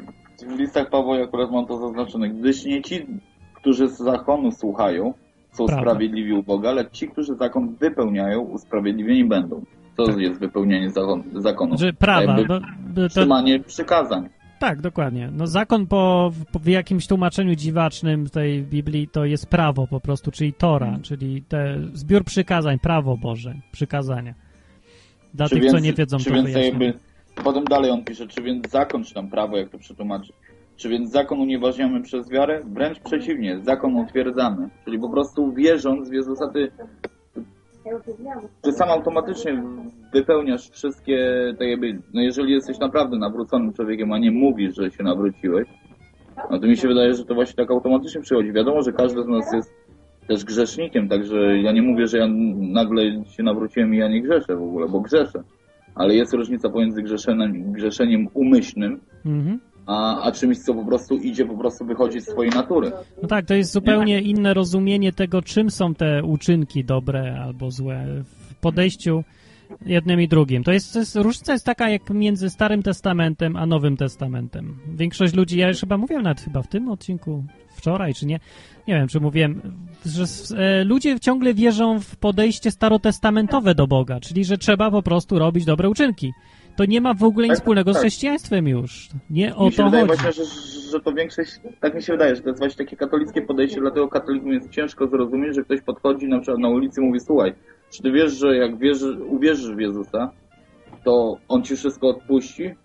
w listach Pawła akurat mam to zaznaczone, gdyż nie ci, którzy z zakonu słuchają, sprawiedliwi u Boga, ale ci, którzy zakon wypełniają, usprawiedliwieni będą. Co jest wypełnienie zakon, zakonu? Że prawa, Jakby no, to, Trzymanie przykazań. tak, dokładnie. No zakon po w, w jakimś tłumaczeniu dziwacznym tej Biblii to jest prawo po prostu, czyli Tora, Hmm. czyli te zbiór przykazań, prawo Boże, przykazania. Dla Czy tych, więc, co nie wiedzą, czy to więc jakby, potem dalej on pisze, czy więc zakon, czy tam prawo, jak to przetłumaczy, czy więc zakon unieważniamy przez wiarę? Wręcz przeciwnie, zakon utwierdzamy. Czyli po prostu wierząc w Jezusa, ty, ty sam automatycznie wypełniasz wszystkie, tak jakby, no jeżeli jesteś naprawdę nawróconym człowiekiem, a nie mówisz, że się nawróciłeś, no to mi się wydaje, że to właśnie tak automatycznie przychodzi. Wiadomo, że każdy z nas jest też grzesznikiem, także ja nie mówię, że ja nagle się nawróciłem i ja nie grzeszę w ogóle, bo grzeszę. Ale jest różnica pomiędzy grzeszeniem, grzeszeniem umyślnym, Mhm. A, a czymś, co po prostu idzie, po prostu wychodzi z swojej natury. No tak, to jest zupełnie inne rozumienie tego, czym są te uczynki dobre albo złe w podejściu jednym i drugim. To jest, to jest różnica jest taka jak między Starym Testamentem a Nowym Testamentem. Większość ludzi, ja już chyba mówiłem nawet chyba w tym odcinku wczoraj, czy nie, nie wiem, czy mówiłem, że e, ludzie ciągle wierzą w podejście starotestamentowe do Boga, czyli że trzeba po prostu robić dobre uczynki. To nie ma w ogóle nic tak, wspólnego tak. z chrześcijaństwem już. Nie o mi się to wydaje chodzi. właśnie, że, że to większość, tak mi się wydaje, że to jest właśnie takie katolickie podejście, dlatego katolikom jest ciężko zrozumieć, że ktoś podchodzi na przykład na ulicy i mówi, słuchaj, czy ty wiesz, że jak wierzy, uwierzysz w Jezusa, to On ci wszystko odpuści?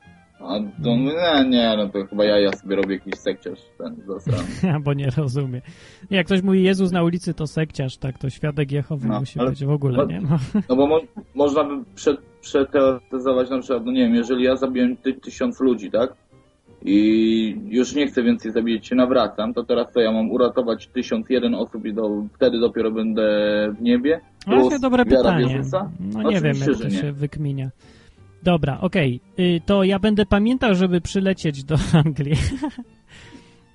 A to nie, nie, no to chyba ja, ja sobie robię jakiś sekciarz ten zasrany. [laughs] Bo nie rozumie. Nie, jak ktoś mówi Jezus na ulicy, to sekciarz, tak, to świadek Jehowy no, musi być w ogóle, no, nie? [laughs] No, no bo mo można by prze przeteoretyzować na przykład, no nie wiem, jeżeli ja zabiłem ty tysiąc ludzi, tak? I już nie chcę więcej zabijać się, nawracam, to teraz co, ja mam uratować tysiąc jeden osób i do, wtedy dopiero będę w niebie? No, Plus dobre pytanie. No nie wiem, jak to się wykminia. Dobra, okej. Okay. To ja będę pamiętał, żeby przylecieć do [laughs] Anglii.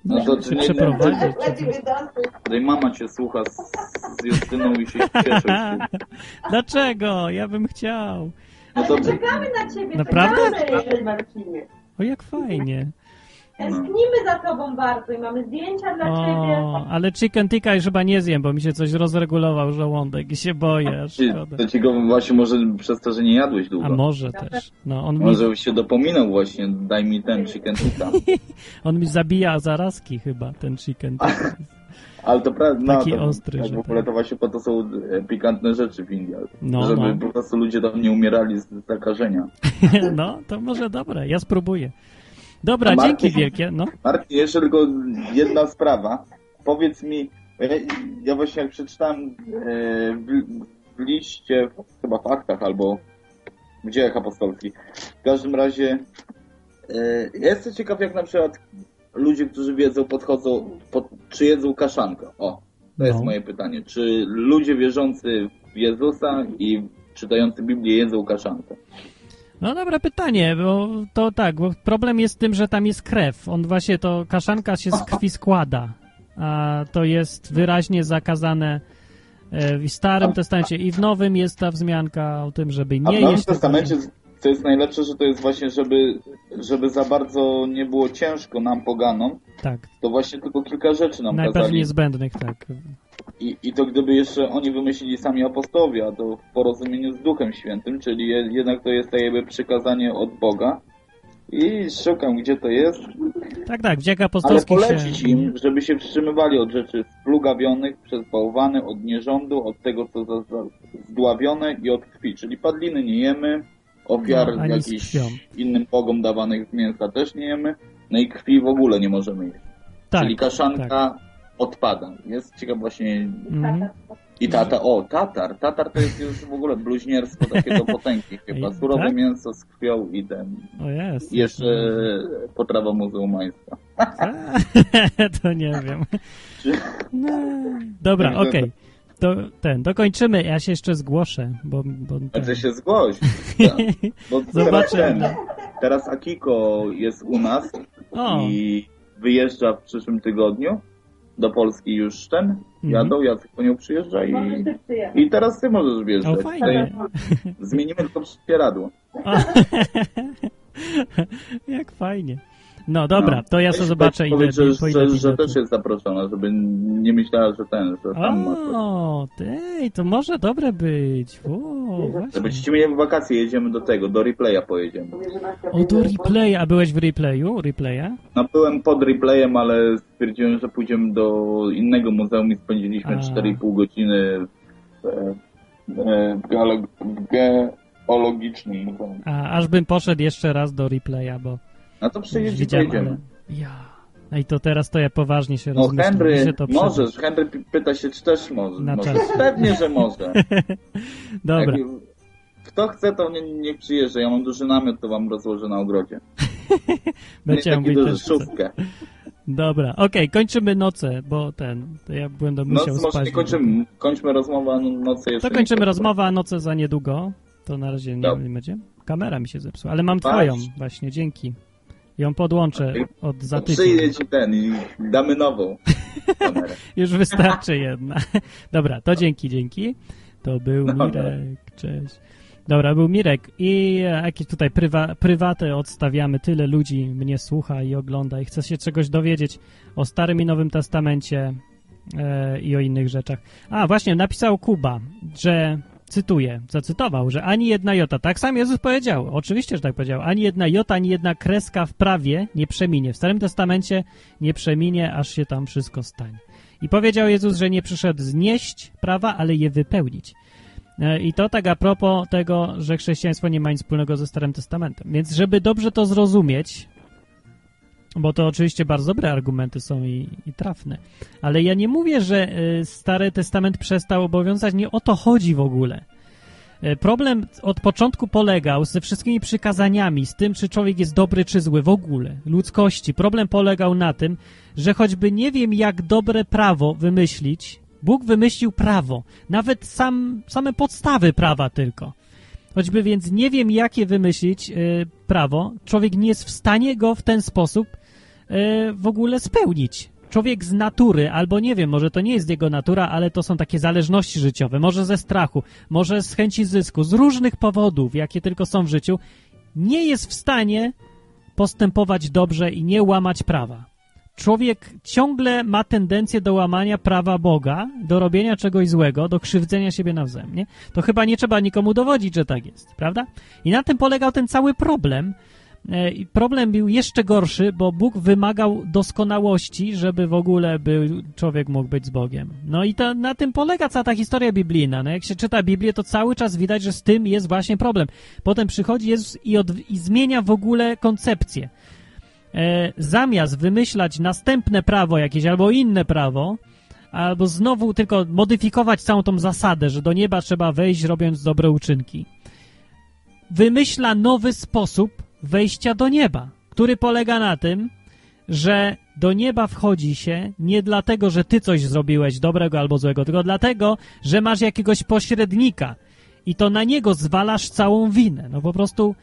No to czy przeprowadzić. Tutaj mama cię słucha z, z Justyną i się cieszy. [laughs] Dlaczego? Ja bym chciał. No to... czekamy na ciebie. Naprawdę? Czekamy, Marcinie. O, jak fajnie. Tęsknimy za tobą bardzo i mamy zdjęcia dla o, ciebie. Ale chicken tikka już chyba nie zjem, bo mi się coś rozregulował żołądek i się boję. Szkoda. To ci go właśnie może przez to, że nie jadłeś długo. A może też. No, on może mi... się dopominał właśnie, daj mi ten [laughs] chicken tikka. on mi zabija zarazki chyba, ten chicken tikka. [laughs] Ale to prawda, no, Taki to, ostry, tak, że w ogóle tak. to właśnie po to są e, pikantne rzeczy w Indii, no, żeby no. po prostu ludzie tam nie umierali z zakażenia. [laughs] no, to może dobre, ja spróbuję. Dobra, Martin, dzięki wielkie. No. Martin, jeszcze tylko jedna sprawa. Powiedz mi, ja, ja właśnie jak przeczytałem e, w, w liście, chyba faktach albo w dziejach apostolskich, w każdym razie e, ja jestem ciekaw, jak na przykład ludzie, którzy wiedzą, podchodzą, pod, czy jedzą kaszankę. O, to no. jest moje pytanie. Czy ludzie wierzący w Jezusa i czytający Biblię jedzą kaszankę? No dobre pytanie, bo to tak, bo problem jest tym, że tam jest krew. On właśnie to kaszanka się z krwi składa, a to jest wyraźnie zakazane e, w Starym Testamencie i w Nowym jest ta wzmianka o tym, żeby nie jeść. A w Nowym Testamencie co jest najlepsze, że to jest właśnie, żeby, żeby za bardzo nie było ciężko nam poganom, tak. to właśnie tylko kilka rzeczy nam Najpierw kazali. niezbędnych, tak. I, I to gdyby jeszcze oni wymyślili sami apostowie, a to w porozumieniu z Duchem Świętym, czyli jednak to jest jakby przykazanie od Boga. I szukam, gdzie to jest. Tak, tak, w dziejach apostolskich Ale polecić się... im, żeby się wstrzymywali od rzeczy splugawionych, przez bałwany, od nierządu, od tego, co zdławione i od krwi. Czyli padliny nie jemy, ofiar no, jakichś innym bogom dawanych z mięsa też nie jemy, no i krwi w ogóle nie możemy jeść. Tak, Czyli kaszanka tak. odpada. Jest ciekawe właśnie... Mm. I tata, o, tatar. Tatar to jest już w ogóle bluźnierstwo takie do potęgi [laughs] chyba. Surowe tak? mięso z krwią i ten... O jest. Jeszcze potrawa muzułmańska. [laughs] to nie wiem. No. Dobra, [laughs] okej. Okay. To ten, dokończymy, ja się jeszcze zgłoszę, bo... bo ten... Ty się zgłoś. [laughs] Bo Zobaczymy. Teraz, ten, teraz Akiko jest u nas o. i wyjeżdża w przyszłym tygodniu do Polski już ten, mhm. jadą, Jacek po nią przyjeżdża i, i teraz ty możesz wjeżdżać. O, fajnie. Zmienimy tylko przepieradło. [laughs] [laughs] Jak fajnie. No dobra, to ja sobie zobaczę ile, że, że, że też jest zaproszona, żeby nie myślała, że ten, że tam O, tej, to może dobre być. O, Żebyście w wakacje jedziemy do tego, do replaya pojedziemy. O, do replaya, a byłeś w replayu, replaya? No byłem pod replayem, ale stwierdziłem, że pójdziemy do innego muzeum i spędziliśmy 4,5 godziny w, w, w geologicznym muzeum. A, aż bym poszedł jeszcze raz do replaya, bo no to przyjeździ Widziałem, ale... Ja. No i to teraz to ja poważnie się no, rozmyślam. Henry, możesz. Henry pyta się, czy też może. Na może. Pewnie, że może. [laughs] Dobra. Jak, kto chce, to nie, niech przyjeżdża. Ja mam duży namiot, to wam rozłożę na ogrodzie. [laughs] Będzie taki duży szufkę. Dobra, okej, okay, kończymy noce, bo ten, to ja będę musiał Noc, spać. Może nie kończymy, kończmy rozmowę, a noce jeszcze To kończymy rozmowę, a noce za niedługo. To na razie nie, nie będzie. Kamera mi się zepsuła, ale mam twoją właśnie, dzięki. Ją podłączę od za tydzień. Przyjdzie ci ten i damy nową kamerę. [laughs] Już wystarczy jedna. [laughs] Dobra, to dzięki, dzięki. To był Dobra. Mirek, cześć. Dobra, był Mirek i jakieś tutaj prywa, prywaty odstawiamy. Tyle ludzi mnie słucha i ogląda i chce się czegoś dowiedzieć o Starym i Nowym Testamencie e, i o innych rzeczach. A, właśnie, napisał Kuba, że cytuję, zacytował, że ani jedna jota, tak sam Jezus powiedział, oczywiście, że tak powiedział, ani jedna jota, ani jedna kreska w prawie nie przeminie. W Starym Testamencie nie przeminie, aż się tam wszystko stanie. I powiedział Jezus, że nie przyszedł znieść prawa, ale je wypełnić. E, I to tak a propos tego, że chrześcijaństwo nie ma nic wspólnego ze Starym Testamentem. Więc żeby dobrze to zrozumieć, bo to oczywiście bardzo dobre argumenty są i, i trafne, ale ja nie mówię, że e, Stary Testament przestał obowiązać, nie o to chodzi w ogóle. E, problem od początku polegał ze wszystkimi przykazaniami, z tym, czy człowiek jest dobry czy zły w ogóle, ludzkości. Problem polegał na tym, że choćby nie wiem, jak dobre prawo wymyślić, Bóg wymyślił prawo, nawet sam, same podstawy prawa tylko. Choćby więc nie wiem, jakie wymyślić yy, prawo, człowiek nie jest w stanie go w ten sposób w ogóle spełnić. Człowiek z natury, albo nie wiem, może to nie jest jego natura, ale to są takie zależności życiowe, może ze strachu, może z chęci zysku, z różnych powodów, jakie tylko są w życiu, nie jest w stanie postępować dobrze i nie łamać prawa człowiek ciągle ma tendencję do łamania prawa Boga, do robienia czegoś złego, do krzywdzenia siebie nawzajem, nie? To chyba nie trzeba nikomu dowodzić, że tak jest, prawda? I na tym polegał ten cały problem. E, I problem był jeszcze gorszy, bo Bóg wymagał doskonałości, żeby w ogóle by człowiek mógł być z Bogiem. No i to, na tym polega cała ta historia biblijna. No jak się czyta Biblię, to cały czas widać, że z tym jest właśnie problem. Potem przychodzi Jezus i, od, i zmienia w ogóle koncepcję e, zamiast wymyślać następne prawo jakieś albo inne prawo, albo znowu tylko modyfikować całą tą zasadę, że do nieba trzeba wejść robiąc dobre uczynki, wymyśla nowy sposób wejścia do nieba, który polega na tym, że do nieba wchodzi się nie dlatego, że ty coś zrobiłeś dobrego albo złego, tylko dlatego, że masz jakiegoś pośrednika i to na niego zwalasz całą winę. No po prostu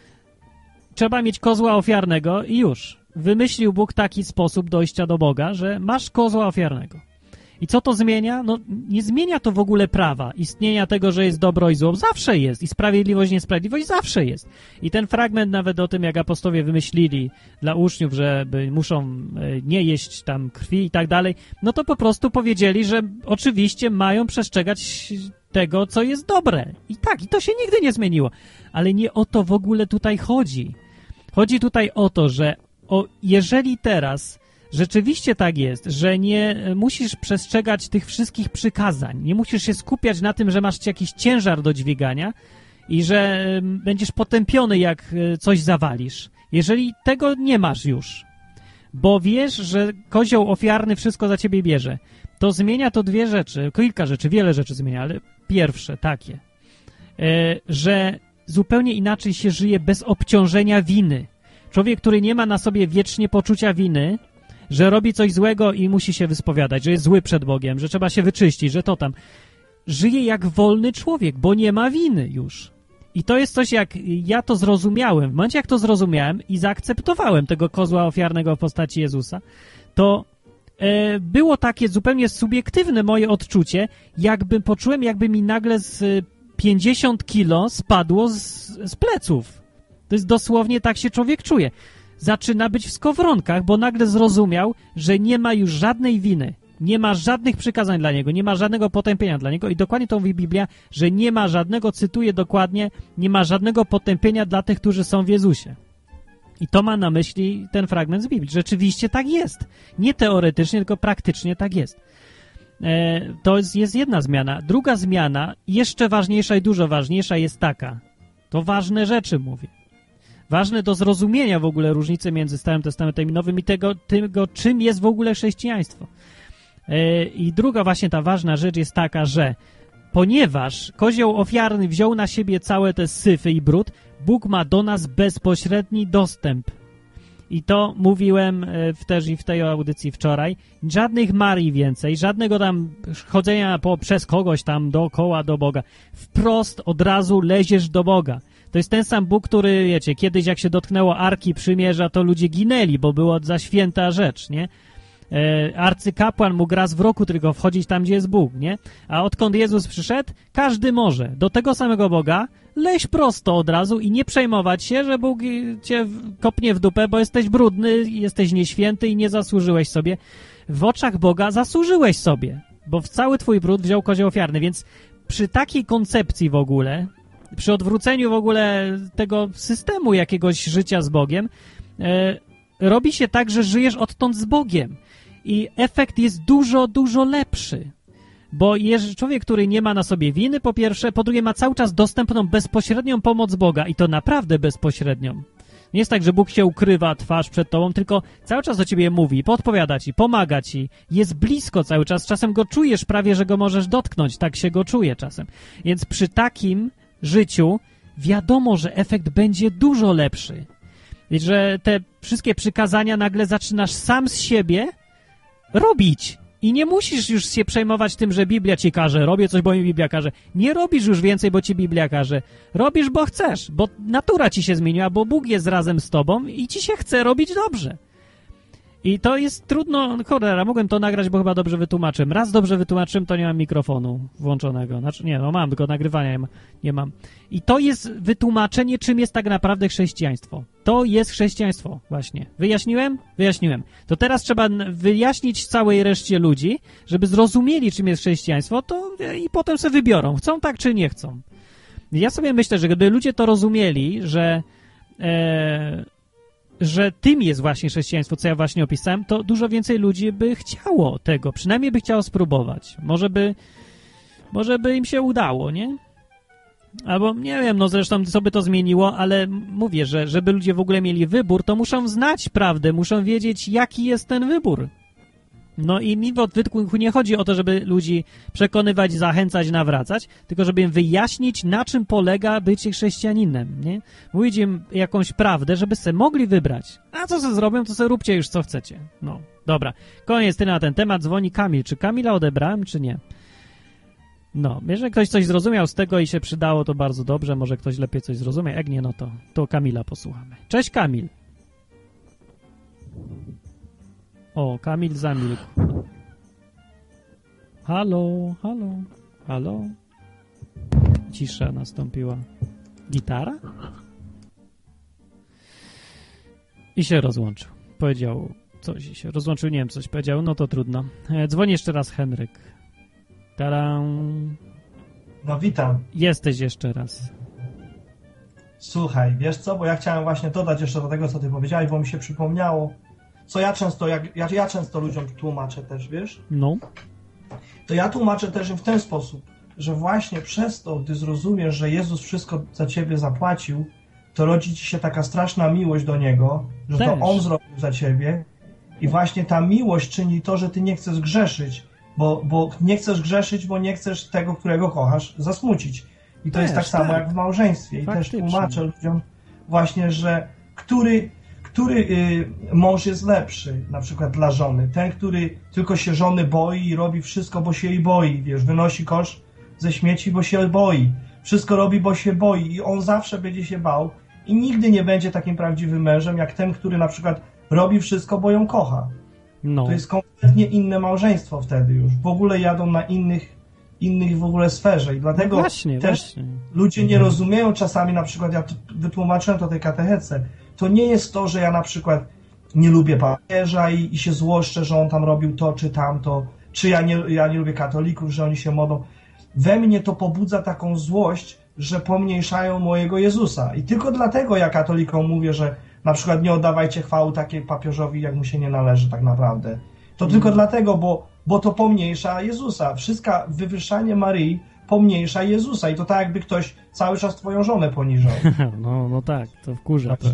trzeba mieć kozła ofiarnego i już wymyślił Bóg taki sposób dojścia do Boga, że masz kozła ofiarnego. I co to zmienia? No, nie zmienia to w ogóle prawa, istnienia tego, że jest dobro i zło. Zawsze jest. I sprawiedliwość, niesprawiedliwość zawsze jest. I ten fragment nawet o tym, jak apostowie wymyślili dla uczniów, że muszą e, nie jeść tam krwi i tak dalej, no to po prostu powiedzieli, że oczywiście mają przestrzegać tego, co jest dobre. I tak, i to się nigdy nie zmieniło. Ale nie o to w ogóle tutaj chodzi. Chodzi tutaj o to, że o, jeżeli teraz rzeczywiście tak jest, że nie musisz przestrzegać tych wszystkich przykazań, nie musisz się skupiać na tym, że masz jakiś ciężar do dźwigania i że będziesz potępiony, jak e, coś zawalisz. Jeżeli tego nie masz już, bo wiesz, że kozioł ofiarny wszystko za ciebie bierze, to zmienia to dwie rzeczy, kilka rzeczy, wiele rzeczy zmienia, ale pierwsze takie, e, że zupełnie inaczej się żyje bez obciążenia winy. Człowiek, który nie ma na sobie wiecznie poczucia winy, że robi coś złego i musi się wyspowiadać, że jest zły przed Bogiem, że trzeba się wyczyścić, że to tam. Żyje jak wolny człowiek, bo nie ma winy już. I to jest coś, jak ja to zrozumiałem. W momencie, jak to zrozumiałem i zaakceptowałem tego kozła ofiarnego w postaci Jezusa, to e, było takie zupełnie subiektywne moje odczucie, jakby poczułem, jakby mi nagle z 50 kilo spadło z, z pleców. To jest dosłownie tak się człowiek czuje. Zaczyna być w skowronkach, bo nagle zrozumiał, że nie ma już żadnej winy. Nie ma żadnych przykazań dla niego, nie ma żadnego potępienia dla niego i dokładnie to mówi Biblia, że nie ma żadnego, cytuję dokładnie, nie ma żadnego potępienia dla tych, którzy są w Jezusie. I to ma na myśli ten fragment z Biblii. Rzeczywiście tak jest. Nie teoretycznie, tylko praktycznie tak jest. E, to jest, jest jedna zmiana. Druga zmiana, jeszcze ważniejsza i dużo ważniejsza jest taka. To ważne rzeczy mówię ważne do zrozumienia w ogóle różnicy między Starym Testamentem i Nowym i tego, tego czym jest w ogóle chrześcijaństwo. E, I druga właśnie ta ważna rzecz jest taka, że ponieważ kozioł ofiarny wziął na siebie całe te syfy i brud, Bóg ma do nas bezpośredni dostęp. I to mówiłem e, też i w tej audycji wczoraj. Żadnych Marii więcej, żadnego tam chodzenia po, przez kogoś tam dookoła do Boga. Wprost od razu leziesz do Boga. To jest ten sam Bóg, który, wiecie, kiedyś jak się dotknęło Arki Przymierza, to ludzie ginęli, bo było za święta rzecz, nie? E, arcykapłan mógł raz w roku tylko wchodzić tam, gdzie jest Bóg, nie? A odkąd Jezus przyszedł, każdy może. Do tego samego Boga leź prosto od razu i nie przejmować się, że Bóg cię kopnie w dupę, bo jesteś brudny, jesteś nieświęty i nie zasłużyłeś sobie. W oczach Boga zasłużyłeś sobie, bo w cały twój brud wziął kozioł ofiarny, więc przy takiej koncepcji w ogóle, przy odwróceniu w ogóle tego systemu jakiegoś życia z Bogiem, e, robi się tak, że żyjesz odtąd z Bogiem. I efekt jest dużo, dużo lepszy. Bo jest człowiek, który nie ma na sobie winy, po pierwsze, po drugie ma cały czas dostępną bezpośrednią pomoc Boga i to naprawdę bezpośrednią. Nie jest tak, że Bóg się ukrywa twarz przed tobą, tylko cały czas do ciebie mówi, podpowiada ci, pomaga ci, jest blisko cały czas, czasem go czujesz prawie, że go możesz dotknąć, tak się go czuje czasem. Więc przy takim życiu wiadomo, że efekt będzie dużo lepszy. I że te wszystkie przykazania nagle zaczynasz sam z siebie robić. I nie musisz już się przejmować tym, że Biblia ci każe, robię coś, bo mi Biblia każe. Nie robisz już więcej, bo ci Biblia każe. Robisz, bo chcesz, bo natura ci się zmieniła, bo Bóg jest razem z tobą i ci się chce robić dobrze. I to jest trudno, cholera, mogłem to nagrać, bo chyba dobrze wytłumaczyłem. Raz dobrze wytłumaczyłem, to nie mam mikrofonu włączonego. Znaczy, nie, no mam, tylko nagrywania nie mam. I to jest wytłumaczenie, czym jest tak naprawdę chrześcijaństwo. To jest chrześcijaństwo, właśnie. Wyjaśniłem? Wyjaśniłem. To teraz trzeba wyjaśnić całej reszcie ludzi, żeby zrozumieli, czym jest chrześcijaństwo, to i potem sobie wybiorą, chcą tak czy nie chcą. Ja sobie myślę, że gdyby ludzie to rozumieli, że e, że tym jest właśnie chrześcijaństwo, co ja właśnie opisałem, to dużo więcej ludzi by chciało tego, przynajmniej by chciało spróbować. Może by, może by im się udało, nie? Albo nie wiem, no zresztą co by to zmieniło, ale mówię, że żeby ludzie w ogóle mieli wybór, to muszą znać prawdę, muszą wiedzieć, jaki jest ten wybór. No i mi w odwyku nie chodzi o to, żeby ludzi przekonywać, zachęcać, nawracać, tylko żeby im wyjaśnić, na czym polega bycie chrześcijaninem, nie? Mówić im jakąś prawdę, żeby sobie mogli wybrać. A co sobie zrobią, to sobie róbcie już co chcecie. No, dobra. Koniec tyle na ten temat. Dzwoni Kamil. Czy Kamila odebrałem, czy nie? No, jeżeli ktoś coś zrozumiał z tego i się przydało, to bardzo dobrze. Może ktoś lepiej coś zrozumie. Jak nie, no to, to Kamila posłuchamy. Cześć Kamil. O, Kamil zamilkł. Halo, halo, halo. Cisza nastąpiła. Gitara? I się rozłączył. Powiedział coś i się rozłączył, nie wiem, coś powiedział, no to trudno. E, dzwoni jeszcze raz Henryk. Taram. No witam. Jesteś jeszcze raz. Słuchaj, wiesz co, bo ja chciałem właśnie dodać jeszcze do tego, co ty powiedziałeś, bo mi się przypomniało, co ja często, jak, ja, ja często ludziom tłumaczę też, wiesz? No. To ja tłumaczę też w ten sposób, że właśnie przez to, gdy zrozumiesz, że Jezus wszystko za ciebie zapłacił, to rodzi ci się taka straszna miłość do Niego, że też. to On zrobił za ciebie i właśnie ta miłość czyni to, że ty nie chcesz grzeszyć, bo, bo nie chcesz grzeszyć, bo nie chcesz tego, którego kochasz, zasmucić. I to też, jest tak samo tak. jak w małżeństwie. I Faktycznie. też tłumaczę ludziom właśnie, że który który y, mąż jest lepszy, na przykład dla żony? Ten, który tylko się żony boi i robi wszystko, bo się jej boi, wiesz, wynosi kosz ze śmieci, bo się boi. Wszystko robi, bo się boi i on zawsze będzie się bał i nigdy nie będzie takim prawdziwym mężem, jak ten, który na przykład robi wszystko, bo ją kocha. No. To jest kompletnie inne małżeństwo wtedy już. W ogóle jadą na innych, innych w ogóle sferze i dlatego no właśnie, też właśnie. ludzie nie rozumieją czasami, na przykład ja wytłumaczyłem to tej katechece, to nie jest to, że ja na przykład nie lubię papieża i, i się złoszczę, że on tam robił to czy tamto, czy ja nie, ja nie lubię katolików, że oni się modlą. We mnie to pobudza taką złość, że pomniejszają mojego Jezusa. I tylko dlatego ja katolikom mówię, że na przykład nie oddawajcie chwały takiej papieżowi, jak mu się nie należy tak naprawdę. To tylko mm. dlatego, bo, bo to pomniejsza Jezusa. Wszystko wywyższanie Maryi pomniejsza Jezusa. I to tak, jakby ktoś cały czas twoją żonę poniżał. [laughs] No, no tak, to wkurza. To.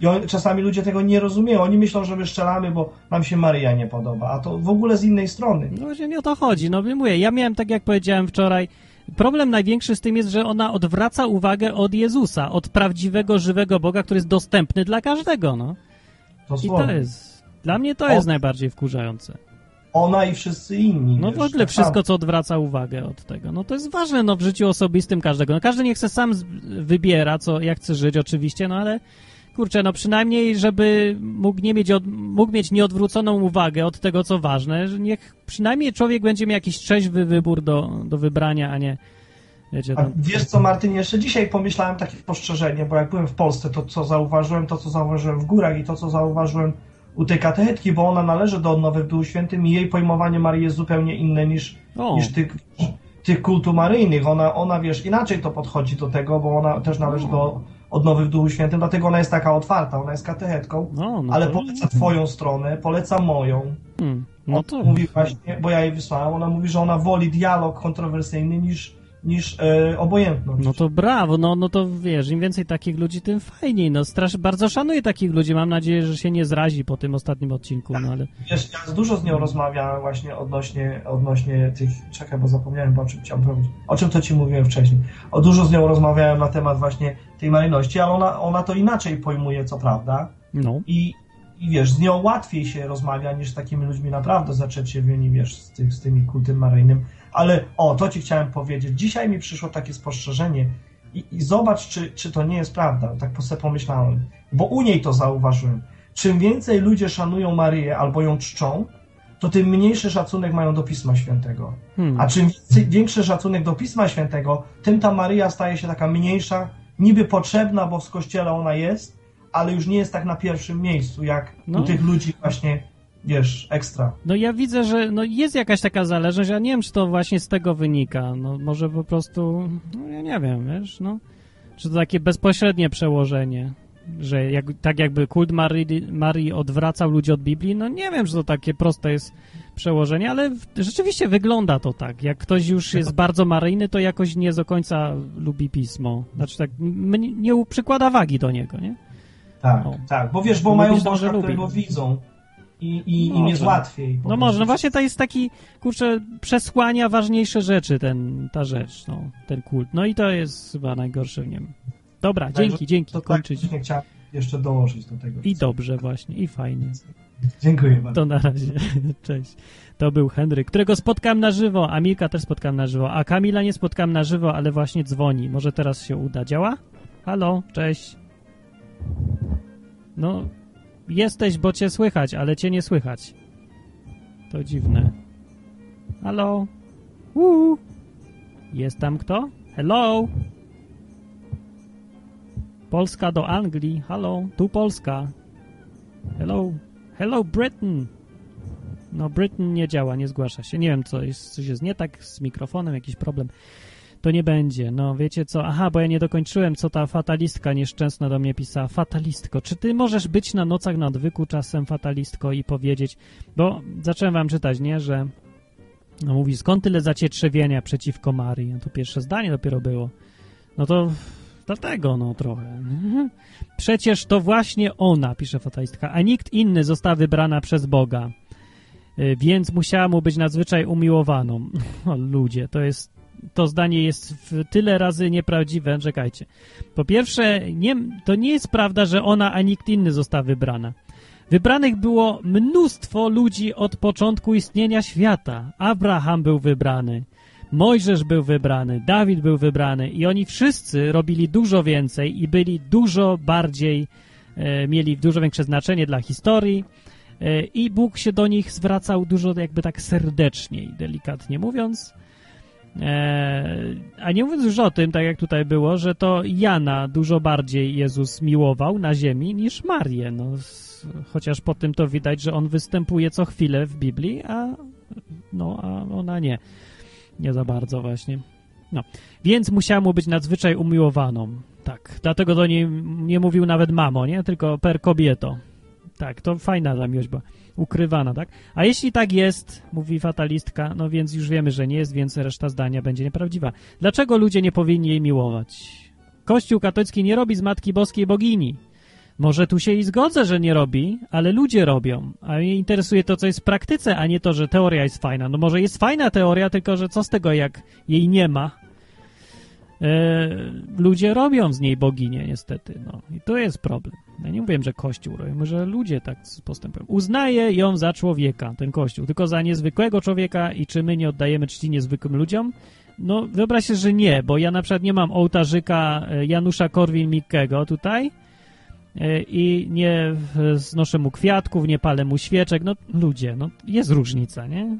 I on, czasami ludzie tego nie rozumieją. Oni myślą, że wyszczelamy, bo nam się Maryja nie podoba, a to w ogóle z innej strony. No właśnie nie o to chodzi. No mówię, ja miałem, tak jak powiedziałem wczoraj, problem największy z tym jest, że ona odwraca uwagę od Jezusa, od prawdziwego, żywego Boga, który jest dostępny dla każdego, no. To I to jest, dla mnie to o, jest najbardziej wkurzające. Ona i wszyscy inni. No wiesz, w ogóle tak wszystko, co odwraca uwagę od tego. No to jest ważne, no w życiu osobistym każdego. No każdy nie chce sam wybiera, co, jak chce żyć oczywiście, no ale kurczę, no przynajmniej, żeby mógł, nie mieć, od, mógł mieć nieodwróconą uwagę od tego, co ważne, że niech przynajmniej człowiek będzie miał jakiś trzeźwy wybór do, do wybrania, a nie wiecie... Tam... Wiesz co, Martin, jeszcze dzisiaj pomyślałem takie spostrzeżenie, bo jak byłem w Polsce, to co zauważyłem, to co zauważyłem w górach i to co zauważyłem u tej katechetki, bo ona należy do odnowy w Duchu Świętym i jej pojmowanie Marii jest zupełnie inne niż, niż tych tych kultu maryjnych. Ona, ona, wiesz, inaczej to podchodzi do tego, bo ona też należy do odnowy w Duchu Świętym, dlatego ona jest taka otwarta, ona jest katechetką, no, no ale to... poleca twoją stronę, poleca moją. Hmm, no to... Mówi właśnie, bo ja jej wysłałem, ona mówi, że ona woli dialog kontrowersyjny niż niż e, obojętność. No to brawo, no, no to wiesz, im więcej takich ludzi, tym fajniej. No strasz, bardzo szanuję takich ludzi, mam nadzieję, że się nie zrazi po tym ostatnim odcinku, no ale... Wiesz, ja dużo z nią rozmawiałem właśnie odnośnie, odnośnie tych, czekaj, bo zapomniałem, bo o czym chciałem powiedzieć, o czym to ci mówiłem wcześniej. O dużo z nią rozmawiałem na temat właśnie tej marynności, ale ona, ona to inaczej pojmuje, co prawda. No. I, i wiesz, z nią łatwiej się rozmawia niż z takimi ludźmi naprawdę zaczerpnieni, wiesz, z, tych, z tymi kultem maryjnym. Ale o, to ci chciałem powiedzieć. Dzisiaj mi przyszło takie spostrzeżenie i, i zobacz, czy, czy to nie jest prawda. Tak po sobie pomyślałem, bo u niej to zauważyłem. Czym więcej ludzie szanują Maryję albo ją czczą, to tym mniejszy szacunek mają do Pisma Świętego. Hmm. A czym większy szacunek do Pisma Świętego, tym ta Maryja staje się taka mniejsza, niby potrzebna, bo w kościele ona jest, ale już nie jest tak na pierwszym miejscu, jak no. u tych ludzi właśnie wiesz, ekstra. No ja widzę, że no jest jakaś taka zależność, ja nie wiem, czy to właśnie z tego wynika. No może po prostu, no ja nie wiem, wiesz, no. Czy to takie bezpośrednie przełożenie, że jak, tak jakby kult Marii, Marii odwracał ludzi od Biblii, no nie wiem, że to takie proste jest przełożenie, ale rzeczywiście wygląda to tak. Jak ktoś już jest bardzo maryjny, to jakoś nie do końca lubi pismo. Znaczy tak, nie przykłada wagi do niego, nie? Tak, o. tak, bo wiesz, bo mają Boga, którego widzą i, i im jest łatwiej. No może, no właśnie to jest taki, kurczę, przesłania ważniejsze rzeczy, ten, ta rzecz, no, ten kult. No i to jest chyba najgorsze w nim. Dobra, tak, dzięki, dzięki, to tak kończyć. Tak, chciałem jeszcze dołożyć do tego. I dobrze właśnie, i fajnie. Dziękuję bardzo. To na razie, [laughs] cześć. To był Henryk, którego spotkałem na żywo, a Milka też spotkałem na żywo, a Kamila nie spotkałem na żywo, ale właśnie dzwoni. Może teraz się uda. Działa? Halo, cześć. No, Jesteś, bo cię słychać, ale cię nie słychać. To dziwne. Halo? Uuu. Jest tam kto? Hello? Polska do Anglii. Halo? Tu Polska. Hello? Hello, Britain. No, Britain nie działa, nie zgłasza się. Nie wiem, co jest, coś jest nie tak z mikrofonem, jakiś problem to nie będzie. No wiecie co? Aha, bo ja nie dokończyłem, co ta fatalistka nieszczęsna do mnie pisała. Fatalistko, czy ty możesz być na nocach na odwyku czasem fatalistko i powiedzieć, bo zacząłem wam czytać, nie, że no mówi, skąd tyle zacietrzewienia przeciwko Marii? No to pierwsze zdanie dopiero było. No to dlatego, no trochę. [laughs] Przecież to właśnie ona, pisze fatalistka, a nikt inny została wybrana przez Boga. Y, więc musiała mu być nadzwyczaj umiłowaną. [laughs] O, ludzie, to jest to zdanie jest tyle razy nieprawdziwe. Czekajcie. Po pierwsze, nie, to nie jest prawda, że ona, a nikt inny została wybrana. Wybranych było mnóstwo ludzi od początku istnienia świata. Abraham był wybrany, Mojżesz był wybrany, Dawid był wybrany i oni wszyscy robili dużo więcej i byli dużo bardziej, e, mieli dużo większe znaczenie dla historii e, i Bóg się do nich zwracał dużo jakby tak serdeczniej, delikatnie mówiąc. E, a nie mówiąc już o tym, tak jak tutaj było, że to Jana dużo bardziej Jezus miłował na ziemi niż Marię. No, chociaż po tym to widać, że on występuje co chwilę w Biblii, a, no, a ona nie. Nie za bardzo właśnie. No. Więc musiała mu być nadzwyczaj umiłowaną. Tak. Dlatego do niej nie mówił nawet mamo, nie? Tylko per kobieto. Tak, to fajna ta miłość była ukrywana, tak? A jeśli tak jest, mówi fatalistka, no więc już wiemy, że nie jest, więc reszta zdania będzie nieprawdziwa. Dlaczego ludzie nie powinni jej miłować? Kościół katolicki nie robi z Matki Boskiej bogini. Może tu się i zgodzę, że nie robi, ale ludzie robią. A mnie interesuje to, co jest w praktyce, a nie to, że teoria jest fajna. No może jest fajna teoria, tylko że co z tego, jak jej nie ma? E, ludzie robią z niej boginię, niestety. No. I to jest problem. Ja nie mówię, że Kościół robi, że ludzie tak postępują. Uznaje ją za człowieka, ten Kościół, tylko za niezwykłego człowieka i czy my nie oddajemy czci niezwykłym ludziom? No, wyobraź się, że nie, bo ja na przykład nie mam ołtarzyka e, Janusza Korwin-Mikkego tutaj e, i nie znoszę mu kwiatków, nie palę mu świeczek. No, ludzie, no, jest różnica, nie?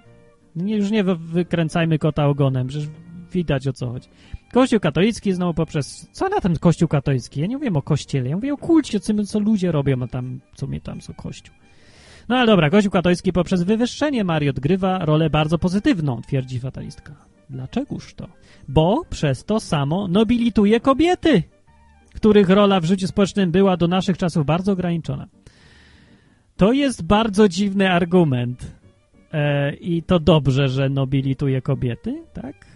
nie już nie wykręcajmy kota ogonem, przecież widać o co chodzi. Kościół katolicki znowu poprzez... Co na ten Kościół katolicki? Ja nie mówię o kościele, ja mówię o kulcie, co, co ludzie robią, a tam, co mnie tam, co Kościół. No ale dobra, Kościół katolicki poprzez wywyższenie Marii odgrywa rolę bardzo pozytywną, twierdzi fatalistka. Dlaczegoż to? Bo przez to samo nobilituje kobiety, których rola w życiu społecznym była do naszych czasów bardzo ograniczona. To jest bardzo dziwny argument. E, I to dobrze, że nobilituje kobiety, tak?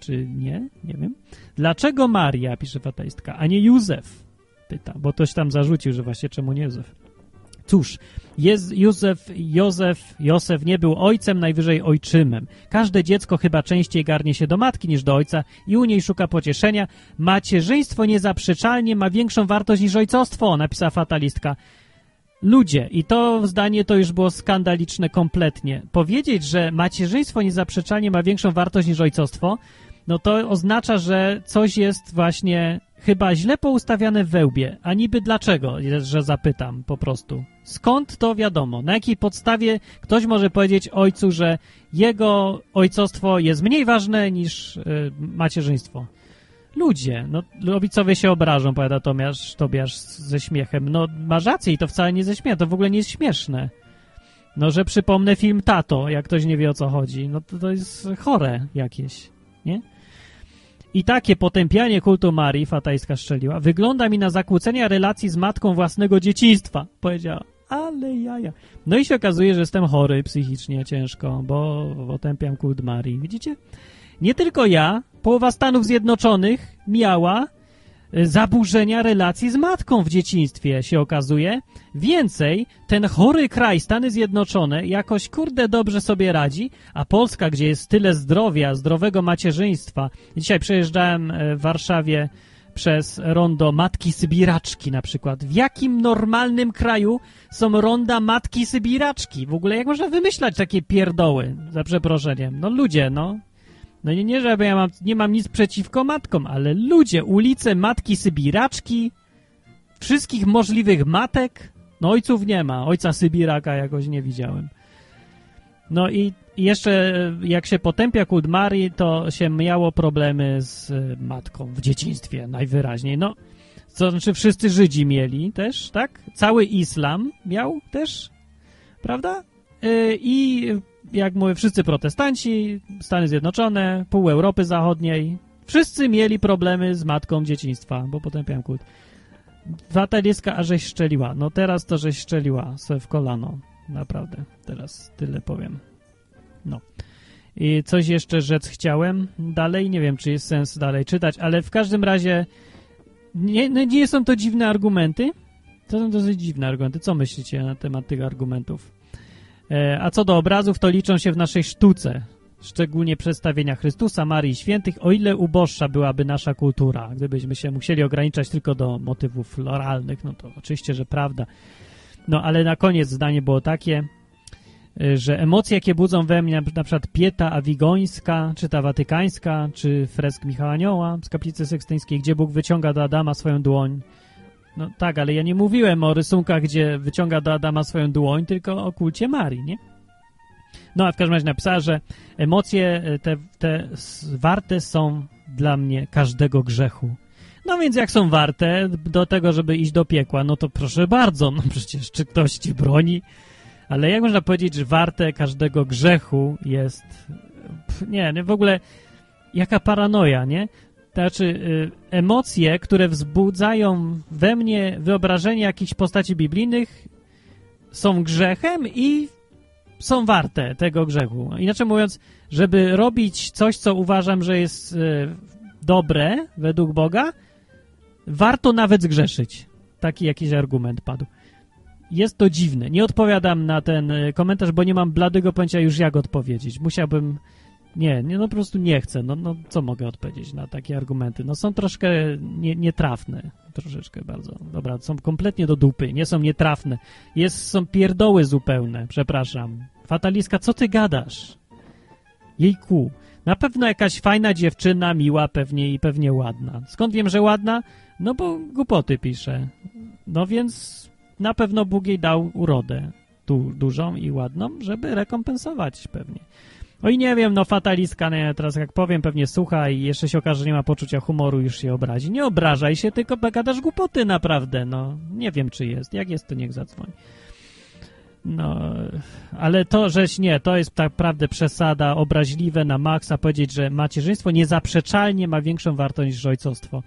Czy nie? Nie wiem. Dlaczego Maria, pisze fatalistka, a nie Józef? Pyta, bo ktoś tam zarzucił, że właśnie czemu nie Józef. Cóż, jest Józef, Józef, Józef nie był ojcem, najwyżej ojczymem. Każde dziecko chyba częściej garnie się do matki niż do ojca i u niej szuka pocieszenia. Macierzyństwo niezaprzeczalnie ma większą wartość niż ojcostwo, napisała fatalistka. Ludzie, i to zdanie to już było skandaliczne kompletnie. Powiedzieć, że macierzyństwo niezaprzeczalnie ma większą wartość niż ojcostwo, no to oznacza, że coś jest właśnie chyba źle poustawiane w wełbie. A niby dlaczego, że zapytam po prostu. Skąd to wiadomo? Na jakiej podstawie ktoś może powiedzieć ojcu, że jego ojcostwo jest mniej ważne niż y, macierzyństwo? Ludzie, no robicowie się obrażą, powiada Tobiasz, Tobiasz ze śmiechem. No masz rację i to wcale nie ze śmiechem, to w ogóle nie jest śmieszne. No, że przypomnę film Tato, jak ktoś nie wie o co chodzi. No to, to jest chore jakieś, nie? I takie potępianie kultu Marii, fatajska szczeliła, wygląda mi na zakłócenia relacji z matką własnego dzieciństwa, powiedziała. Ale jaja. No i się okazuje, że jestem chory psychicznie ciężko, bo potępiam kult Marii. Widzicie? Nie tylko ja, połowa Stanów Zjednoczonych miała zaburzenia relacji z matką w dzieciństwie, się okazuje. Więcej, ten chory kraj, Stany Zjednoczone, jakoś kurde dobrze sobie radzi, a Polska, gdzie jest tyle zdrowia, zdrowego macierzyństwa. Dzisiaj przejeżdżałem y, w Warszawie przez rondo Matki Sybiraczki na przykład. W jakim normalnym kraju są ronda Matki Sybiraczki? W ogóle jak można wymyślać takie pierdoły, za przeproszeniem? No ludzie, no. No nie, nie, żeby ja mam, nie mam nic przeciwko matkom, ale ludzie, ulice, matki Sybiraczki, wszystkich możliwych matek, no ojców nie ma, ojca Sybiraka jakoś nie widziałem. No i jeszcze jak się potępia kult Marii, to się miało problemy z matką w dzieciństwie najwyraźniej. No, to znaczy wszyscy Żydzi mieli też, tak? Cały islam miał też, prawda? Y, I jak mówię, wszyscy protestanci, Stany Zjednoczone, pół Europy Zachodniej, wszyscy mieli problemy z matką dzieciństwa, bo potępiałem kult. Wataliska, a żeś szczeliła. No teraz to żeś szczeliła sobie w kolano. Naprawdę. Teraz tyle powiem. No. I coś jeszcze rzec chciałem. Dalej, nie wiem, czy jest sens dalej czytać, ale w każdym razie nie, no, nie są to dziwne argumenty. To są dosyć dziwne argumenty. Co myślicie na temat tych argumentów? E, a co do obrazów, to liczą się w naszej sztuce, szczególnie przedstawienia Chrystusa, Marii Świętych, o ile uboższa byłaby nasza kultura. Gdybyśmy się musieli ograniczać tylko do motywów floralnych, no to oczywiście, że prawda. No ale na koniec zdanie było takie, e, że emocje, jakie budzą we mnie na przykład Pieta Awigońska, czy ta watykańska, czy fresk Michała Anioła z kaplicy sekstyńskiej, gdzie Bóg wyciąga do Adama swoją dłoń, no tak, ale ja nie mówiłem o rysunkach, gdzie wyciąga do Adama swoją dłoń, tylko o kulcie Marii, nie? No, a w każdym razie napisała, że emocje e, te, te warte są dla mnie każdego grzechu. No więc jak są warte do tego, żeby iść do piekła, no to proszę bardzo, no przecież czy ktoś ci broni? Ale jak można powiedzieć, że warte każdego grzechu jest... Nie, nie, w ogóle jaka paranoja, nie? znaczy y, emocje, które wzbudzają we mnie wyobrażenie jakichś postaci biblijnych są grzechem i są warte tego grzechu. Inaczej mówiąc, żeby robić coś, co uważam, że jest y, dobre według Boga, warto nawet zgrzeszyć. Taki jakiś argument padł. Jest to dziwne. Nie odpowiadam na ten y, komentarz, bo nie mam bladego pojęcia już jak odpowiedzieć. Musiałbym nie, nie, no po prostu nie chcę. No, no co mogę odpowiedzieć na takie argumenty? No są troszkę nie, nietrafne. Troszeczkę bardzo. Dobra, są kompletnie do dupy. Nie są nietrafne. Jest, są pierdoły zupełne. Przepraszam. Fataliska, co ty gadasz? Jejku. Na pewno jakaś fajna dziewczyna, miła pewnie i pewnie ładna. Skąd wiem, że ładna? No bo głupoty pisze. No więc na pewno Bóg jej dał urodę tu dużą i ładną, żeby rekompensować pewnie. Oj, nie wiem, no fataliska, nie, teraz jak powiem, pewnie słucha i jeszcze się okaże, że nie ma poczucia humoru, już się obrazi. Nie obrażaj się, tylko gadasz głupoty naprawdę, no. Nie wiem, czy jest. Jak jest, to niech zadzwoni. No, ale to, żeś nie, to jest tak naprawdę przesada obraźliwe na maksa powiedzieć, że macierzyństwo niezaprzeczalnie ma większą wartość niż ojcostwo.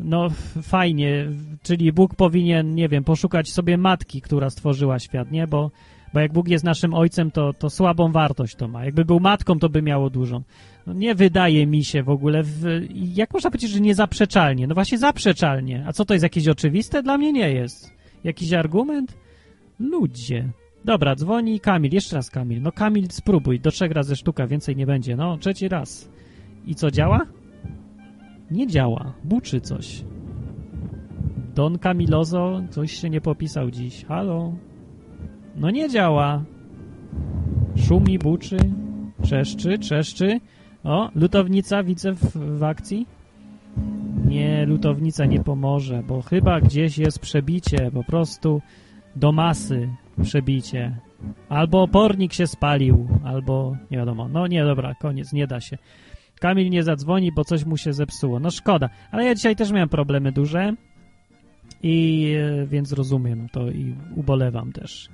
No fajnie, czyli Bóg powinien, nie wiem, poszukać sobie matki, która stworzyła świat, nie? Bo, bo jak Bóg jest naszym ojcem, to, to słabą wartość to ma. Jakby był matką, to by miało dużą. No, nie wydaje mi się w ogóle, w, jak można powiedzieć, że niezaprzeczalnie? No właśnie zaprzeczalnie. A co to jest jakieś oczywiste? Dla mnie nie jest. Jakiś argument? Ludzie. Dobra, dzwoni Kamil, jeszcze raz Kamil. No Kamil, spróbuj, do trzech razy sztuka, więcej nie będzie. No, trzeci raz. I co, działa? Nie działa, buczy coś. Don Camilozo coś się nie popisał dziś. Halo? No nie działa. Szumi, buczy, trzeszczy, trzeszczy. O, lutownica widzę w, w akcji. Nie, lutownica nie pomoże, bo chyba gdzieś jest przebicie, po prostu do masy przebicie. Albo opornik się spalił, albo nie wiadomo. No nie, dobra, koniec, nie da się. Kamil nie zadzwoni, bo coś mu się zepsuło. No szkoda, ale ja dzisiaj też miałem problemy duże i e, więc rozumiem to i ubolewam też.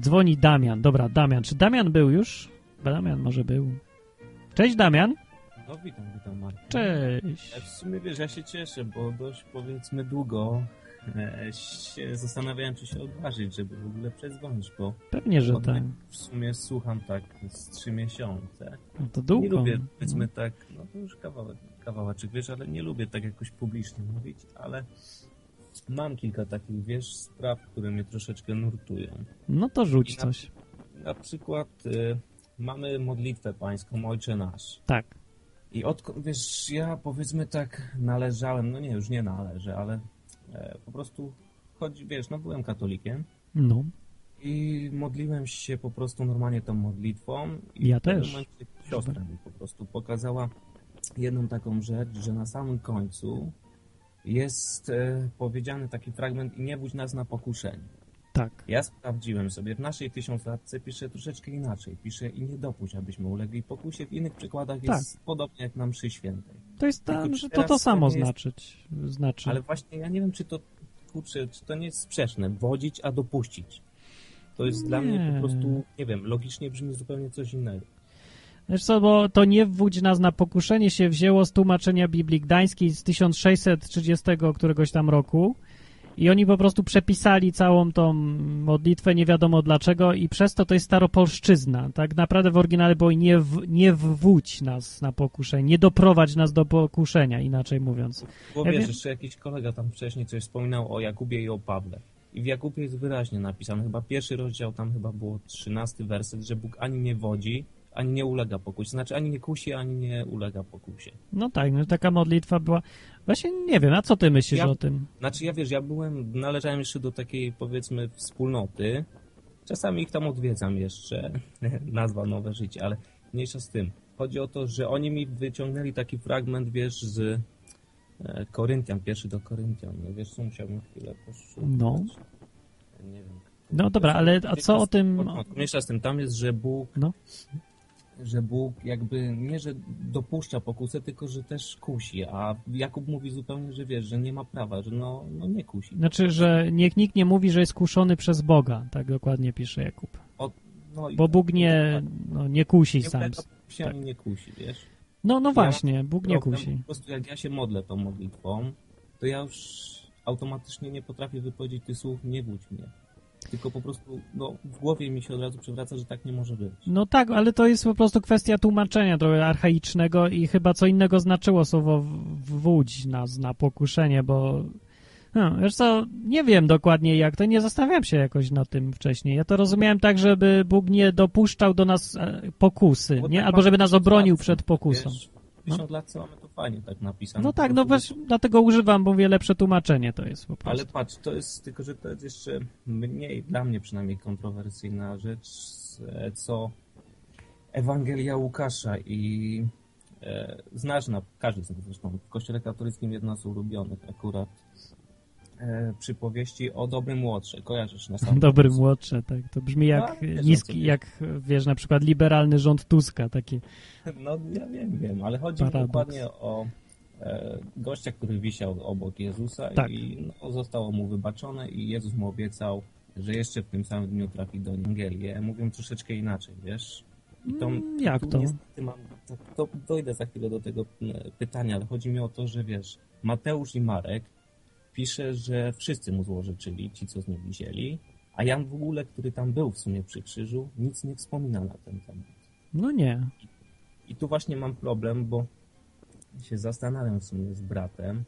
Dzwoni Damian. Dobra, Damian. Czy Damian był już? Damian może był. Cześć Damian. No witam, witam Marku. Cześć. W sumie wiesz, ja się cieszę, bo dość powiedzmy długo E, się zastanawiałem, czy się odważyć, żeby w ogóle przedzwonić, bo Pewnie, że tak. w sumie słucham tak z trzy miesiące. No to długo. Nie lubię, powiedzmy no. tak, no to już kawałek, kawałeczek, wiesz, ale nie lubię tak jakoś publicznie mówić, ale mam kilka takich, wiesz, spraw, które mnie troszeczkę nurtują. No to rzuć na, coś. Na przykład y, mamy modlitwę pańską, Ojcze Nasz. Tak. I odkąd, wiesz, ja powiedzmy tak należałem, no nie, już nie należę, ale E, po prostu chodzi, wiesz, no byłem katolikiem. No. I modliłem się po prostu normalnie tą modlitwą. I ja też. Siostra mi po prostu pokazała jedną taką rzecz, że na samym końcu jest e, powiedziany taki fragment i nie budź nas na pokuszenie. Tak. Ja sprawdziłem sobie, w naszej tysiąclatce pisze troszeczkę inaczej. Pisze i nie dopuść, abyśmy ulegli pokusie. W innych przykładach tak. jest podobnie jak na mszy świętej. To jest tam, że to to samo jest... znaczyć, znaczy. Ale właśnie ja nie wiem, czy to, kurczę, czy to nie jest sprzeczne. Wodzić, a dopuścić. To jest nie. dla mnie po prostu, nie wiem, logicznie brzmi zupełnie coś innego. Wiesz co, bo to nie wódź nas na pokuszenie się wzięło z tłumaczenia Biblii Gdańskiej z 1630 któregoś tam roku, i oni po prostu przepisali całą tą modlitwę, nie wiadomo dlaczego, i przez to to jest staropolszczyzna. Tak naprawdę w oryginale było nie, w, nie wwódź nas na pokuszenie, nie doprowadź nas do pokuszenia, inaczej mówiąc. Bo ja wiesz, wiem... jeszcze jakiś kolega tam wcześniej coś wspominał o Jakubie i o Pawle. I w Jakubie jest wyraźnie napisane, chyba pierwszy rozdział, tam chyba było trzynasty werset, że Bóg ani nie wodzi, ani nie ulega pokusie. Znaczy ani nie kusi, ani nie ulega pokusie. No tak, no taka modlitwa była. Właśnie nie wiem, a co ty myślisz ja, o tym? Znaczy ja wiesz, ja byłem, należałem jeszcze do takiej powiedzmy wspólnoty. Czasami ich tam odwiedzam jeszcze, [laughs] nazwa Nowe Życie, ale mniejsza z tym. Chodzi o to, że oni mi wyciągnęli taki fragment, wiesz, z e, Koryntian, pierwszy do Koryntian. No wiesz, co musiałbym chwilę poszukać. No. Nie wiem. No dobra, ale a co o tym... Mniejsza z tym, tam jest, że Bóg no że Bóg jakby nie, że dopuszcza pokusę, tylko że też kusi, a Jakub mówi zupełnie, że wiesz, że nie ma prawa, że no, no nie kusi. Znaczy, że niech nikt nie mówi, że jest kuszony przez Boga, tak dokładnie pisze Jakub. O, no Bo Bóg nie, no, nie kusi nie sam. Kusi, tak. nie kusi, wiesz? No, no właśnie, ja Bóg nie kusi. Po prostu jak ja się modlę tą modlitwą, to ja już automatycznie nie potrafię wypowiedzieć tych słów, nie wódź mnie tylko po prostu no, w głowie mi się od razu przewraca, że tak nie może być. No tak, ale to jest po prostu kwestia tłumaczenia trochę archaicznego i chyba co innego znaczyło słowo wódź nas na pokuszenie, bo no, wiesz co, nie wiem dokładnie jak to, nie zastanawiałem się jakoś na tym wcześniej. Ja to rozumiałem tak, żeby Bóg nie dopuszczał do nas e, pokusy, nie? Tak Albo żeby nas obronił przed pokusą. Wiesz, 50 no. lat co mamy to fajnie tak napisane. No tak, no wiesz, dlatego używam, bo wiele przetłumaczenie to jest po prostu. Ale patrz, to jest tylko, że to jest jeszcze mniej, dla mnie przynajmniej kontrowersyjna rzecz, co Ewangelia Łukasza i e, znasz na, każdy zresztą, w kościele katolickim jedna z ulubionych akurat e, przypowieści o dobrym młodsze. Kojarzysz na samym [laughs] Dobry młodsze, tak. To brzmi jak A, niski, jak wiesz, na przykład liberalny rząd Tuska, takie. No ja wiem, wiem, ale chodzi Paradoks. dokładnie o e, gościa, który wisiał obok Jezusa tak. i no, zostało mu wybaczone i Jezus mu obiecał że jeszcze w tym samym dniu trafi do Ewangelię, mówią troszeczkę inaczej, wiesz? To, mm, Jak to? Niestety mam, to, to dojdę za chwilę do tego pytania, ale chodzi mi o to, że wiesz, Mateusz i Marek pisze, że wszyscy mu złożyczyli, ci co z nim wzięli, a Jan w ogóle, który tam był w sumie przy krzyżu, nic nie wspomina na ten temat. No nie. I, i tu właśnie mam problem, bo się zastanawiam w sumie z bratem,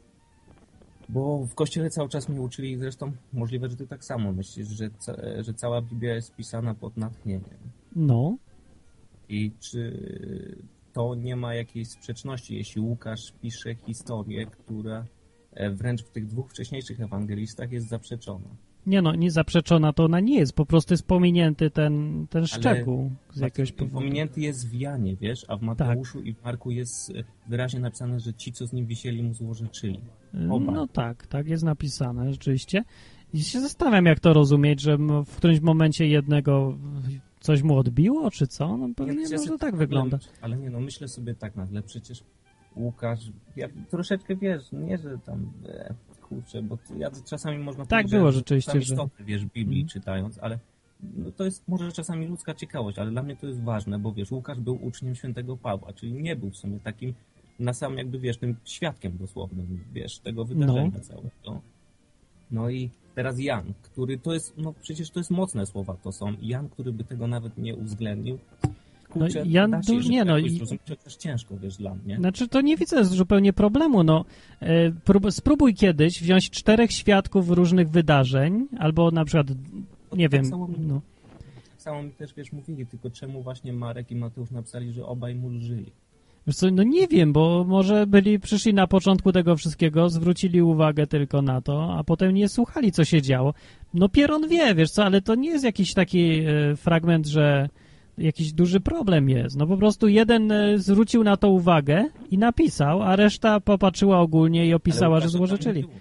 bo w kościele cały czas mnie uczyli, zresztą możliwe, że ty tak samo myślisz, że, ca że cała Biblia jest pisana pod natchnieniem. No. I czy to nie ma jakiejś sprzeczności, jeśli Łukasz pisze historię, która wręcz w tych dwóch wcześniejszych ewangelistach jest zaprzeczona? Nie no, nie zaprzeczona to ona nie jest, po prostu jest pominięty ten, ten szczegół z jakiegoś powodu. Pominięty jest w Janie, wiesz, a w Mateuszu tak. i w Marku jest e, wyraźnie napisane, że ci, co z nim wisieli, mu złożyczyli. Oba. No tak, tak jest napisane rzeczywiście. I się zastanawiam, jak to rozumieć, że w którymś momencie jednego coś mu odbiło, czy co? No pewnie nie, może tak wygląda. Ale nie, no myślę sobie tak nagle, przecież Łukasz, ja troszeczkę wiesz, nie, że tam e, kurczę, bo ja czasami można tak powiedzieć, było rzeczywiście, że wiesz, Biblii mm. czytając, ale no to jest może czasami ludzka ciekawość, ale dla mnie to jest ważne, bo wiesz, Łukasz był uczniem świętego Pawła, czyli nie był w sumie takim na sam jakby, wiesz, tym świadkiem dosłownym, wiesz, tego wydarzenia no. całego. No i teraz Jan, który to jest, no przecież to jest mocne słowa to są. Jan, który by tego nawet nie uwzględnił, Kurczę, no, Jan, się, nie no, i... to też ciężko, wiesz, dla mnie. Znaczy, to nie widzę zupełnie problemu, no. E, prób, spróbuj kiedyś wziąć czterech świadków różnych wydarzeń, albo na przykład, nie tak wiem, samo, no. Tak samo mi też, wiesz, mówili, tylko czemu właśnie Marek i Mateusz napisali, że obaj mu. Wiesz co, no nie wiem, bo może byli, przyszli na początku tego wszystkiego, zwrócili uwagę tylko na to, a potem nie słuchali, co się działo. No Pieron wie, wiesz co, ale to nie jest jakiś taki e, fragment, że jakiś duży problem jest. No po prostu jeden e, zwrócił na to uwagę i napisał, a reszta popatrzyła ogólnie i opisała, że złożyczyli. Było,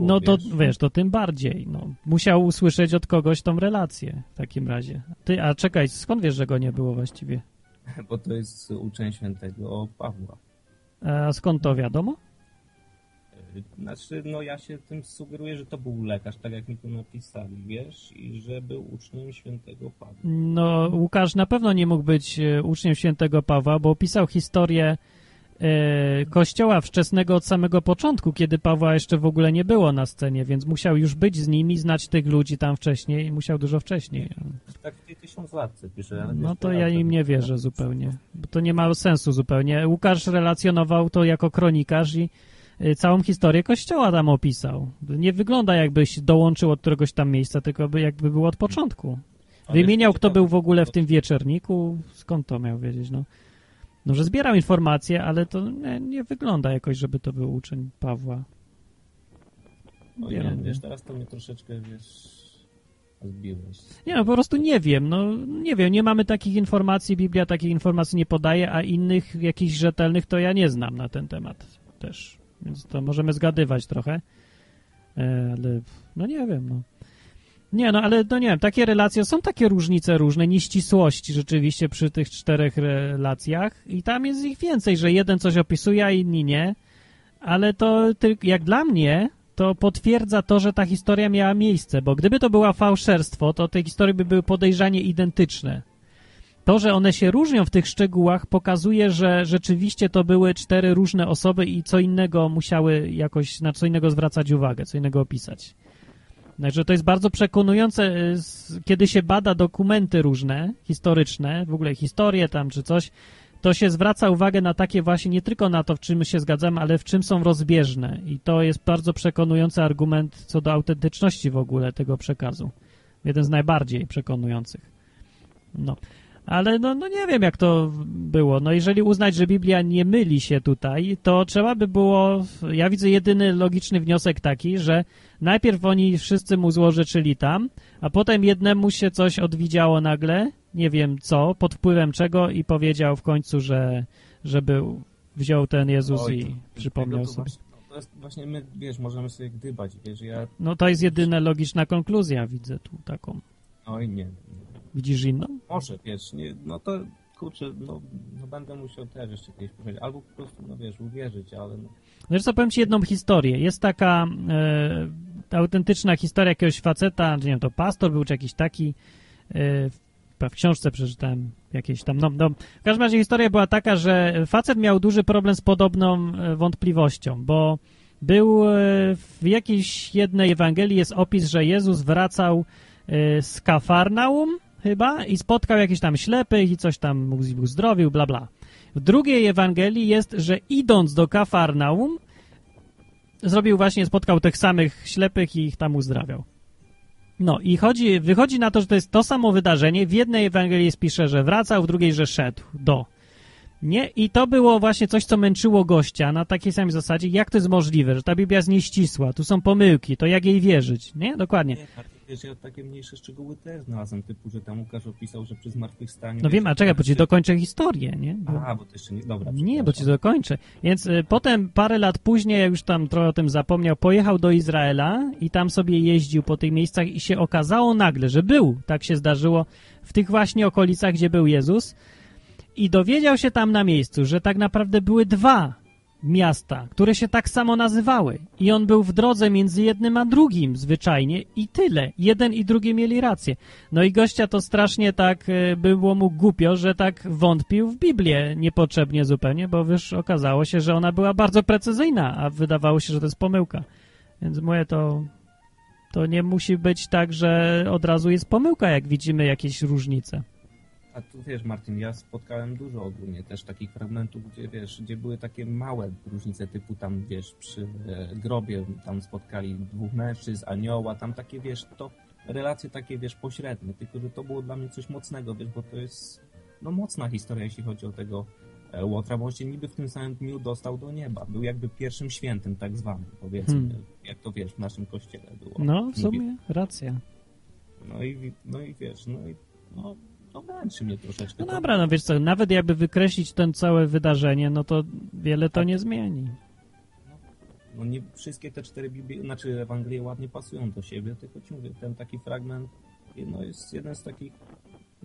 no to wiesz. wiesz, to tym bardziej. No, musiał usłyszeć od kogoś tą relację w takim razie. Ty, a czekaj, skąd wiesz, że go nie było właściwie? [laughs] Bo to jest uczeń świętego Pawła. A skąd to wiadomo? Znaczy, no ja się tym sugeruję, że to był lekarz, tak jak mi tu napisali, wiesz, i że był uczniem świętego Pawła. No, Łukasz na pewno nie mógł być e, uczniem świętego Pawła, bo opisał historię e, kościoła wczesnego od samego początku, kiedy Pawła jeszcze w ogóle nie było na scenie, więc musiał już być z nimi, znać tych ludzi tam wcześniej, musiał dużo wcześniej. Tak w tej tysiąc lat pisze. No to ja im nie wierzę zupełnie, bo to nie ma sensu zupełnie. Łukasz relacjonował to jako kronikarz i całą historię kościoła tam opisał. Nie wygląda jakbyś dołączył od któregoś tam miejsca, tylko by jakby było od początku. Wymieniał, kto był w ogóle w tym wieczerniku. Skąd to miał wiedzieć, no? No, że zbierał informacje, ale to nie, nie wygląda jakoś, żeby to był uczeń Pawła. No nie, wiesz, teraz to mnie troszeczkę, wiesz, zbiłeś. Nie, no po prostu nie wiem, no nie wiem, nie mamy takich informacji, Biblia takich informacji nie podaje, a innych jakichś rzetelnych to ja nie znam na ten temat też. Więc to możemy zgadywać trochę. E, ale no nie wiem, no. Nie, no ale no nie wiem, takie relacje, są takie różnice różne, nieścisłości rzeczywiście przy tych czterech relacjach i tam jest ich więcej, że jeden coś opisuje, a inni nie, ale to jak dla mnie to potwierdza to, że ta historia miała miejsce, bo gdyby to była fałszerstwo, to te historie by były podejrzanie identyczne. To, że one się różnią w tych szczegółach, pokazuje, że rzeczywiście to były cztery różne osoby i co innego musiały jakoś, na co innego zwracać uwagę, co innego opisać. Także to jest bardzo przekonujące, y, kiedy się bada dokumenty różne, historyczne, w ogóle historie tam czy coś, to się zwraca uwagę na takie właśnie, nie tylko na to, w czym się zgadzamy, ale w czym są rozbieżne. I to jest bardzo przekonujący argument co do autentyczności w ogóle tego przekazu. Jeden z najbardziej przekonujących. No. Ale no, no nie wiem, jak to było. No jeżeli uznać, że Biblia nie myli się tutaj, to trzeba by było, ja widzę jedyny logiczny wniosek taki, że najpierw oni wszyscy mu złożyczyli tam, a potem jednemu się coś odwidziało nagle, nie wiem co, pod wpływem czego i powiedział w końcu, że żeby wziął ten Jezus Oj, i przypomniał sobie. Właśnie, to jest właśnie my, wiesz, możemy sobie gdybać, wiesz, ja... No to jest jedyna logiczna konkluzja, widzę tu taką. Oj nie, Widzisz inną? Może, wiesz, nie, no to kurczę, no, no będę musiał też jeszcze kiedyś powiedzieć, albo po prostu, no wiesz, uwierzyć, ale... No. Wiesz co, powiem Ci jedną historię. Jest taka, e, autentyczna historia jakiegoś faceta, nie wiem, to pastor był, czy jakiś taki, yy, w książce przeczytałem jakieś tam, no, no, w każdym razie historia była taka, że facet miał duży problem z podobną e, wątpliwością, bo był e, w jakiejś jednej Ewangelii jest opis, że Jezus wracał e, z Kafarnaum chyba i spotkał jakiś tam ślepych i coś tam mu uzdrowił, bla bla. W drugiej Ewangelii jest, że idąc do Kafarnaum zrobił właśnie, spotkał tych samych ślepych i ich tam uzdrawiał. No i chodzi, wychodzi na to, że to jest to samo wydarzenie. W jednej Ewangelii pisze, że wracał, w drugiej, że szedł do. Nie? I to było właśnie coś, co męczyło gościa na takiej samej zasadzie. Jak to jest możliwe, że ta Biblia jest nieścisła, tu są pomyłki, to jak jej wierzyć? Nie? Dokładnie. Wiesz, ja takie mniejsze szczegóły też znalazłem, typu, że tam Łukasz opisał, że przy zmartwychwstaniu... No wiem, a czekaj, bo ci dokończę historię, nie? Bo... A, bo to jeszcze nie... Dobra. Nie, bo ci dokończę. Więc y, potem, parę lat później, ja już tam trochę o tym zapomniał, pojechał do Izraela i tam sobie jeździł po tych miejscach i się okazało nagle, że był, tak się zdarzyło, w tych właśnie okolicach, gdzie był Jezus i dowiedział się tam na miejscu, że tak naprawdę były dwa miasta, które się tak samo nazywały. I on był w drodze między jednym a drugim zwyczajnie i tyle. Jeden i drugi mieli rację. No i gościa to strasznie tak e, było mu głupio, że tak wątpił w Biblię niepotrzebnie zupełnie, bo wiesz, okazało się, że ona była bardzo precyzyjna, a wydawało się, że to jest pomyłka. Więc moje to to nie musi być tak, że od razu jest pomyłka, jak widzimy jakieś różnice. A tu wiesz, Martin, ja spotkałem dużo ogólnie też takich fragmentów, gdzie wiesz, gdzie były takie małe różnice, typu tam wiesz, przy e, grobie tam spotkali dwóch mężczyzn, anioła, tam takie wiesz, to relacje takie wiesz, pośrednie, tylko że to było dla mnie coś mocnego, wiesz, bo to jest no mocna historia, jeśli chodzi o tego e, Łotra, bo on się niby w tym samym dniu dostał do nieba. Był jakby pierwszym świętym, tak zwanym, powiedzmy, hmm. jak to wiesz, w naszym kościele było. No, w sumie, racja. No i, no i wiesz, no i no, no męczy mnie troszeczkę. No dobra, no wiesz co, nawet jakby wykreślić ten całe wydarzenie, no to wiele to tak. nie zmieni. No nie wszystkie te cztery Biblie, znaczy Ewangelie ładnie pasują do siebie, tylko ci mówię, ten taki fragment no, jest jeden z takich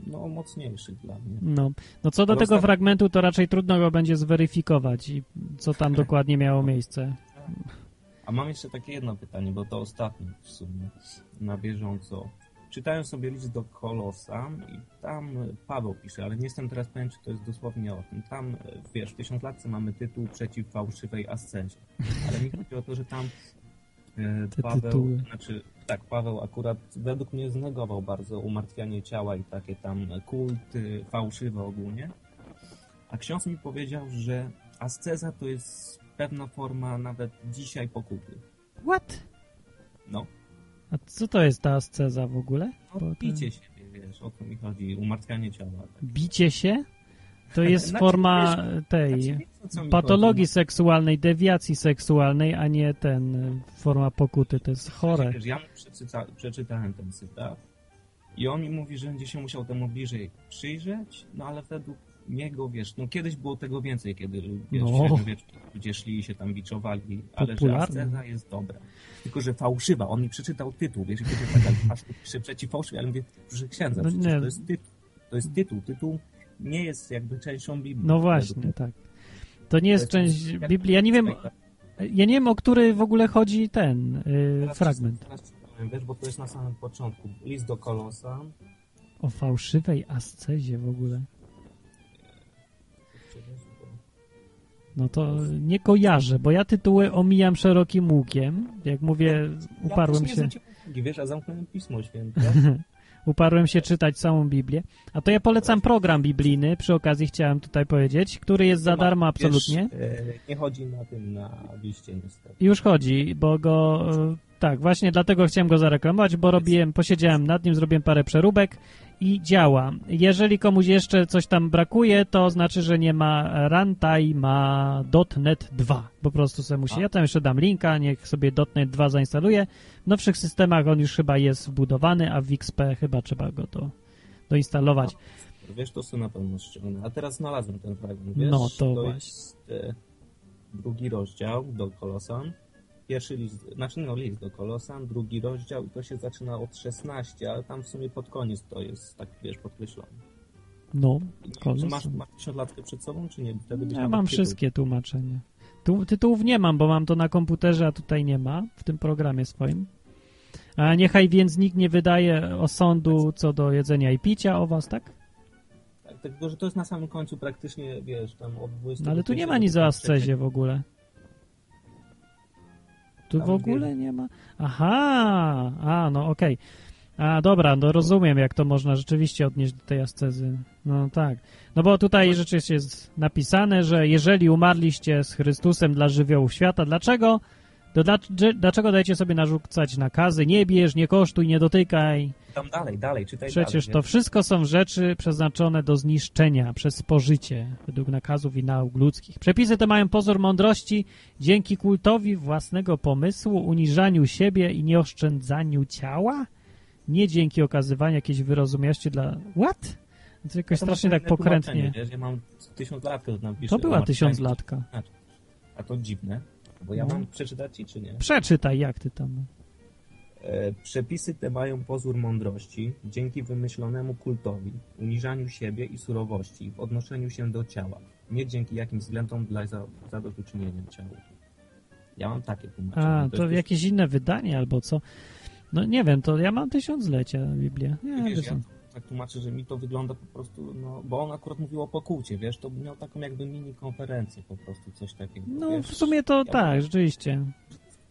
no, mocniejszych dla mnie. No, no co do tego ostat... fragmentu, to raczej trudno go będzie zweryfikować i co tam [laughs] dokładnie miało miejsce. A mam jeszcze takie jedno pytanie, bo to ostatnie w sumie na bieżąco. Czytałem sobie list do Kolosa i tam Paweł pisze, ale nie jestem teraz pewien, czy to jest dosłownie o tym. Tam, wiesz, w tysiąclatce mamy tytuł przeciw fałszywej ascenzie. Ale mi chodzi o to, że tam e, Paweł, znaczy tak, Paweł akurat według mnie znegował bardzo umartwianie ciała i takie tam kulty fałszywe ogólnie. A ksiądz mi powiedział, że asceza to jest pewna forma nawet dzisiaj pokuty. What? No. A co to jest ta asceza w ogóle? No, bicie się, wiesz, o co mi chodzi, umartwianie ciała. Tak. Bicie się? To [laughs] jest znaczy, forma wiesz, tej znaczy, wiesz, patologii chodzi. seksualnej, dewiacji seksualnej, a nie ten forma pokuty. To jest chore. Wiesz, ja przeczyta, przeczytałem ten cytat i on mi mówi, że będzie się musiał temu bliżej przyjrzeć, no ale według niego, wiesz, no kiedyś było tego więcej, kiedy wiesz, no. ludzie szli i się tam biczowali, ale że asceza jest dobra. Tylko, że fałszywa. On mi przeczytał tytuł, wiesz, kiedy taka aż pisze przeciw fałszywej, ale mówię, że księdza, no, to jest tytuł. To jest tytuł. Tytuł nie jest jakby częścią Biblii. No właśnie, tak. To nie jest to część Biblii. Ja nie wiem, ja nie wiem, o który w ogóle chodzi ten yy, fragment. Teraz wiesz, bo to jest na samym początku. List do Kolosa. O fałszywej ascezie w ogóle. No to nie kojarzę, bo ja tytuły omijam szerokim łukiem. Jak mówię, uparłem ja się... Nie wiesz, a zamknąłem Pismo Święte. [laughs] uparłem się czytać całą Biblię. A to ja polecam program biblijny, przy okazji chciałem tutaj powiedzieć, który jest za darmo absolutnie. Wiesz, nie chodzi na tym na liście niestety. Już chodzi, bo go... Tak, właśnie dlatego chciałem go zareklamować, bo robiłem, posiedziałem nad nim, zrobiłem parę przeróbek i działa. Jeżeli komuś jeszcze coś tam brakuje, to znaczy, że nie ma Runtime, ma .NET 2. Po prostu sobie musi. Ja tam jeszcze dam linka, niech sobie .NET 2 zainstaluje. W nowszych systemach on już chyba jest wbudowany, a w XP chyba trzeba go to doinstalować. A, wiesz, to sobie na pewno ściągnę. A teraz znalazłem ten fragment, wiesz? No to, to właśnie. Jest, e, drugi rozdział do Kolosan pierwszy list, znaczy no list do Kolosan, drugi rozdział i to się zaczyna od 16, ale tam w sumie pod koniec to jest tak, wiesz, podkreślone. No, Kolosan. Masz, masz tysiąclatkę przed sobą, czy nie? Wtedy ja mam tytuł. wszystkie tłumaczenia. Tu, tytułów nie mam, bo mam to na komputerze, a tutaj nie ma, w tym programie swoim. A niechaj więc nikt nie wydaje osądu co do jedzenia i picia o was, tak? Tak, tylko że to jest na samym końcu praktycznie, wiesz, tam od 20... No ale tu nie ma nic o ascezie w ogóle. Tu w ogóle nie ma? Aha, a, no okej. Okay. A, dobra, no rozumiem, jak to można rzeczywiście odnieść do tej ascezy. No tak. No bo tutaj rzeczywiście jest napisane, że jeżeli umarliście z Chrystusem dla żywiołów świata, dlaczego? To dla, dlaczego dajecie sobie narzucać nakazy? Nie bierz, nie kosztuj, nie dotykaj. Tam dalej, dalej, czytaj Przecież dalej, to wszystko są rzeczy przeznaczone do zniszczenia przez spożycie według nakazów i nauk ludzkich. Przepisy te mają pozór mądrości dzięki kultowi własnego pomysłu, uniżaniu siebie i nieoszczędzaniu ciała? Nie dzięki okazywaniu jakiejś wyrozumiałości dla... What? To jakoś to strasznie tak pokrętnie. Wiesz, ja mam tysiąc to pisze. To była tysiąc latka. A to dziwne, bo ja no. mam przeczytać ci, czy nie? Przeczytaj, jak ty tam... E, przepisy te mają pozór mądrości dzięki wymyślonemu kultowi, uniżaniu siebie i surowości w odnoszeniu się do ciała, nie dzięki jakimś względom dla zadośćuczynienia ciała. Ja mam takie tłumaczenie. A, to, to jakieś inne wydanie albo co? No nie wiem, to ja mam tysiąclecia Biblię. Nie, wiesz, ja tak tłumaczę, że mi to wygląda po prostu, no, bo on akurat mówił o pokucie, wiesz, to miał taką jakby mini konferencję po prostu, coś takiego. No wiesz? w sumie to ja tak, rzeczywiście.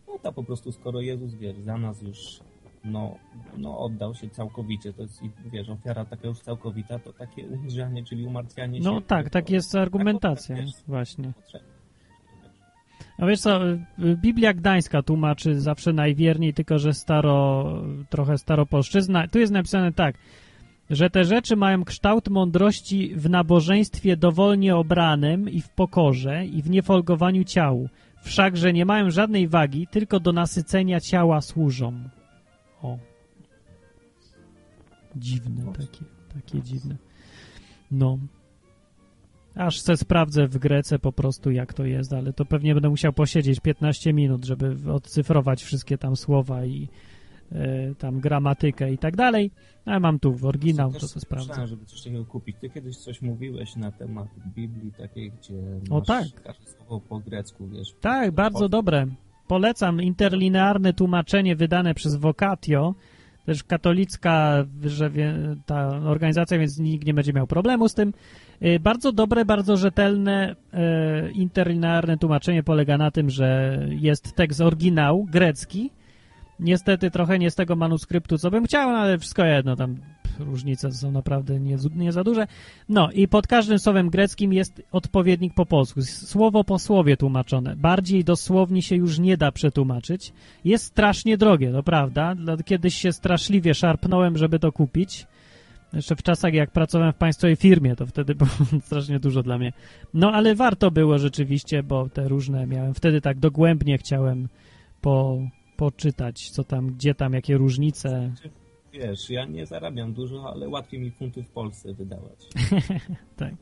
No to po prostu, skoro Jezus, wiesz, za nas już no, no oddał się całkowicie, to jest, wiesz, ofiara taka już całkowita, to takie uniżanie, czyli umartwianie no, się. No tak, tak jest argumentacja, tak, właśnie. No wiesz co, Biblia Gdańska tłumaczy zawsze najwierniej, tylko że staro, trochę staropolszczyzna. Tu jest napisane tak, że te rzeczy mają kształt mądrości w nabożeństwie dowolnie obranym i w pokorze i w niefolgowaniu ciału, wszakże nie mają żadnej wagi, tylko do nasycenia ciała służą. O. Dziwne takie, takie dziwne. No. Aż se sprawdzę w Grece po prostu jak to jest, ale to pewnie będę musiał posiedzieć 15 minut, żeby odcyfrować wszystkie tam słowa i tam gramatykę i tak dalej. A mam tu w oryginał, to co sprawdzę. żeby coś takiego kupić. Ty kiedyś coś mówiłeś na temat Biblii takiej, gdzie o, tak. każde słowo po grecku, wiesz. Tak, bardzo dobre. Polecam interlinearne tłumaczenie wydane przez Vocatio, też katolicka że ta organizacja, więc nikt nie będzie miał problemu z tym. Y, bardzo dobre, bardzo rzetelne e, interlinearne tłumaczenie polega na tym, że jest tekst oryginał grecki. Niestety trochę nie z tego manuskryptu, co bym chciał, no ale wszystko jedno, tam różnice są naprawdę nie, nie za duże. No i pod każdym słowem greckim jest odpowiednik po polsku. Słowo po słowie tłumaczone. Bardziej dosłownie się już nie da przetłumaczyć. Jest strasznie drogie, to prawda. Kiedyś się straszliwie szarpnąłem, żeby to kupić. Jeszcze w czasach, jak pracowałem w państwowej firmie, to wtedy [laughs] było strasznie dużo dla mnie. No, ale warto było rzeczywiście, bo te różne miałem. Wtedy tak dogłębnie chciałem po, poczytać, co tam, gdzie tam, jakie różnice wiesz, ja nie zarabiam dużo, ale łatwiej mi funty w Polsce wydawać. [laughs] tak.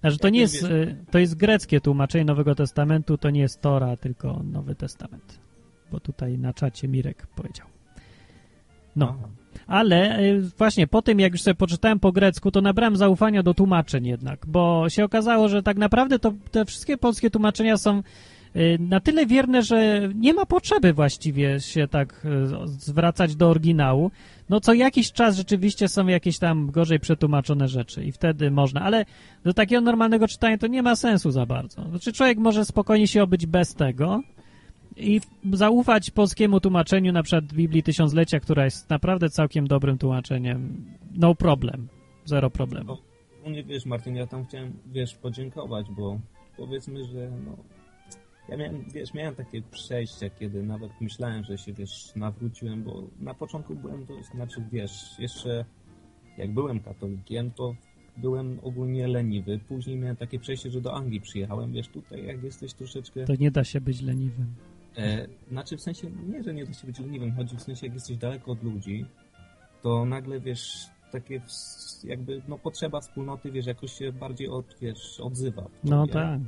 Znaczy to nie jest, y, to jest greckie tłumaczenie Nowego Testamentu, to nie jest Tora, tylko Nowy Testament. Bo tutaj na czacie Mirek powiedział. No. Aha. Ale y, właśnie po tym, jak już sobie poczytałem po grecku, to nabrałem zaufania do tłumaczeń jednak, bo się okazało, że tak naprawdę to te wszystkie polskie tłumaczenia są na tyle wierne, że nie ma potrzeby właściwie się tak y, zwracać do oryginału. No co jakiś czas rzeczywiście są jakieś tam gorzej przetłumaczone rzeczy i wtedy można, ale do takiego normalnego czytania to nie ma sensu za bardzo. Znaczy człowiek może spokojnie się obyć bez tego i zaufać polskiemu tłumaczeniu, na przykład Biblii Tysiąclecia, która jest naprawdę całkiem dobrym tłumaczeniem. No problem. Zero problemu. No, nie wiesz, Martin, ja tam chciałem, wiesz, podziękować, bo powiedzmy, że no, ja miałem, wiesz, miałem takie przejścia, kiedy nawet myślałem, że się, wiesz, nawróciłem, bo na początku byłem, to znaczy, wiesz, jeszcze jak byłem katolikiem, to byłem ogólnie leniwy. Później miałem takie przejście, że do Anglii przyjechałem, wiesz, tutaj jak jesteś troszeczkę... To nie da się być leniwym. E, znaczy w sensie, nie, że nie da się być leniwym, chodzi w sensie, jak jesteś daleko od ludzi, to nagle, wiesz, takie jakby, no potrzeba wspólnoty, wiesz, jakoś się bardziej od, wiesz, odzywa. No tak.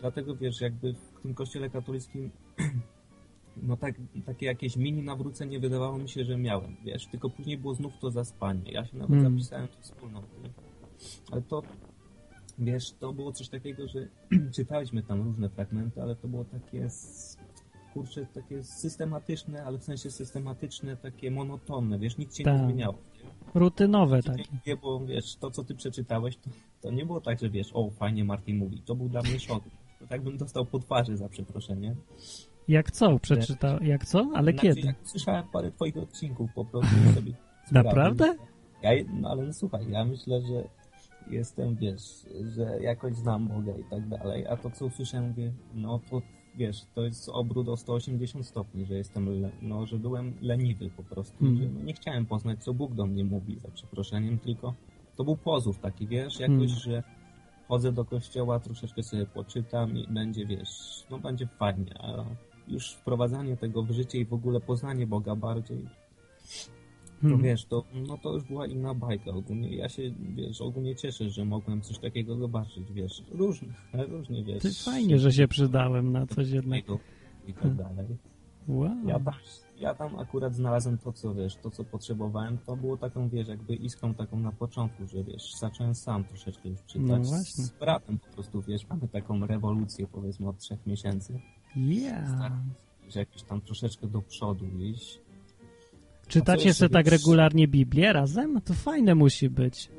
Dlatego, wiesz, jakby tym kościele katolickim [clears throat] no tak, takie jakieś mini nawrócenie wydawało mi się, że miałem, wiesz, tylko później było znów to zaspanie. Ja się nawet hmm. zapisałem do wspólnoty. Ale to, wiesz, to było coś takiego, że [clears throat] czytaliśmy tam różne fragmenty, ale to było takie, kurczę, takie systematyczne, ale w sensie systematyczne, takie monotonne, wiesz, nic się tak. nie zmieniało. Rutynowe takie. Nie, bo wiesz, to co ty przeczytałeś, to, to nie było tak, że wiesz, o fajnie Martin mówi, to był dla mnie szok. To tak bym dostał po twarzy za przeproszenie. Jak co? Przeczytał? Jak co? Ale znaczy, kiedy? Jak słyszałem parę twoich odcinków po prostu [laughs] sobie. Naprawdę? Ja, no ale no, słuchaj, ja myślę, że jestem, wiesz, że jakoś znam Boga i tak dalej, a to co usłyszałem, mówię, no to wiesz, to jest obrót o 180 stopni, że jestem, no, że byłem leniwy po prostu, mm. że no, nie chciałem poznać, co Bóg do mnie mówi, za przeproszeniem, tylko to był pozór taki, wiesz, jakoś, mm. że chodzę do kościoła, troszeczkę sobie poczytam i będzie, wiesz, no będzie fajnie, a już wprowadzanie tego w życie i w ogóle poznanie Boga bardziej, to hmm. wiesz, to, no to już była inna bajka ogólnie. Ja się, wiesz, ogólnie cieszę, że mogłem coś takiego zobaczyć, wiesz. Różnie, różnie, wiesz. Ty fajnie, że się przydałem na coś jednego. I tak dalej. Wow. Ja tam, ja tam akurat znalazłem to, co wiesz, to, co potrzebowałem. To było taką, wiesz, jakby iskrą taką na początku, że wiesz, zacząłem sam troszeczkę już czytać. No właśnie. Z bratem po prostu, wiesz, mamy taką rewolucję, powiedzmy, od trzech miesięcy. Yeah. Staram się jakiś tam troszeczkę do przodu iść Czytacie sobie tak regularnie Biblię razem? To fajne musi być.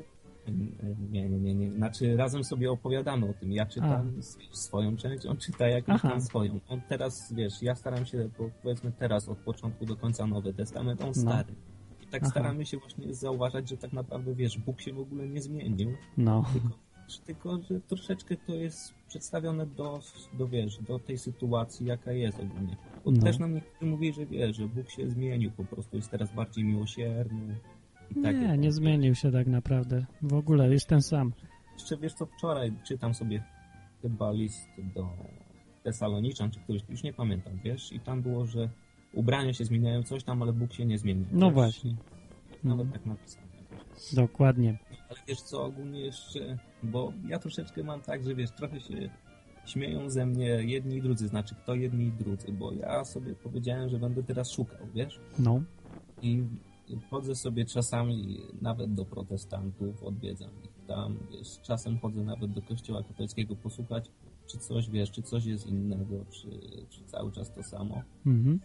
Nie, nie, nie, nie. Znaczy razem sobie opowiadamy o tym. Ja czytam A. swoją część, on czyta jakąś tam swoją. On teraz, wiesz, ja staram się, powiedzmy teraz od początku do końca Nowy Testament, on no. stary. I tak Aha. staramy się właśnie zauważać, że tak naprawdę, wiesz, Bóg się w ogóle nie zmienił. No. Tylko tylko że troszeczkę to jest przedstawione do, do wiesz, do tej sytuacji, jaka jest ogólnie. Bo no. też nam niektórzy mówili, że wiesz, że Bóg się zmienił, po prostu jest teraz bardziej miłosierny. Tak nie, nie zmienił się tak naprawdę. W ogóle jest ten sam. Jeszcze wiesz co, wczoraj czytam sobie chyba list do Tesaloniczan, czy któryś, już nie pamiętam, wiesz, i tam było, że ubrania się zmieniają, coś tam, ale Bóg się nie zmienił. No wiesz? właśnie. Nawet no. tak napisane. Dokładnie. Ale wiesz co, ogólnie jeszcze, bo ja troszeczkę mam tak, że wiesz, trochę się śmieją ze mnie jedni i drudzy, znaczy kto jedni i drudzy, bo ja sobie powiedziałem, że będę teraz szukał, wiesz? No. I chodzę sobie czasami nawet do protestantów, odwiedzam ich tam, wiesz, czasem chodzę nawet do kościoła katolickiego posłuchać, czy coś, wiesz, czy coś jest innego, czy, czy cały czas to samo. Mhm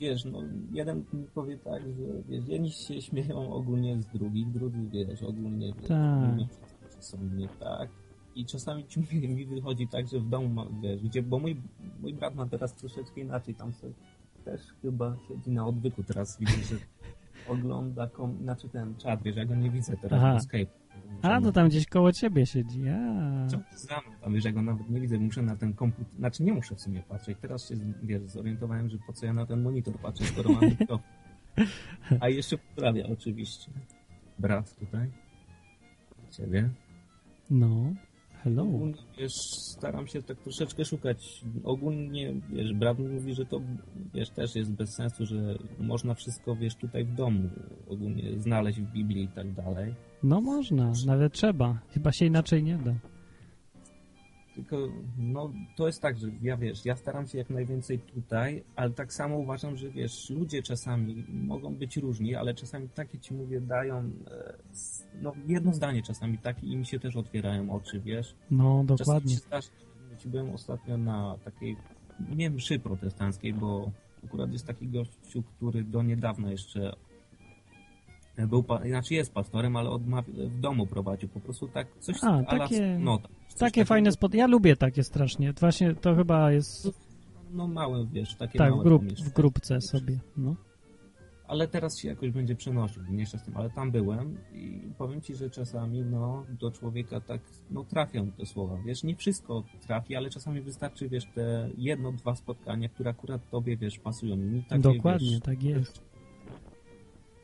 wiesz, no, jeden mi powie tak, że wiesz, jedni się śmieją ogólnie z drugich, drudzy, wiesz, ogólnie, wiesz, tak. są nie tak. I czasami ci [laughs] mi wychodzi tak, że w domu, wiesz, gdzie, bo mój, mój brat ma teraz troszeczkę inaczej, tam sobie też chyba siedzi na odwyku teraz, [laughs] widzę, że ogląda, kom, znaczy ten czat, wiesz, ja go nie widzę teraz, Aha. Skype a, to tam gdzieś koło ciebie siedzi, a. Znam tam, wiesz, ja go nawet nie widzę, muszę na ten komputer, znaczy nie muszę w sumie patrzeć, teraz się, wiesz, zorientowałem, że po co ja na ten monitor patrzę, skoro mam mikrofon. [laughs] A jeszcze pozdrawia oczywiście brat tutaj, ciebie. No. Hello. Ogólnie, wiesz, staram się tak troszeczkę szukać. Ogólnie, wiesz, brat mówi, że to, wiesz, też jest bez sensu, że można wszystko, wiesz, tutaj w domu ogólnie znaleźć w Biblii i tak dalej. No można, nawet trzeba. Chyba się inaczej nie da. Tylko, no, to jest tak, że ja wiesz, ja staram się jak najwięcej tutaj, ale tak samo uważam, że wiesz, ludzie czasami mogą być różni, ale czasami takie ci mówię, dają, e, no, jedno zdanie czasami takie i mi się też otwierają oczy, wiesz. No, dokładnie. Czasami się byłem ostatnio na takiej, nie mszy protestanckiej, bo akurat jest taki gościu, który do niedawna jeszcze był, znaczy jest pastorem, ale w domu prowadził po prostu tak coś A, takie, no, coś takie fajne spot. Ja lubię takie strasznie. Właśnie to chyba jest... No małe, wiesz, takie tak, małe grup, w grupce sobie, no. Ale teraz się jakoś będzie przenosił, mniejsza z tym, ale tam byłem i powiem Ci, że czasami, no, do człowieka tak, no, trafią te słowa, wiesz, nie wszystko trafi, ale czasami wystarczy, wiesz, te jedno, dwa spotkania, które akurat Tobie, wiesz, pasują. Mi takie, Dokładnie, wiesz, tak jest.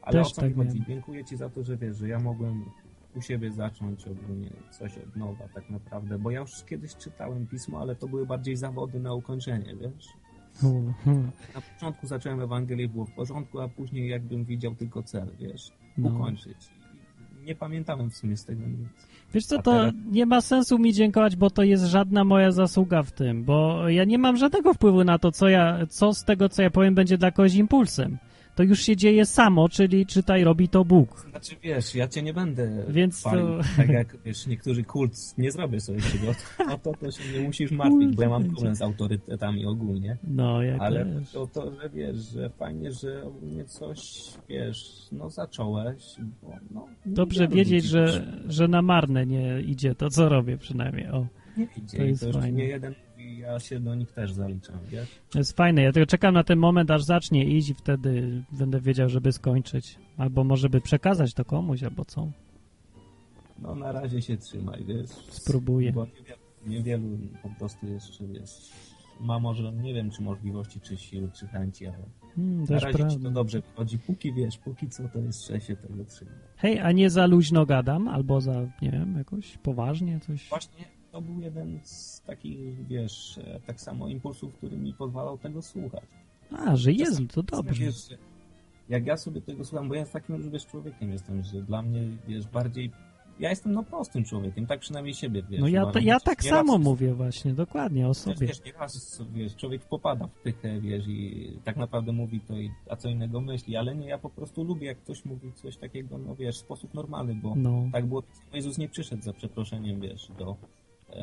Ale Też o co tak chodzi? Dziękuję Ci za to, że wiesz, że ja mogłem u siebie zacząć ogólnie coś od nowa tak naprawdę, bo ja już kiedyś czytałem pismo, ale to były bardziej zawody na ukończenie, wiesz? Na początku zacząłem Ewangelię, było w porządku, a później jakbym widział tylko cel, wiesz, no. ukończyć. Nie pamiętałem w sumie z tego nic. Wiesz co, to teraz... nie ma sensu mi dziękować, bo to jest żadna moja zasługa w tym, bo ja nie mam żadnego wpływu na to, co ja, co z tego, co ja powiem, będzie dla kogoś impulsem to już się dzieje samo, czyli czytaj, robi to Bóg. Znaczy, wiesz, ja cię nie będę Więc chwalił, to... tak jak, wiesz, niektórzy kult, nie zrobię sobie tego, o to, to się nie musisz martwić, bo ja mam problem z autorytetami ogólnie. No, jak Ale wiesz. to, to, że wiesz, że fajnie, że ogólnie coś, wiesz, no zacząłeś, bo no... Dobrze wiedzieć, że, że na marne nie idzie to, co robię przynajmniej. O, Nie idzie to jest to już fajne. nie jeden mówi, ja się do nich też zaliczam, wiesz? To jest fajne. Ja tylko czekam na ten moment, aż zacznie iść i wtedy będę wiedział, żeby skończyć. Albo może by przekazać to komuś, albo co. No na razie się trzymaj, wiesz? Spróbuję. Bo niewielu, niewielu po prostu jeszcze, wiesz, ma może, nie wiem, czy możliwości, czy siły, czy chęci, ale Hmm, na razie ci prawda. to dobrze wychodzi. Póki wiesz, póki co, to jeszcze się tego trzyma. Hej, a nie za luźno gadam, albo za, nie wiem, jakoś poważnie coś. Właśnie to był jeden z takich, wiesz, e, tak samo impulsów, który mi pozwalał tego słuchać. A, że jest, to dobrze. Wiesz, jak ja sobie tego słucham, bo ja z takim już, wiesz, człowiekiem jestem, że dla mnie, wiesz, bardziej... Ja jestem, no, prostym człowiekiem, tak przynajmniej siebie, wiesz. No ja, uważam. ja tak samo mówię właśnie, dokładnie, o sobie. wiesz, nieraz, wiesz, człowiek popada w pychę, wiesz, i tak naprawdę mówi to, i, a co innego myśli, ale nie, ja po prostu lubię, jak ktoś mówi coś takiego, no wiesz, w sposób normalny, bo No. tak było, Jezus nie przyszedł za przeproszeniem, wiesz, do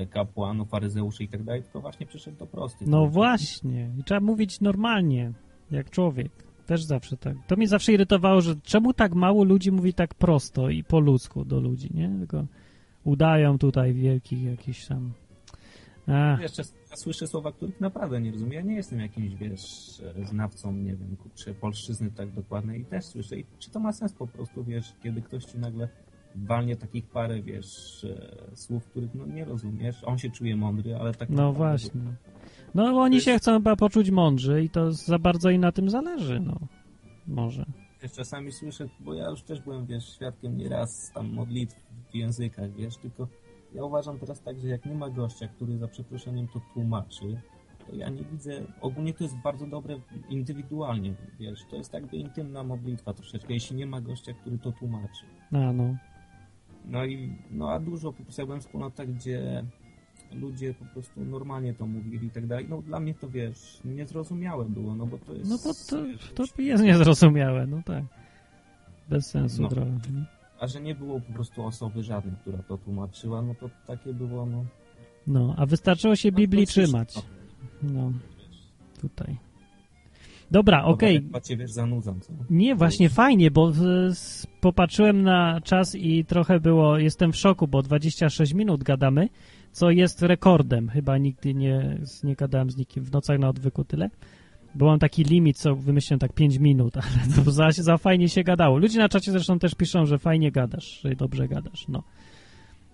kapłanów, faryzeuszy i tak dalej, tylko właśnie przyszedł do prostych. No właśnie. I trzeba mówić normalnie, jak człowiek. Też zawsze tak. To mnie zawsze irytowało, że czemu tak mało ludzi mówi tak prosto i po ludzku do ludzi, nie? Tylko udają tutaj wielkich jakiś tam... Ach, Jeszcze ja słyszę słowa, których naprawdę nie rozumiem. Ja nie jestem jakimś, wiesz, e, znawcą, nie wiem, kurczę, polszczyzny tak dokładnej i też słyszę. I czy to ma sens po prostu, wiesz, kiedy ktoś ci nagle walnie takich parę, wiesz, e, słów, których no nie rozumiesz. On się czuje mądry, ale tak no właśnie. No oni się chcą chyba poczuć mądrzy i to za bardzo im na tym zależy, no. Może. Wiesz, czasami słyszę, bo ja już też byłem, wiesz, świadkiem nieraz tam modlitw w językach, wiesz, tylko ja uważam teraz tak, że jak nie ma gościa, który za przeproszeniem to tłumaczy, to ja nie widzę, ogólnie to jest bardzo dobre indywidualnie, wiesz, to jest jakby intymna modlitwa troszeczkę, jeśli nie ma gościa, który to tłumaczy. A no. No i, no a dużo po prostu ja byłem w wspólnotach, gdzie ludzie po prostu normalnie to mówili i tak dalej, no dla mnie to, wiesz, niezrozumiałe było, no bo to jest... No bo to, to jest niezrozumiałe, no tak. Bez sensu No. trochę. A że nie było po prostu osoby żadnej, która to tłumaczyła, no to takie było, no... No, a wystarczyło się Biblii to coś- trzymać. No, tutaj. Dobra, okej. Cię, wiesz, zanudzam, co? Nie, właśnie fajnie, bo popatrzyłem na czas i trochę było, jestem w szoku, bo 26 minut gadamy, co jest rekordem. Chyba nigdy nie, nie gadałem z nikim w nocach na odwyku tyle. Bo mam taki limit, co wymyśliłem tak 5 minut, [laughs] ale to za, za fajnie się gadało. Ludzie na czacie zresztą też piszą, że fajnie gadasz, że dobrze gadasz, no.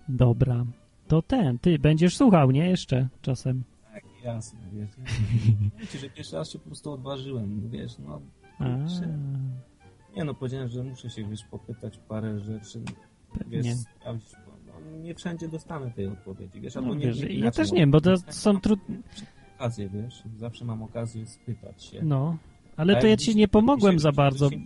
Dobra. To ten, ty będziesz słuchał, nie? Jeszcze czasem. Jasne, wiesz. [laughs] Wiecie, że pierwszy raz się po prostu odważyłem, wiesz, no... Kurczę. Nie no, powiedziałem, że muszę się, wiesz, popytać parę rzeczy, wiesz, Pewnie. sprawdzić, bo no, nie wszędzie dostanę tej odpowiedzi, wiesz, No, albo nie, wiesz, nie ja też nie wiem, bo to są trudne... okazję, wiesz, zawsze mam okazję spytać się. No, ale A to ja ci nie pomogłem za bardzo. się.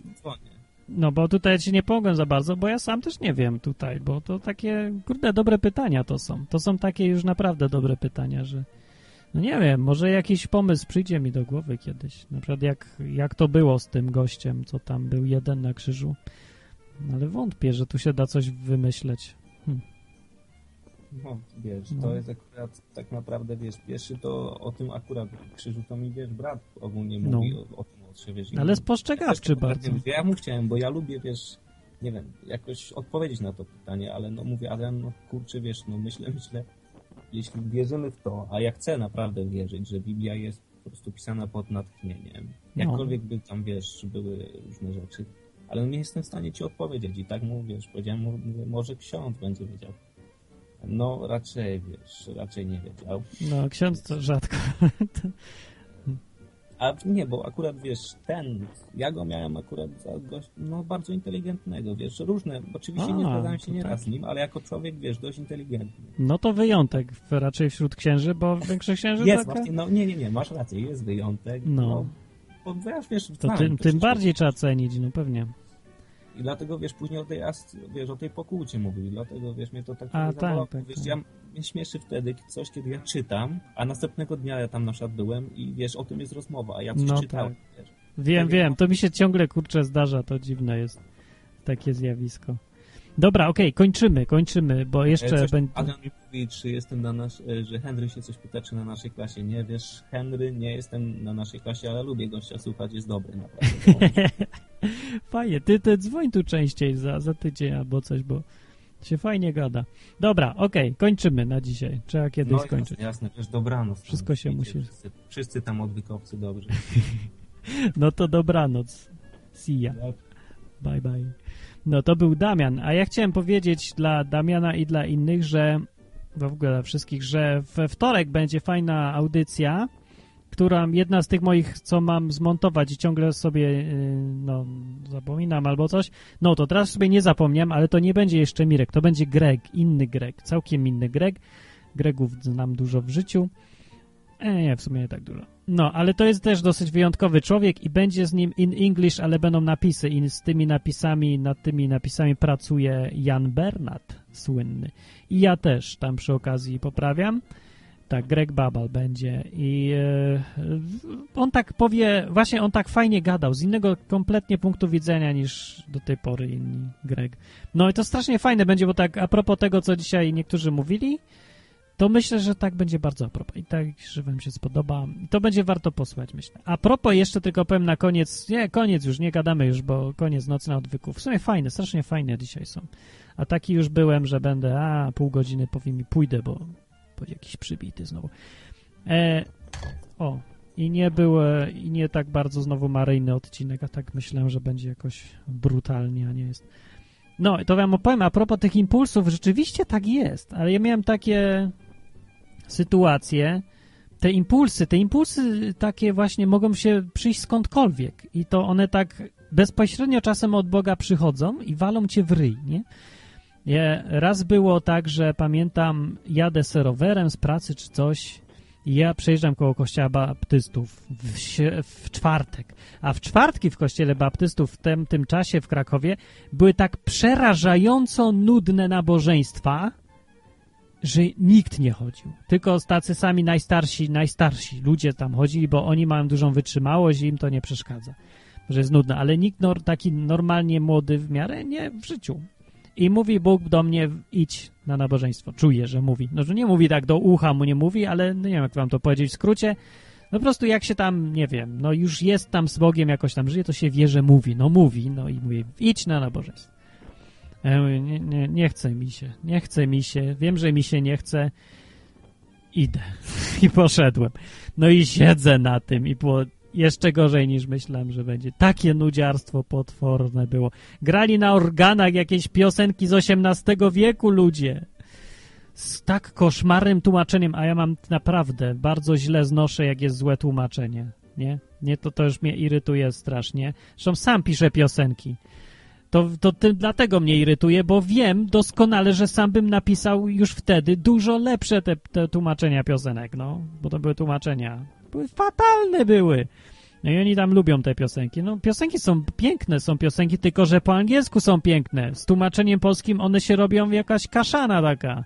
No, bo tutaj ja ci nie pomogłem za bardzo, bo ja sam też nie wiem tutaj, bo to takie, kurde, dobre pytania to są. To są takie już naprawdę dobre pytania, że no nie wiem, może jakiś pomysł przyjdzie mi do głowy kiedyś. Na przykład jak, jak to było z tym gościem, co tam był jeden na krzyżu. No, ale wątpię, że tu się da coś wymyśleć. Hm. No, wiesz, No. to jest akurat tak naprawdę, wiesz, pierwszy to o tym akurat krzyżu to mi, wiesz, brat ogólnie No. mówi o, o tym otrze, wiesz. Ale spostrzegawczy ja też bardzo. mówię, Ja mu chciałem, bo ja lubię, wiesz, nie wiem, jakoś odpowiedzieć na to pytanie, ale no mówię, Adrian, no kurczę, wiesz, no myślę, myślę, jeśli wierzymy w to, a ja chcę naprawdę wierzyć, że Biblia jest po prostu pisana pod natchnieniem, No. jakkolwiek by tam, wiesz, były różne rzeczy, ale nie jestem w stanie ci odpowiedzieć i tak mu, wiesz, powiedziałem mu, mówię, może ksiądz będzie wiedział. No, raczej, wiesz, raczej nie wiedział. No, ksiądz to rzadko. [laughs] A nie, bo akurat, wiesz, ten, ja go miałem akurat za gość, no, bardzo inteligentnego, wiesz, różne, oczywiście nie A, zgadzałem się nieraz tak. z nim, ale jako człowiek, wiesz, dość inteligentny. No to wyjątek raczej wśród księży, bo większość księży Jest taka... właśnie, no nie, nie, nie, masz rację, jest wyjątek, No. no, bo wiesz, wiesz, To tym, tym bardziej trzeba cenić, no pewnie. I dlatego, wiesz, później o tej, wiesz, o tej pokłucie mówił, dlatego, wiesz, mnie to tak A, tak, tak, wiesz, tak. ja mnie śmieszy wtedy coś, kiedy ja czytam, a następnego dnia ja tam na przykład byłem i, wiesz, o tym jest rozmowa, a ja coś No czytałem, tak. wiesz. Wiem, tak wiem, to mi się ciągle, kurczę, zdarza, to dziwne jest takie zjawisko. Dobra, okej, okay, kończymy, kończymy, bo jeszcze będzie... Adam mi mówi, czy jestem na nasz... E, że Henry się coś pyta, czy na naszej klasie. Nie, wiesz, Henry, nie jestem na naszej klasie, ale lubię gościa słuchać, jest dobry naprawdę. [laughs] Fajnie, ty, ty dzwoń tu częściej za, za tydzień albo coś, bo się fajnie gada. Dobra, okej, okay, kończymy na dzisiaj. Trzeba kiedyś no, skończyć. Jasne, jasne, też dobranoc. Wszystko się musi... Wszyscy, wszyscy tam odwykowcy dobrze. [laughs] no to dobranoc. See ya. Bye, bye. No to był Damian, a ja chciałem powiedzieć dla Damiana i dla innych, że w ogóle dla wszystkich, że we wtorek będzie fajna audycja, która jedna z tych moich, co mam zmontować i ciągle sobie y, no, zapominam albo coś, no to teraz sobie nie zapomniałem, ale to nie będzie jeszcze Mirek, to będzie Greg, inny Greg, całkiem inny Greg. Gregów znam dużo w życiu. E, nie, w sumie nie tak dużo. No, ale to jest też dosyć wyjątkowy człowiek i będzie z nim in English, ale będą napisy i z tymi napisami, nad tymi napisami pracuje Jan Bernat, słynny. I ja też tam przy okazji poprawiam. Tak, Greg Babal będzie i e, on tak powie, właśnie on tak fajnie gadał, z innego kompletnie punktu widzenia niż do tej pory inni Greg. No i to strasznie fajne będzie, bo tak a propos tego, co dzisiaj niektórzy mówili, to myślę, że tak będzie bardzo a propos. I tak, że wam się spodoba. To będzie warto posłuchać, myślę. A propos, jeszcze tylko powiem na koniec, nie, koniec już, nie gadamy już, bo koniec nocy na odwyku. W sumie fajne, strasznie fajne dzisiaj są. A taki już byłem, że będę, a pół godziny powiem mi pójdę, bo, bo jakiś przybity znowu. E, o, i nie był, e, i nie tak bardzo znowu maryjny odcinek, a tak myślałem, że będzie jakoś brutalnie, a nie jest. No, to wam opowiem, a propos tych impulsów, rzeczywiście tak jest, ale ja miałem takie sytuacje, te impulsy, te impulsy takie właśnie mogą się przyjść skądkolwiek i to one tak bezpośrednio czasem od Boga przychodzą i walą cię w ryj, nie? Raz było tak, że pamiętam, jadę rowerem z pracy czy coś i ja przejeżdżam koło kościoła baptystów w, w, czwartek, a w czwartki w kościele baptystów w tym, tym czasie w Krakowie były tak przerażająco nudne nabożeństwa, że nikt nie chodził. Tylko tacy sami najstarsi, najstarsi ludzie tam chodzili, bo oni mają dużą wytrzymałość i im to nie przeszkadza. Że jest nudne, ale nikt nor, taki normalnie młody w miarę nie w życiu. I mówi Bóg do mnie, idź na nabożeństwo. Czuję, że mówi. No, że nie mówi tak do ucha, mu nie mówi, ale no, nie wiem, jak wam to powiedzieć w skrócie. No po prostu jak się tam, nie wiem, no już jest tam z Bogiem, jakoś tam żyje, to się wie, że mówi. No mówi, no i mówi, idź na nabożeństwo. Ja mówię, nie, nie, nie chce mi się, nie chce mi się, wiem, że mi się nie chce, idę. [laughs] I poszedłem. No i siedzę na tym i było jeszcze gorzej niż myślałem, że będzie. Takie nudziarstwo potworne było. Grali na organach jakieś piosenki z XVIII wieku ludzie. Z tak koszmarnym tłumaczeniem, a ja mam naprawdę bardzo źle znoszę, jak jest złe tłumaczenie. Nie? Nie, to, to już mnie irytuje strasznie. Zresztą sam piszę piosenki. To, to dlatego mnie irytuje, bo wiem doskonale, że sam bym napisał już wtedy dużo lepsze te, te tłumaczenia piosenek, no. Bo to były tłumaczenia. Były fatalne były. No i oni tam lubią te piosenki. No, piosenki są piękne, są piosenki, tylko że po angielsku są piękne. Z tłumaczeniem polskim one się robią jakaś kaszana taka.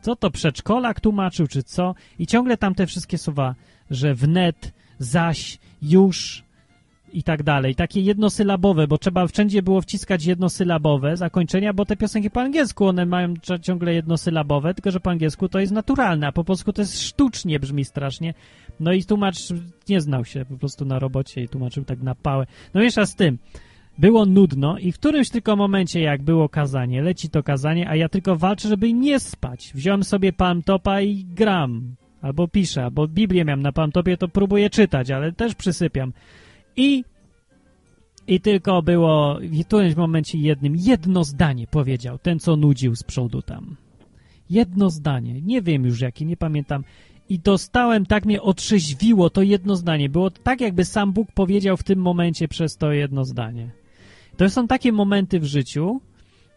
Co to, przedszkolak tłumaczył, czy co? I ciągle tam te wszystkie słowa, że wnet, zaś, już, i tak dalej. Takie jednosylabowe, bo trzeba wszędzie było wciskać jednosylabowe zakończenia, bo te piosenki po angielsku, one mają ciągle jednosylabowe, tylko że po angielsku to jest naturalne, a po polsku to jest sztucznie, brzmi strasznie. No i tłumacz nie znał się po prostu na robocie i tłumaczył tak na pałę. No jeszcze z tym, było nudno i w którymś tylko momencie, jak było kazanie, leci to kazanie, a ja tylko walczę, żeby nie spać. Wziąłem sobie palmtopa i gram. Albo piszę, bo Biblię miałem na palmtopie, to próbuję czytać, ale też przysypiam. I, i tylko było w którymś momencie jednym, jedno zdanie powiedział, ten co nudził z przodu tam. Jedno zdanie, nie wiem już jakie, nie pamiętam. I dostałem, tak mnie otrzeźwiło to jedno zdanie. Było tak, jakby sam Bóg powiedział w tym momencie przez to jedno zdanie. To są takie momenty w życiu,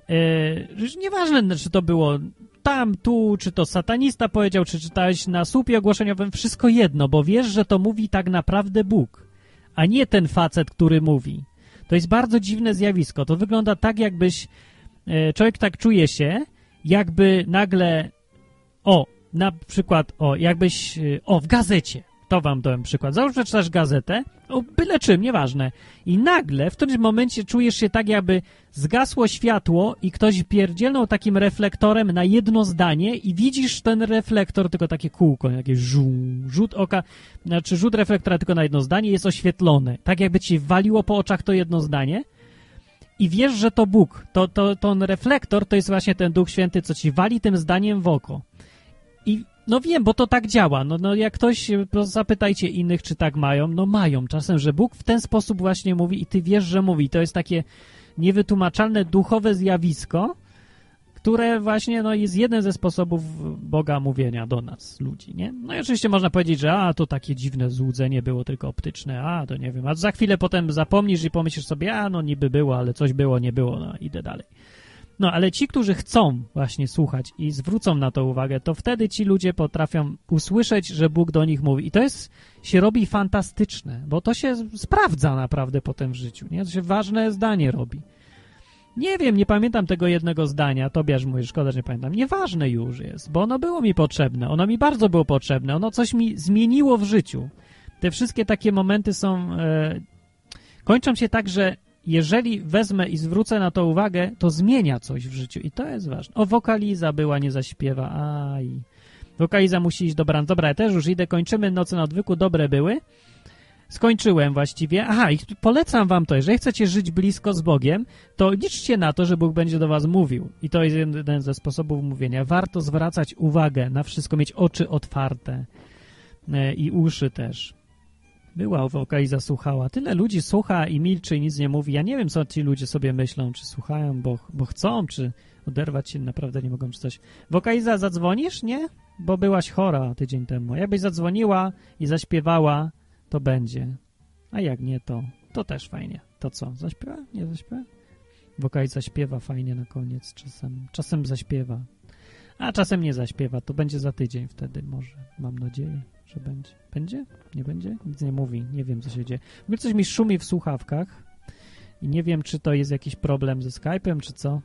yy, nieważne, czy to było tam, tu, czy to satanista powiedział, czy czytałeś na słupie ogłoszeniowym, wszystko jedno, bo wiesz, że to mówi tak naprawdę Bóg a nie ten facet, który mówi. To jest bardzo dziwne zjawisko. To wygląda tak, jakbyś e, człowiek tak czuje się, jakby nagle o, na przykład o, jakbyś e, o, w gazecie To wam dałem przykład. Załóż, że czytasz gazetę, o byle czym, nieważne. I nagle w którymś momencie czujesz się tak, jakby zgasło światło i ktoś pierdzielnął takim reflektorem na jedno zdanie i widzisz ten reflektor, tylko takie kółko, jakieś żół, rzut oka, znaczy rzut reflektora tylko na jedno zdanie jest oświetlone. Tak jakby ci waliło po oczach to jedno zdanie i wiesz, że to Bóg, to, to, ten reflektor to jest właśnie ten Duch Święty, co ci wali tym zdaniem w oko. I no wiem, bo to tak działa. No, no jak ktoś, zapytajcie innych, czy tak mają. No mają czasem, że Bóg w ten sposób właśnie mówi i ty wiesz, że mówi. To jest takie niewytłumaczalne duchowe zjawisko, które właśnie no, jest jeden ze sposobów Boga mówienia do nas, ludzi, nie? No i oczywiście można powiedzieć, że a, to takie dziwne złudzenie było tylko optyczne, a, to nie wiem, a za chwilę potem zapomnisz i pomyślisz sobie, a, no niby było, ale coś było, nie było, no idę dalej. No, ale ci, którzy chcą właśnie słuchać i zwrócą na to uwagę, to wtedy ci ludzie potrafią usłyszeć, że Bóg do nich mówi. I to jest, się robi fantastyczne, bo to się sprawdza naprawdę potem w życiu, nie? To się ważne zdanie robi. Nie wiem, nie pamiętam tego jednego zdania. Tobiasz mówi, szkoda, że nie pamiętam. Nieważne już jest, bo ono było mi potrzebne. Ono mi bardzo było potrzebne. Ono coś mi zmieniło w życiu. Te wszystkie takie momenty są... E, kończą się tak, że jeżeli wezmę i zwrócę na to uwagę, to zmienia coś w życiu i to jest ważne. O, wokaliza była, nie zaśpiewa. Aj. Wokaliza musi iść do bran. Dobra, ja też już idę, kończymy Noce na odwyku, dobre były. Skończyłem właściwie. Aha, i polecam wam to, jeżeli chcecie żyć blisko z Bogiem, to liczcie na to, że Bóg będzie do was mówił. I to jest jeden ze sposobów mówienia. Warto zwracać uwagę na wszystko, mieć oczy otwarte e, i uszy też. Była wokaliza, słuchała. Tyle ludzi słucha i milczy i nic nie mówi. Ja nie wiem, co ci ludzie sobie myślą, czy słuchają, bo, bo chcą, czy oderwać się naprawdę nie mogą, czy coś. Wokaliza, zadzwonisz? Nie? Bo byłaś chora tydzień temu. Jakbyś zadzwoniła i zaśpiewała, to będzie. A jak nie, to, to też fajnie. To co, zaśpiewa? Nie zaśpiewa? Wokaliza śpiewa fajnie na koniec czasem. Czasem zaśpiewa. A czasem nie zaśpiewa. To będzie za tydzień wtedy może. Mam nadzieję że będzie. Będzie? Nie będzie? Nic nie mówi. Nie wiem, co się dzieje. W ogóle coś mi szumi w słuchawkach i nie wiem, czy to jest jakiś problem ze Skype'em, czy co.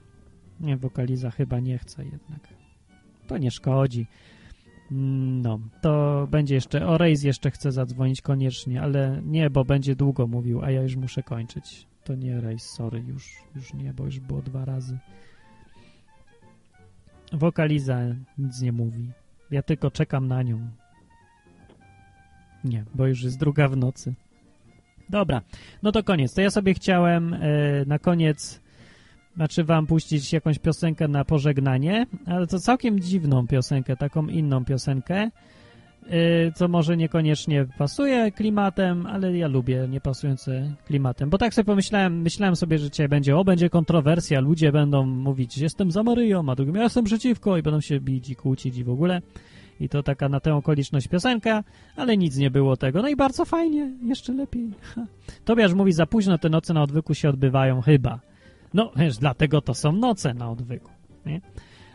Nie, wokaliza chyba nie chce jednak. To nie szkodzi. No, to będzie jeszcze, o Rejs jeszcze chce zadzwonić koniecznie, ale nie, bo będzie długo mówił, a ja już muszę kończyć. To nie Rejs, sorry, już, już nie, bo już było dwa razy. Wokaliza nic nie mówi. Ja tylko czekam na nią. Nie, bo już jest druga w nocy. Dobra, no to koniec. To ja sobie chciałem e, na koniec, znaczy wam puścić jakąś piosenkę na pożegnanie, ale to całkiem dziwną piosenkę, taką inną piosenkę, e, co może niekoniecznie pasuje klimatem, ale ja lubię niepasujące klimatem. Bo tak sobie pomyślałem, myślałem sobie, że dzisiaj będzie, o, będzie kontrowersja, ludzie będą mówić, jestem za Maryją, a drugim, ja jestem przeciwko i będą się bić i kłócić i w ogóle i to taka na tę okoliczność piosenka, ale nic nie było tego. No i bardzo fajnie, jeszcze lepiej. Tobiasz mówi, za późno te noce na odwyku się odbywają, chyba. No, wiesz, dlatego to są noce na odwyku. Nie?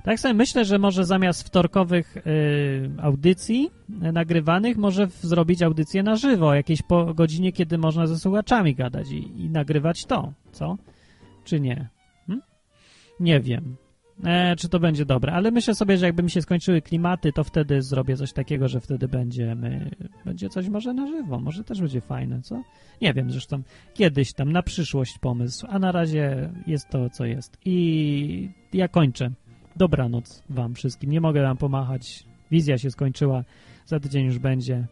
Tak sobie myślę, że może zamiast wtorkowych y, audycji y, nagrywanych, może w, zrobić audycję na żywo, jakieś po godzinie, kiedy można ze słuchaczami gadać i, i nagrywać to, co? Czy nie? Hm? Nie wiem. E, czy to będzie dobre, ale myślę sobie, że jakby mi się skończyły klimaty, to wtedy zrobię coś takiego, że wtedy będziemy, będzie coś może na żywo, może też będzie fajne, co? Nie wiem, zresztą kiedyś tam na przyszłość pomysł, a na razie jest to, co jest. I ja kończę. Dobranoc wam wszystkim. Nie mogę wam pomachać. Wizja się skończyła. Za tydzień już będzie.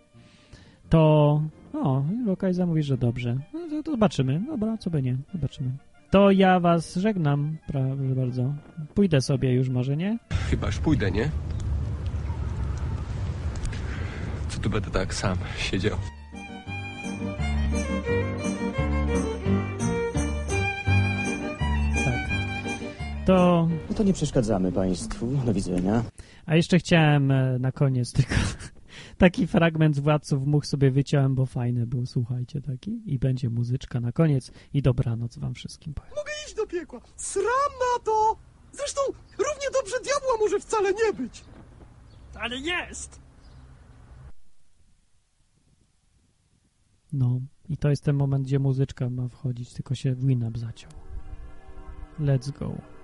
To... O, Lokajza mówi, że dobrze. No, to, to zobaczymy. Dobra, co by nie. Zobaczymy. To ja was żegnam, proszę bardzo. Pójdę sobie już może, nie? Chyba już pójdę, nie? Co tu będę tak sam siedział? Tak. To... No to nie przeszkadzamy Państwu. Do widzenia. A jeszcze chciałem e, na koniec tylko [laughs] taki fragment z Władców Much sobie wyciąłem, bo fajny był, słuchajcie, taki. I będzie muzyczka na koniec i dobranoc wam wszystkim powiem. Mogę iść do piekła. Sram na to! Zresztą równie dobrze diabła może wcale nie być. Ale jest! No, i to jest ten moment, gdzie muzyczka ma wchodzić, tylko się Winamp zaciął. Let's go.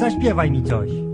Zaśpiewaj mi coś.